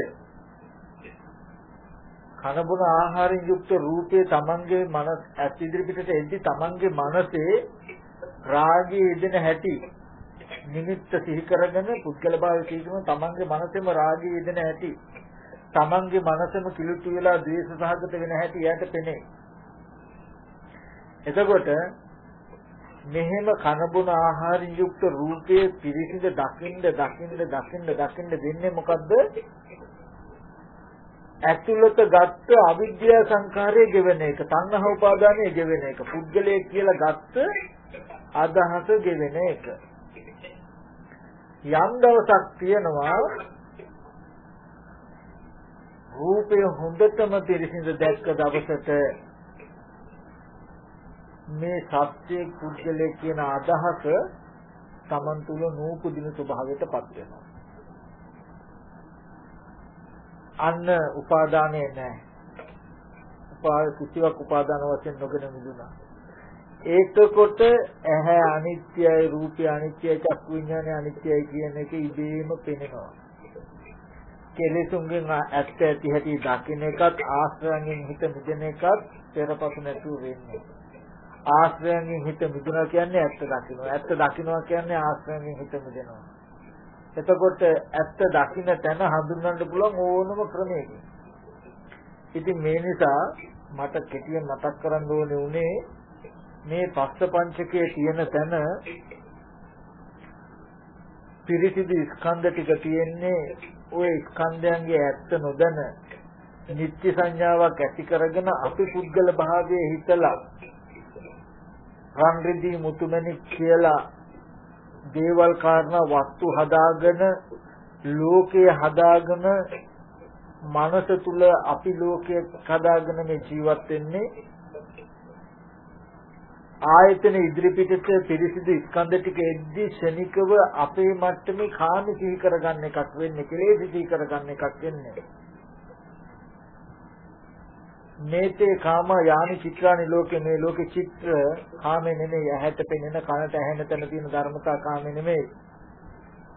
කන බොන ආහාරයෙන් යුක්ත රූපේ තමන්ගේ මනස ඇස් ඉදිරි පිටට එද්දි තමන්ගේ මනසේ රාගයේ යෙදෙන හැටි නිමිත්ත සිහි කරගෙන පුද්ගල භාවය සිහි කරන තමන්ගේ මනසෙම රාගයේ යෙදෙන හැටි තමන්ගේ මනසම කිලුටු වෙලා ද්වේෂ සහගත වෙන හැටි එයාට පෙනේ. එතකොට මෙහෙම කනබුන ආහාරින් යුක්ත රූපයේ පිරිසිඳ දකින්න දකින්න දකින්න දකින්න දෙන්නේ මොකද්ද? ඇතුළත ගත්ත අවිද්‍යා සංඛාරයේ ගෙවෙන එක, තණ්හා උපාදානයේ ගෙවෙන එක, පුද්ගලයේ කියලා ගත්ත අදහස ගෙවෙන එක. යම් දවසක් තියෙනවා රූපය හොඳටම පිරිසිඳ දැක්ක දවසට මේ සත්‍යයේ කුජලයේ කියන අදහස Taman තුල නූපදින ස්වභාවයටපත් වෙනවා. අන්න උපාදානයේ නැහැ. උපා කිසිවක් උපාදාන වශයෙන් නොගෙන මිදුණා. ඒකකොට ඇහැ අනිත්‍යයි රූපය අනිත්‍යයි චක්කු විඥානය අනිත්‍යයි කියන එක ඉබේම පෙනෙනවා. කෙලෙසුන්ගෙන් ඇත්ත ඇති හැටි දකින්න එකත් ආශ්‍රයන්ගෙන් හිත මුදෙන එකත් පෙරපසු නැතුව වෙන්නේ. ආශ්‍රයයෙන් හිත මිදුණා කියන්නේ ඇත්ත දකින්නවා. ඇත්ත දකින්නවා කියන්නේ ආශ්‍රයයෙන් හිත මිදෙනවා. එතකොට ඇත්ත දකින්න තැන හඳුන්වන්න පුළුවන් ඕනම ක්‍රමයකින්. ඉතින් මේ නිසා මට කෙටියෙන් මතක් කරන්න ඕනේ උනේ මේ පස්ස පංචකයේ තියෙන තැන පිරිසිදු ස්කන්ධ ටික තියෙන්නේ ওই ස්කන්ධයන්ගේ ඇත්ත නොදැන නිත්‍ය සංඥාවක් ඇති කරගෙන අපි පුද්ගල භාවයේ හිතලා රන් රිදී මුතුමැණික් කියලා දේවල් කාරණා වස්තු හදාගෙන ලෝකයේ හදාගෙන මනස තුල අපි ලෝකයේ හදාගෙන මේ ජීවත් වෙන්නේ ආයතන ඉදිරි පිටට පිරිසිදු ස්කන්ධ ටික එද්දි ශනිකව අපේ මට්ටමේ කාම සිහි කරගන්න එකක් වෙන්නේ කෙලෙස් සිහි කරගන්න එකක් වෙන්නේ. මේතේ කාම යානි චිත්‍රානි ලෝකේ මේ ලෝකේ චිත්‍ර කාමේ නෙමෙයි ඇහැට පෙනෙන කනට ඇහෙන තැන තියෙන ධර්මතා කාමේ නෙමෙයි.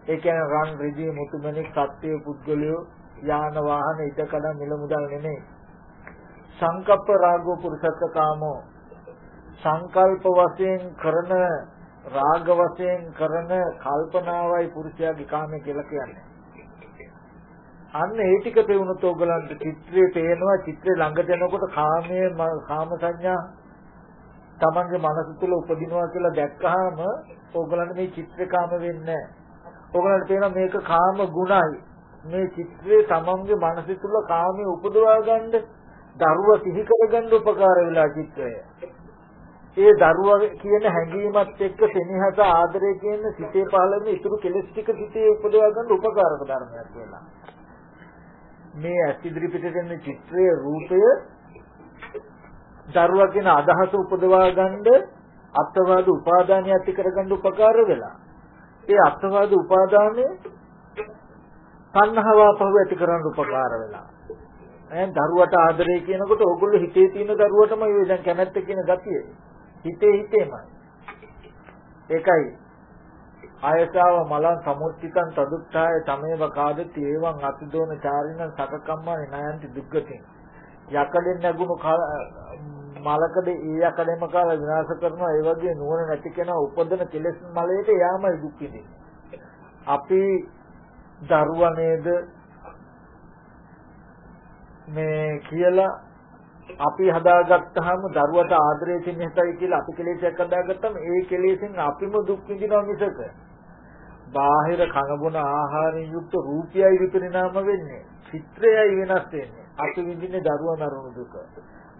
ඒ කියන්නේ රන් රිදී මුතුමැණික් සත්‍ය පුද්ගලයෝ යාන වාහන ඉදකඩ මිල මුදල් නෙමෙයි. සංකප්ප රාගෝ පුරුෂත්ව කාමෝ. සංකල්ප වශයෙන් කරන රාග වශයෙන් කරන කල්පනාවයි පුරුෂයාගේ කාමය කියලා කියන්නේ. අන්න ඒ ටික පෙවුනොත් ඕගලන්ට චිත්‍රයේ පේනවා චිත්‍රේ ළඟට යනකොට කාමයේ කාම සංඥා Tamange මනස තුල උපදිනවා කියලා දැක්කහම ඕගලන්ට මේ චිත්‍රේ කාම වෙන්නේ නැහැ. ඕගලන්ට පේනවා මේක කාම ගුණයි. මේ චිත්‍රයේ Tamange මනස තුල කාමයේ උපදවා ගන්න දරුවා සිහි කරගන්න උපකාර වෙලා චිත්‍රය. ඒ දරුවා කියන හැඟීමත් එක්ක සෙනෙහස ආදරය කියන සිතේ පහළ වෙන ඉතුරු කෙලෙස් ටික සිතේ උපදවා ගන්න උපකාරක ධර්මයක් කියලා. මේ ඇස් ඉදිරි පිටට එන චිත්‍රයේ රූපය දරුවා කියන අදහස උපදවා ගන්න අත්වාද උපාදානිය ඇති කරගන්න උපකාර වෙලා ඒ අත්වාද උපාදානයේ තණ්හාව පහව ඇති කරන්න උපකාර වෙලා. ඈ දරුවට ආදරය කියනකොට ඕගොල්ලෝ හිතේ තියෙන දරුවටම ඒ දැන් කැමැත්ත කියන ගතිය. හිතේ හිතේමයි. ඒකයි ආයසාව මලං සමුච්චිතං තදුත්ථාය තමේව කාදති එවං අතිදෝන චාරිණං සකකම්මනේ නයන්ති දුක්ගතින්. යකඩෙන් නැගුණු මලකඩ ඒ යකඩෙම කාලා විනාශ කරනවා ඒ වගේ නුවණ නැති කෙනා උපදින කෙලෙස් මලයට යාමයි දුක් විඳින්නේ. අපි දරුවා නේද මේ කියලා අපි හදාගත්තාම දරුවට ආදරය සිනහසයි කියලා අපි කෙලෙසයක් හදාගත්තාම ඒ කෙලෙසෙන් අපිම දුක් විඳිනවා මිසක බාහිර කන බොන ආහාරයෙන් යුක්ත රූපයයි විපරිණාම වෙන්නේ. චිත්‍රයයි වෙනස් වෙන්නේ. අපි විඳින්නේ දරුවා මරණ දුක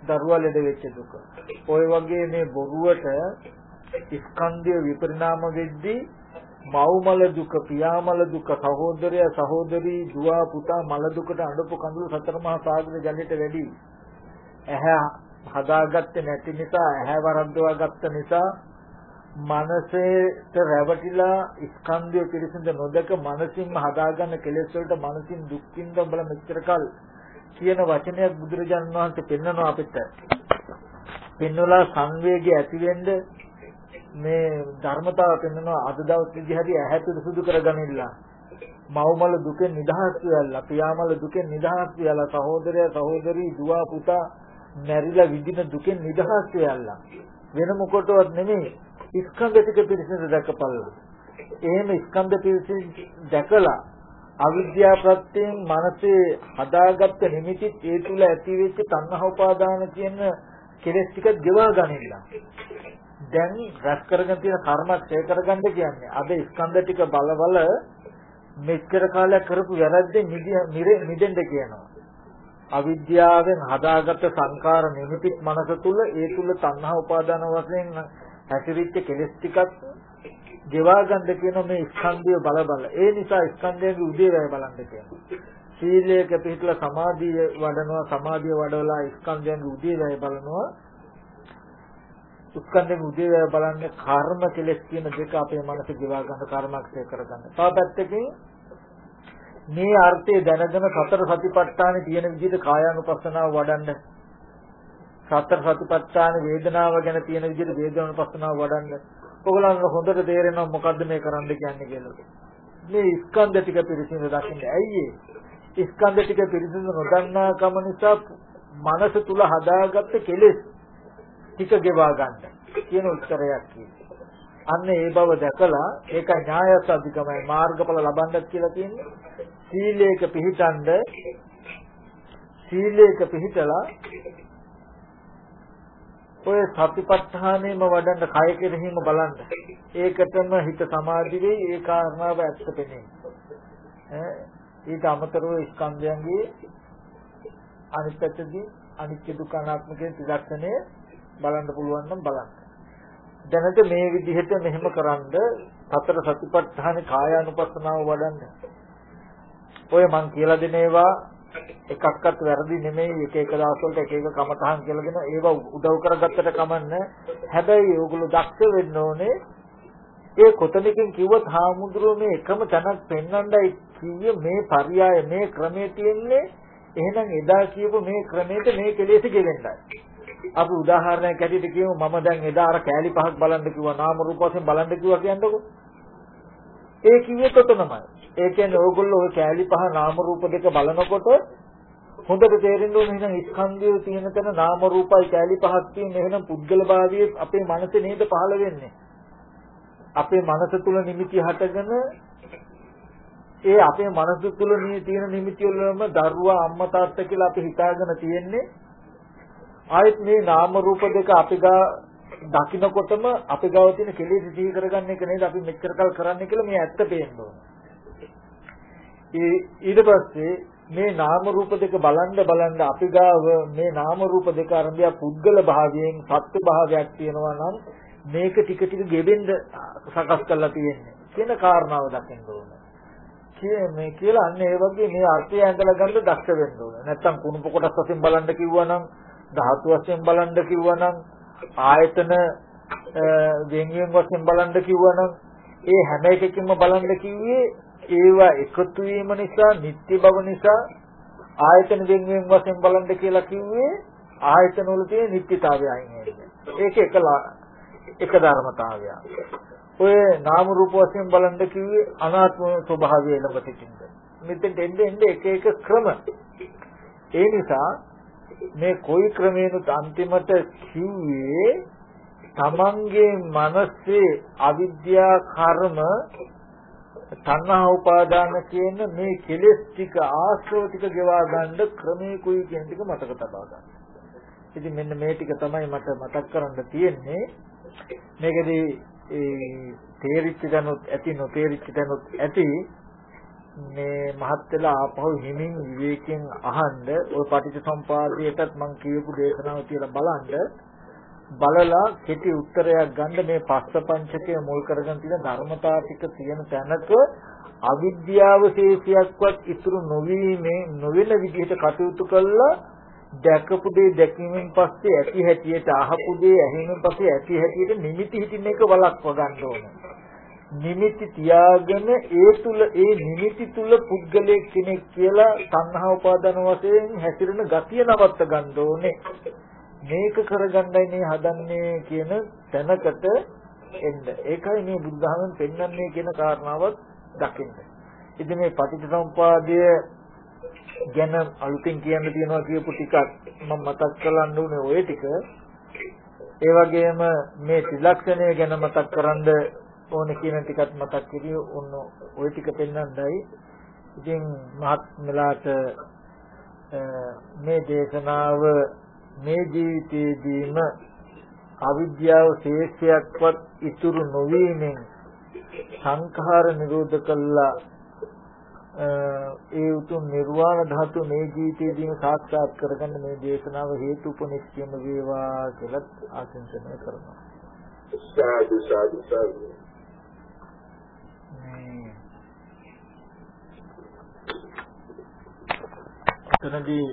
දරුවා ලෙඩ වෙච්ච දුක. ඔය වගේ මේ බොරුවට ස්කන්ධය විපරිණාම වෙද්දී මව්මල දුක පියාමල දුක සහෝදරය සහෝදරී දුව පුතා මල දුකට අඬපු කඳුළු සතර මහා සාගර ජලයට වැඩි. ඇහැ හදාගත්තේ නැති නිසා ඇහැ වරද්දවා ගත්ත නිසා මනසේට රැවටිලා ස්කන්ධය පිරිසිඳ නොදක මනසින්ම හදාගන්න කෙලෙස් වලට මනසින් දුක්ඛින්ද බල මෙච්චරකල් කියන වචනයක් බුදුරජාණන් වහන්සේ පෙන්වනවා අපිට. පෙන්වලා සංවේගය ඇති වෙන්න මේ ධර්මතාව පෙන්වනවා අද දවස් විදිහට ඇහැ පිරිසුදු කරගනින්න. මව්මල දුකෙන් නිදහස් වෙලා, පියාමල දුකෙන් නිදහස් වෙලා, සහෝදරයා සහෝදරී දුව පුතා මැරිලා විඳින දුකෙන් නිදහස් වෙලා. වෙන මොකටවත් නෙමෙයි ස්කන්ධ ටික පිරිසිදු දැකපල්ලා. එහෙම ස්කන්ධ පිරිසිදු දැකලා අවිද්‍යා ප්‍රත්‍යයෙන් මනසේ හදාගත්ත නිමිතිත් ඒ තුල ඇති වෙච්ච තණ්හා උපාදාන කියන කෙලෙස් ටික ගෙවා ගනින්න. දැන් රැස් කරගෙන තියෙන කර්මත් ඡය කරගන්න කියන්නේ අද ස්කන්ධ ටික බල බල මෙච්චර කාලයක් කරපු වැරද්දෙන් මිදෙන්න කියනවා. අවිද්‍යාවෙන් හදාගත්ත සංකාර නිමිතිත් මනස තුල ඒ තුල තණ්හා උපාදාන වශයෙන් හැසිරිච්ච කෙලෙස් ටිකක් ගෙවා ගන්න කියන මේ ස්කන්ධය බල බල ඒ නිසා ස්කන්ධයගේ උදේවැය බලන්න කියනවා. සීලයක පිළිපදලා සමාධිය වඩනවා සමාධිය වඩවලා ස්කන්ධයන්ගේ උදේවැය බලනවා ස්කන්ධෙන් උදේවැය බලන්නේ කර්ම කෙලෙස් කියන දෙක අපේ මනස ගෙවා ගන්න කර්මක්ෂය කරගන්න. තව පැත්තකින් මේ අර්ථය දැනගෙන සතර සතිපට්ඨානේ තියෙන විදිහට කායානුපස්සනාව වඩන්න. සතර සතිපට්ඨාන වේදනාව ගැන තියෙන විදිහට වේදනානුපස්සනාව වඩන්න. ඔයගලන්ට හොඳට තේරෙනවා මොකද්ද මේ කරන්න කියන්නේ කියලා. මේ ස්කන්ධ ටික පිරිසිදු දකින්න. ඇයි ඒ? ස්කන්ධ ටික පිරිසිදු නොදන්නා කම නිසා මනස තුල හදාගත්ත කෙලෙස් ටික ගෙවා ගන්න කියන උත්තරයක් කියන්නේ. අන්න ඒ බව දැකලා ඒක ඥායස අධිකමයි මාර්ගඵල ලබන්නත් කියලා කියන්නේ. සීලයක පිහිටන්ඩ සීලයක පිහිටලා ඔය සතිපට්ඨානෙම වඩන්න කය කෙරෙහිම බලන්න. ඒකටම හිත සමාධි වෙයි ඒ කාරණාව ඇත්ත පෙනේ. ඈ ඊට අමතරව ස්කන්ධයන්ගේ අනිත් පැත්තදී අනිත්‍ය දුක්ඛ අනාත්ම කියන ත්‍රිලක්ෂණය බලන්න පුළුවන් නම් බලන්න. දැනට මේ විදිහට මෙහෙම කරන්ද සතර සතිපට්ඨාන කායානුපස්සනාව වඩන්න. ඔය මං කියලා දෙන ඒවා එකක්වත් වැරදි නෙමෙයි එක එක දවස්වලට එක එක කමතහන් කියලා දෙන ඒවා උදව් කරගත්තට කමන්න. හැබැයි ඕගොල්ලෝ දක්ෂ වෙන්න ඕනේ ඒ කොතනකින් කිව්වත් හාමුදුරුවෝ මේ එකම තැනක් පෙන්වන්නයි කියේ මේ පරියාය මේ ක්‍රමයේ තියෙන්නේ. එහෙනම් එදා කියපු මේ ක්‍රමයට මේ කෙලෙස් ගෙවෙන්නයි. අපි උදාහරණයක් ඇටියට කියමු මම දැන් එදා අර කෑලි පහක් බලන්න කිව්වා නාම රූප වශයෙන් බලන්න කිව්වා කියන්නකො. ඒ කිව්වේ කොතනමයි. ඒ කියන්නේ ඕගොල්ලෝ ওই කෑලි පහ නාම රූප දෙක බලනකොට හොඳට තේරෙන්න ඕනේ එහෙනම් ස්කන්ධය තියෙන තැන නාම රූපයි කෑලි පහක් තියෙන එහෙනම් පුද්ගල භාවයේ අපේ මනසේ නේද පහළ වෙන්නේ. අපේ මනස තුල නිමිති හටගෙන ඒ අපේ මනස තුල තියෙන නිමිති වලම දරුවා අම්මා තාත්තා කියලා අපි හිතාගෙන තියෙන්නේ ආයෙත් මේ නාම රූප දෙක අපි ගා දකින්නකොටම අපි ගාව තියෙන කෙලෙස් සිහි කරගන්න එක නේද අපි මෙච්චර කල් කරන්නේ කියලා මේ ඇත්ත පේන්න ඕන. ඊට පස්සේ මේ නාම රූප දෙක බලන්න බලන්න අපි ගාව මේ නාම රූප දෙක අරඹය පුද්ගල භාවයෙන් සත්‍ය භාවයක් තියෙනවා නම් මේක ටික ටික ගෙවෙන්න සකස් කරලා තියෙන්නේ කියන කාරණාව දකින්න ඕන. මේ කියලා අන්න ඒ වගේ මේ අර්ථය ඇඳලා ගන්න දක්ෂ වෙන්න ඕන. නැත්තම් කුණුප කොටස් වශයෙන් බලන්න කිව්වනම් ධාතු වශයෙන් බලන්න කිව්වනම් ආයතන වෙන්වෙන් වශයෙන් බලන්න කිව්වනම් ඒ හැම එකකින්ම බලන්න කිව්වේ ඒවා එකතු වීම නිසා නිත්‍ය බව නිසා ආයතන දෙන්නෙන් වශයෙන් බලන්න කියලා කිව්වේ ආයතන වල තියෙන නිත්‍යතාවය අයින් වෙන්නේ. ඒක එක එක ධර්මතාවය. ඔය නාම රූප වශයෙන් බලන්න කිව්වේ අනාත්ම ස්වභාවය ළඟ සිටින්න. මෙතෙන් එන්නේ එන්නේ එක එක ක්‍රම. ඒ නිසා මේ කොයි ක්‍රමේනුත් අන්තිමට කිව්වේ තමන්ගේ මනසේ අවිද්‍යා කර්ම තණ්හා උපාදාන කියන මේ කෙලෙස් ටික ආශ්‍රව ටික ගෙවා ගන්න ක්‍රමේ කුයි කියන ටික මතක තබා ගන්න. ඉතින් මෙන්න මේ ටික තමයි මට මතක් කරන්න තියෙන්නේ. මේකදී ඒ තේරිච්ච දැනුත් ඇති නොතේරිච්ච දැනුත් ඇති මේ මහත් වෙලා ආපහු හිමින් විවේකයෙන් අහන්න ওই පටිච්චසම්පාදයටත් මම කියපු දේශනාව කියලා බලන්න. බලලා කෙටි උත්තරයක් ගන්න මේ පස්ස පංචකය මුල් කරගෙන තියෙන ධර්මතා ටික තියෙන තැනක අවිද්‍යාව ශේෂයක්වත් ඉතුරු නොවීමේ නොවන විදිහට කටයුතු කළා. දැකපු දේ දැකීමෙන් පස්සේ ඇති හැටියට අහපු දේ ඇහිමෙන් පස්සේ ඇති හැටියට නිමිති හිතින් එක වළක්ව ගන්න ඕනේ. නිමිති තියාගෙන ඒ තුල ඒ නිමිති තුල පුද්ගලයෙක් කෙනෙක් කියලා සංහා උපාදාන වශයෙන් හැසිරෙන ගතිය නවත්ත ගන්න ඕනේ. මේක කරගන්නයි මේ හදන්නේ කියන තැනකට එන්න. ඒකයි මේ බුද්ධහමෙන් පෙන්වන්නේ කියන කාරණාවත් දකින්න. ඉතින් මේ පටිච්චසමුපාදය ගැන අලුතින් කියන්න තියෙනවා කියපු ටිකක් මම මතක් කරන්න ඕනේ ওই ටික. ඒ වගේම මේ ත්‍රිලක්ෂණය ගැන මතක් කරන්ද ඕනේ කියන ටිකත් මතක් කිරිය ඔන්න ওই ටික පෙන්වන්නයි. ඉතින් මහත්මලාට මේ දේශනාව මේ ජීවිතයේදීම අවිද්‍යාව ශේෂයක්වත් ඉතුරු නොවීමෙන් සංඛාර නිරෝධ කළා ඒ උතුම් නිර්වාණ ධාතු මේ ජීවිතයේදීම සාක්ෂාත් කරගන්න මේ දේශනාව හේතුපනිච්චයම වේවා කියලා ආශිංසනය කරනවා. සාදු සාදු සාදු එතනදී